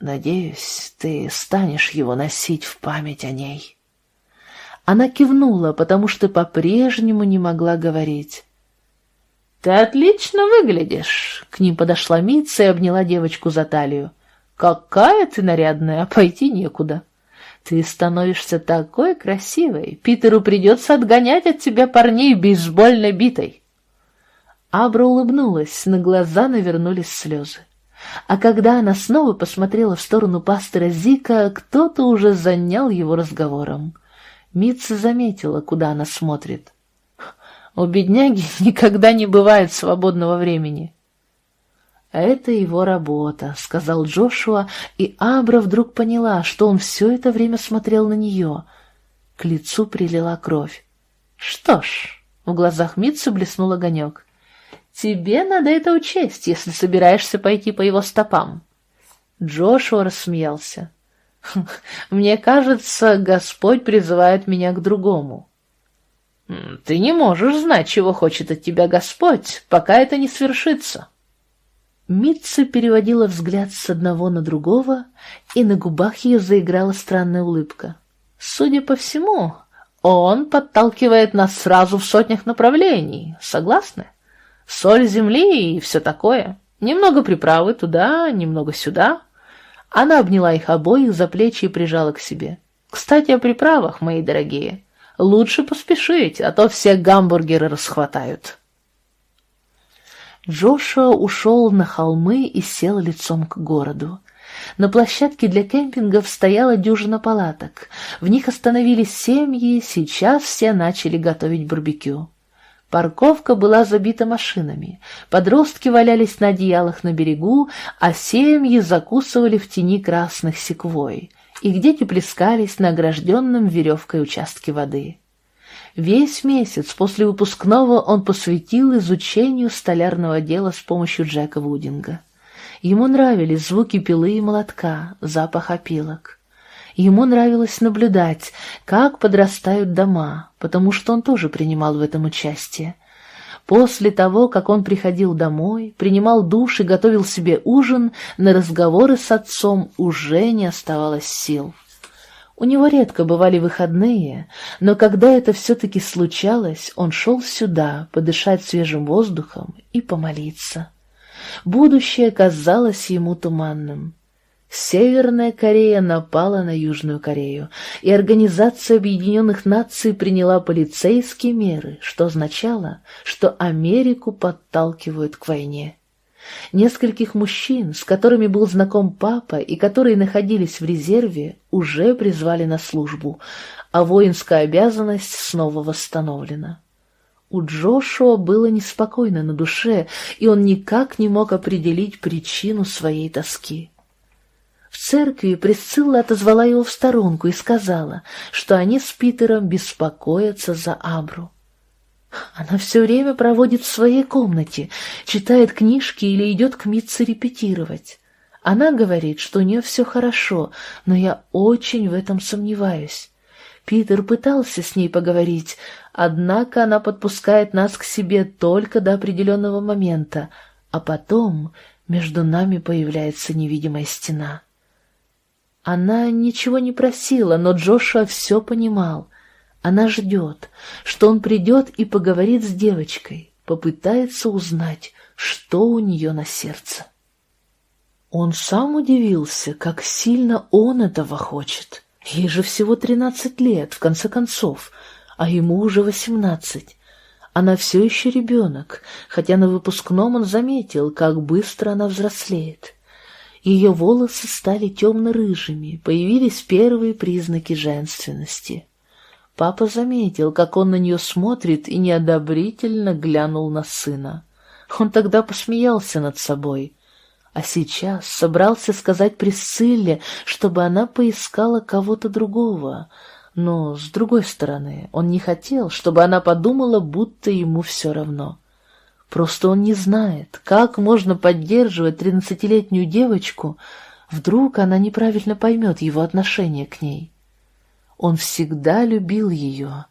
Надеюсь, ты станешь его носить в память о ней. Она кивнула, потому что по-прежнему не могла говорить. «Ты отлично выглядишь!» К ним подошла Митца и обняла девочку за талию. «Какая ты нарядная, а пойти некуда!» «Ты становишься такой красивой! Питеру придется отгонять от тебя парней бейсбольной битой!» Абра улыбнулась, на глаза навернулись слезы. А когда она снова посмотрела в сторону пастора Зика, кто-то уже занял его разговором. Митца заметила, куда она смотрит. У бедняги никогда не бывает свободного времени. «Это его работа», — сказал Джошуа, и Абра вдруг поняла, что он все это время смотрел на нее. К лицу прилила кровь. «Что ж», — в глазах Митцы блеснул огонек, Тебе надо это учесть, если собираешься пойти по его стопам. Джошуа рассмеялся. Мне кажется, Господь призывает меня к другому. Ты не можешь знать, чего хочет от тебя Господь, пока это не свершится. Митца переводила взгляд с одного на другого, и на губах ее заиграла странная улыбка. Судя по всему, он подталкивает нас сразу в сотнях направлений. Согласны? соль земли и все такое. Немного приправы туда, немного сюда. Она обняла их обоих за плечи и прижала к себе. Кстати, о приправах, мои дорогие. Лучше поспешить, а то все гамбургеры расхватают. Джошуа ушел на холмы и сел лицом к городу. На площадке для кемпингов стояла дюжина палаток. В них остановились семьи, сейчас все начали готовить барбекю. Парковка была забита машинами, подростки валялись на одеялах на берегу, а семьи закусывали в тени красных секвой. Их дети плескались на огражденном веревкой участке воды. Весь месяц после выпускного он посвятил изучению столярного дела с помощью Джека Вудинга. Ему нравились звуки пилы и молотка, запах опилок. Ему нравилось наблюдать, как подрастают дома, потому что он тоже принимал в этом участие. После того, как он приходил домой, принимал душ и готовил себе ужин, на разговоры с отцом уже не оставалось сил. У него редко бывали выходные, но когда это все-таки случалось, он шел сюда подышать свежим воздухом и помолиться. Будущее казалось ему туманным. Северная Корея напала на Южную Корею, и Организация Объединенных Наций приняла полицейские меры, что означало, что Америку подталкивают к войне. Нескольких мужчин, с которыми был знаком папа и которые находились в резерве, уже призвали на службу, а воинская обязанность снова восстановлена. У Джошуа было неспокойно на душе, и он никак не мог определить причину своей тоски. В церкви Присцилла отозвала его в сторонку и сказала, что они с Питером беспокоятся за Абру. Она все время проводит в своей комнате, читает книжки или идет к Митце репетировать. Она говорит, что у нее все хорошо, но я очень в этом сомневаюсь. Питер пытался с ней поговорить, однако она подпускает нас к себе только до определенного момента, а потом между нами появляется невидимая стена. Она ничего не просила, но Джошуа все понимал. Она ждет, что он придет и поговорит с девочкой, попытается узнать, что у нее на сердце. Он сам удивился, как сильно он этого хочет. Ей же всего тринадцать лет, в конце концов, а ему уже восемнадцать. Она все еще ребенок, хотя на выпускном он заметил, как быстро она взрослеет. Ее волосы стали темно-рыжими, появились первые признаки женственности. Папа заметил, как он на нее смотрит, и неодобрительно глянул на сына. Он тогда посмеялся над собой, а сейчас собрался сказать Присцилле, чтобы она поискала кого-то другого. Но, с другой стороны, он не хотел, чтобы она подумала, будто ему все равно. Просто он не знает, как можно поддерживать тринадцатилетнюю девочку, вдруг она неправильно поймет его отношение к ней. Он всегда любил ее.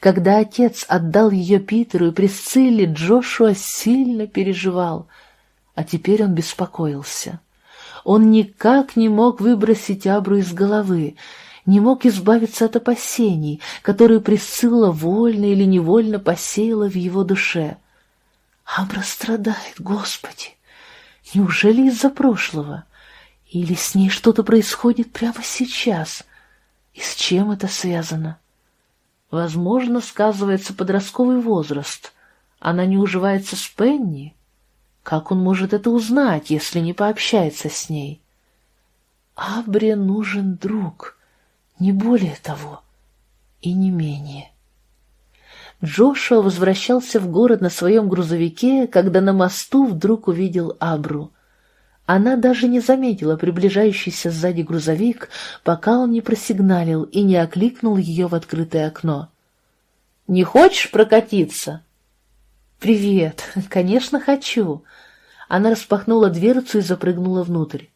Когда отец отдал ее Питеру и Присцилле, Джошуа сильно переживал — а теперь он беспокоился. Он никак не мог выбросить Абру из головы, не мог избавиться от опасений, которые Присцилла вольно или невольно посеяла в его душе. Абра страдает, Господи! Неужели из-за прошлого? Или с ней что-то происходит прямо сейчас? И с чем это связано? Возможно, сказывается подростковый возраст. Она не уживается с Пенни, как он может это узнать, если не пообщается с ней? Абре нужен друг, не более того и не менее. Джошуа возвращался в город на своем грузовике, когда на мосту вдруг увидел Абру. Она даже не заметила приближающийся сзади грузовик, пока он не просигналил и не окликнул ее в открытое окно. «Не хочешь прокатиться?» «Привет! Конечно, хочу!» Она распахнула дверцу и запрыгнула внутрь.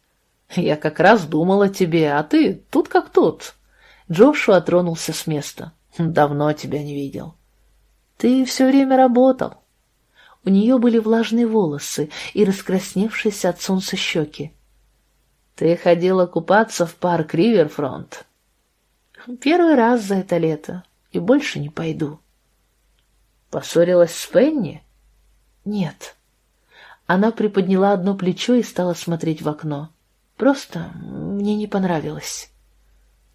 «Я как раз думала тебе, а ты тут как тут». Джошуа тронулся с места. «Давно тебя не видел». «Ты все время работал». У нее были влажные волосы и раскрасневшиеся от солнца щеки. «Ты ходила купаться в парк Риверфронт?» «Первый раз за это лето, и больше не пойду». «Поссорилась с Пенни?» «Нет». Она приподняла одно плечо и стала смотреть в окно. Просто мне не понравилось.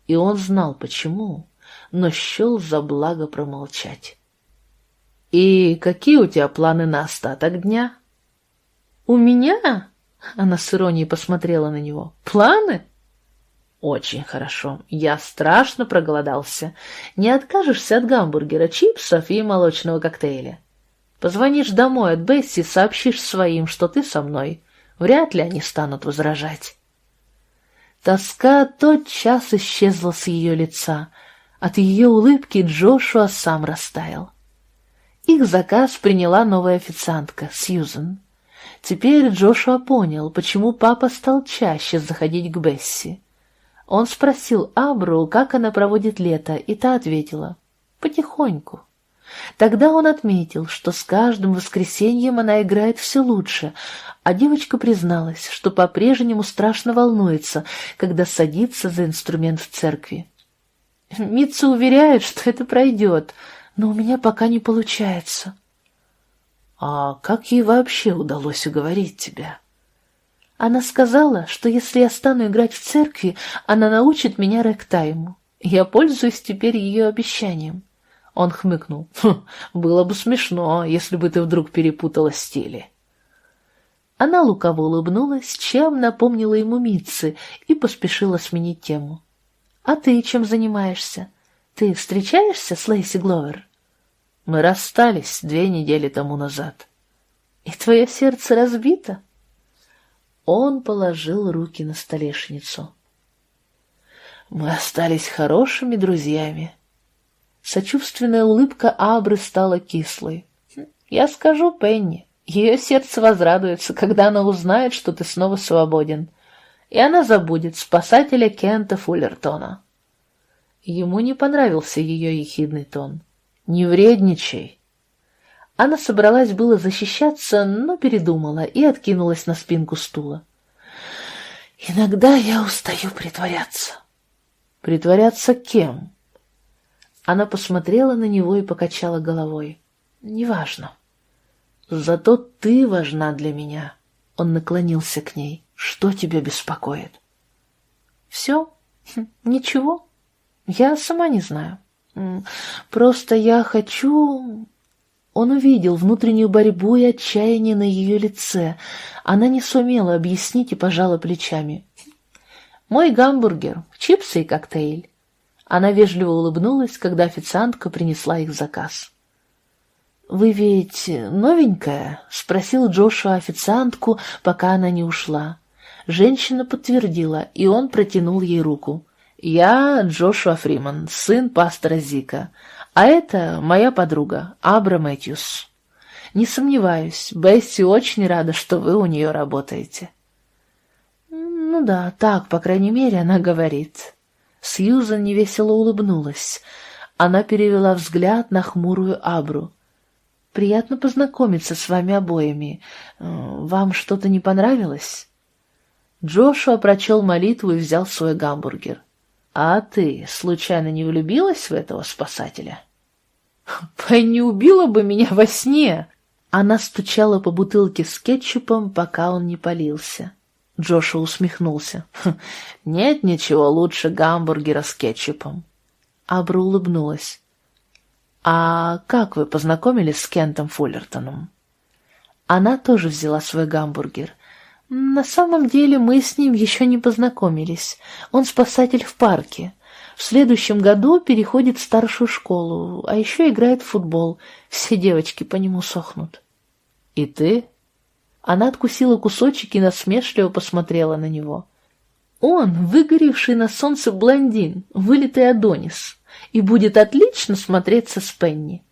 И он знал, почему, но счел за благо промолчать. «И какие у тебя планы на остаток дня?» «У меня?» — она с иронией посмотрела на него. «Планы?» «Очень хорошо. Я страшно проголодался. Не откажешься от гамбургера, чипсов и молочного коктейля?» Позвонишь домой от Бесси, сообщишь своим, что ты со мной. Вряд ли они станут возражать. Тоска тотчас исчезла с ее лица. От ее улыбки Джошуа сам растаял. Их заказ приняла новая официантка, Сьюзен. Теперь Джошуа понял, почему папа стал чаще заходить к Бесси. Он спросил Абру, как она проводит лето, и та ответила «потихоньку». Тогда он отметил, что с каждым воскресеньем она играет все лучше, а девочка призналась, что по-прежнему страшно волнуется, когда садится за инструмент в церкви. Митца уверяет, что это пройдет, но у меня пока не получается. А как ей вообще удалось уговорить тебя? Она сказала, что если я стану играть в церкви, она научит меня рэктайму. Я пользуюсь теперь ее обещанием. Он хмыкнул. «Хм, «Было бы смешно, если бы ты вдруг перепутала стили». Она лукаво улыбнулась, чем напомнила ему Митцы, и поспешила сменить тему. «А ты чем занимаешься? Ты встречаешься с Лейси Гловер?» «Мы расстались две недели тому назад». «И твое сердце разбито?» Он положил руки на столешницу. «Мы остались хорошими друзьями». Сочувственная улыбка Абры стала кислой. «Я скажу Пенни, ее сердце возрадуется, когда она узнает, что ты снова свободен, и она забудет спасателя Кента Фуллертона». Ему не понравился ее ехидный тон. «Не вредничай!» Она собралась было защищаться, но передумала и откинулась на спинку стула. «Иногда я устаю притворяться». «Притворяться кем?» Она посмотрела на него и покачала головой. «Неважно. Зато ты важна для меня». Он наклонился к ней. «Что тебя беспокоит?» «Все? Хм, ничего?» Я сама не знаю. Просто я хочу... Он увидел внутреннюю борьбу и отчаяние на ее лице. Она не сумела объяснить и пожала плечами. «Мой гамбургер, чипсы и коктейль». Она вежливо улыбнулась, когда официантка принесла их заказ. «Вы ведь новенькая?» — спросил Джошуа официантку, пока она не ушла. Женщина подтвердила, и он протянул ей руку. Я Джошуа Фриман, сын пастора Зика, а это моя подруга Абра Мэтьюс. Не сомневаюсь, Бесси очень рада, что вы у нее работаете. Ну да, так, по крайней мере, она говорит. Сьюзан невесело улыбнулась. Она перевела взгляд на хмурую Абру. «Приятно познакомиться с вами обоими. Вам что-то не понравилось?» Джошуа прочел молитву и взял свой гамбургер. «А ты, случайно, не влюбилась в этого спасателя?» «Пенни убила бы меня во сне!» Она стучала по бутылке с кетчупом, пока он не полился. Джоша усмехнулся. «Хм, «Нет ничего лучше гамбургера с кетчупом». Абра улыбнулась. «А как вы познакомились с Кентом Фуллертоном?» Она тоже взяла свой гамбургер. На самом деле мы с ним еще не познакомились. Он спасатель в парке. В следующем году переходит в старшую школу, а еще играет в футбол. Все девочки по нему сохнут. И ты? Она откусила кусочек и насмешливо посмотрела на него. Он выгоревший на солнце блондин, вылитый Адонис, и будет отлично смотреться с Пенни.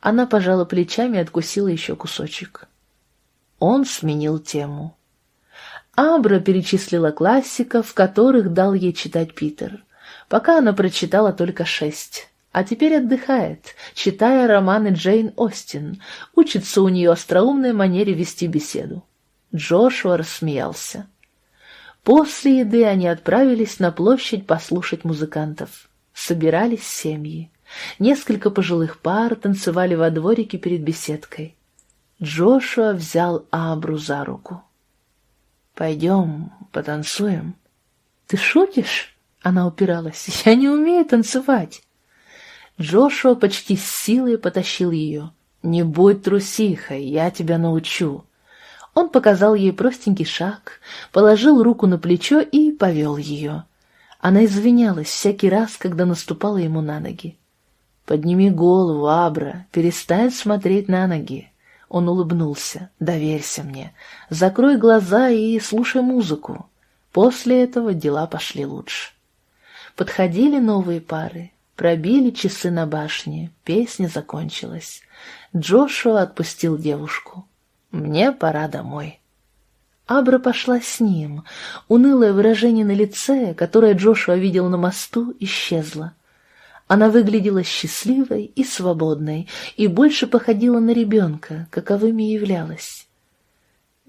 Она пожала плечами и откусила еще кусочек. Он сменил тему. Абра перечислила классиков, которых дал ей читать Питер. Пока она прочитала только шесть. А теперь отдыхает, читая романы Джейн Остин, учится у нее остроумной манере вести беседу. Джошуа рассмеялся. После еды они отправились на площадь послушать музыкантов. Собирались семьи. Несколько пожилых пар танцевали во дворике перед беседкой. Джошуа взял Абру за руку. «Пойдем, потанцуем». «Ты шутишь?» — она упиралась. «Я не умею танцевать». Джошуа почти с силой потащил ее. «Не будь трусихой, я тебя научу». Он показал ей простенький шаг, положил руку на плечо и повел ее. Она извинялась всякий раз, когда наступала ему на ноги. «Подними голову, Абра, перестань смотреть на ноги. Он улыбнулся. «Доверься мне. Закрой глаза и слушай музыку». После этого дела пошли лучше. Подходили новые пары, пробили часы на башне, песня закончилась. Джошуа отпустил девушку. «Мне пора домой». Абра пошла с ним. Унылое выражение на лице, которое Джошуа видел на мосту, исчезло. Она выглядела счастливой и свободной, и больше походила на ребенка, каковыми являлась.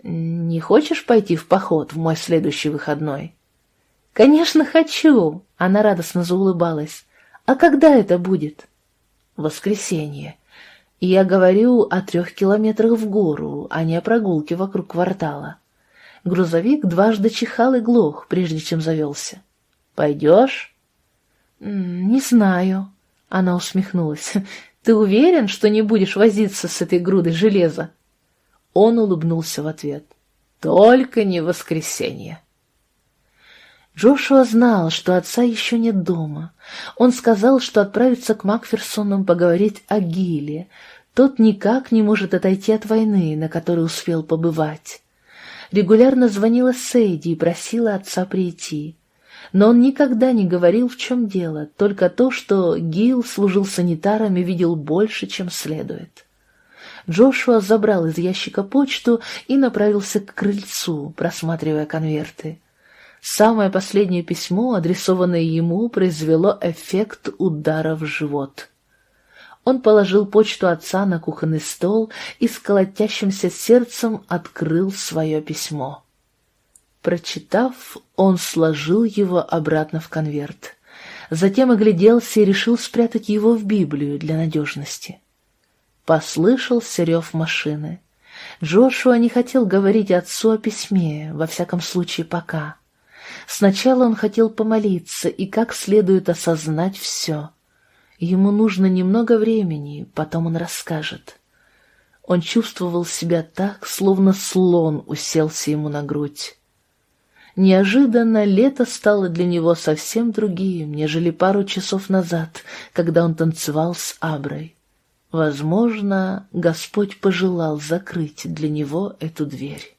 «Не хочешь пойти в поход в мой следующий выходной?» «Конечно, хочу!» — она радостно заулыбалась. «А когда это будет?» «Воскресенье. Я говорю о трех километрах в гору, а не о прогулке вокруг квартала». Грузовик дважды чихал и глох, прежде чем завелся. «Пойдешь?» «Не знаю», — она усмехнулась. «Ты уверен, что не будешь возиться с этой грудой железа?» Он улыбнулся в ответ. «Только не воскресенье». Джошуа знал, что отца еще нет дома. Он сказал, что отправится к Макферсонам поговорить о Гиле. Тот никак не может отойти от войны, на которой успел побывать. Регулярно звонила Сейди и просила отца прийти. Но он никогда не говорил, в чем дело, только то, что Гил служил санитаром и видел больше, чем следует. Джошуа забрал из ящика почту и направился к крыльцу, просматривая конверты. Самое последнее письмо, адресованное ему, произвело эффект удара в живот. Он положил почту отца на кухонный стол и с колотящимся сердцем открыл свое письмо. Прочитав, он сложил его обратно в конверт. Затем огляделся и решил спрятать его в Библию для надежности. Послышался рев машины. Джошуа не хотел говорить отцу о письме, во всяком случае пока. Сначала он хотел помолиться и как следует осознать все. Ему нужно немного времени, потом он расскажет. Он чувствовал себя так, словно слон уселся ему на грудь. Неожиданно лето стало для него совсем другим, нежели пару часов назад, когда он танцевал с Аброй. Возможно, Господь пожелал закрыть для него эту дверь.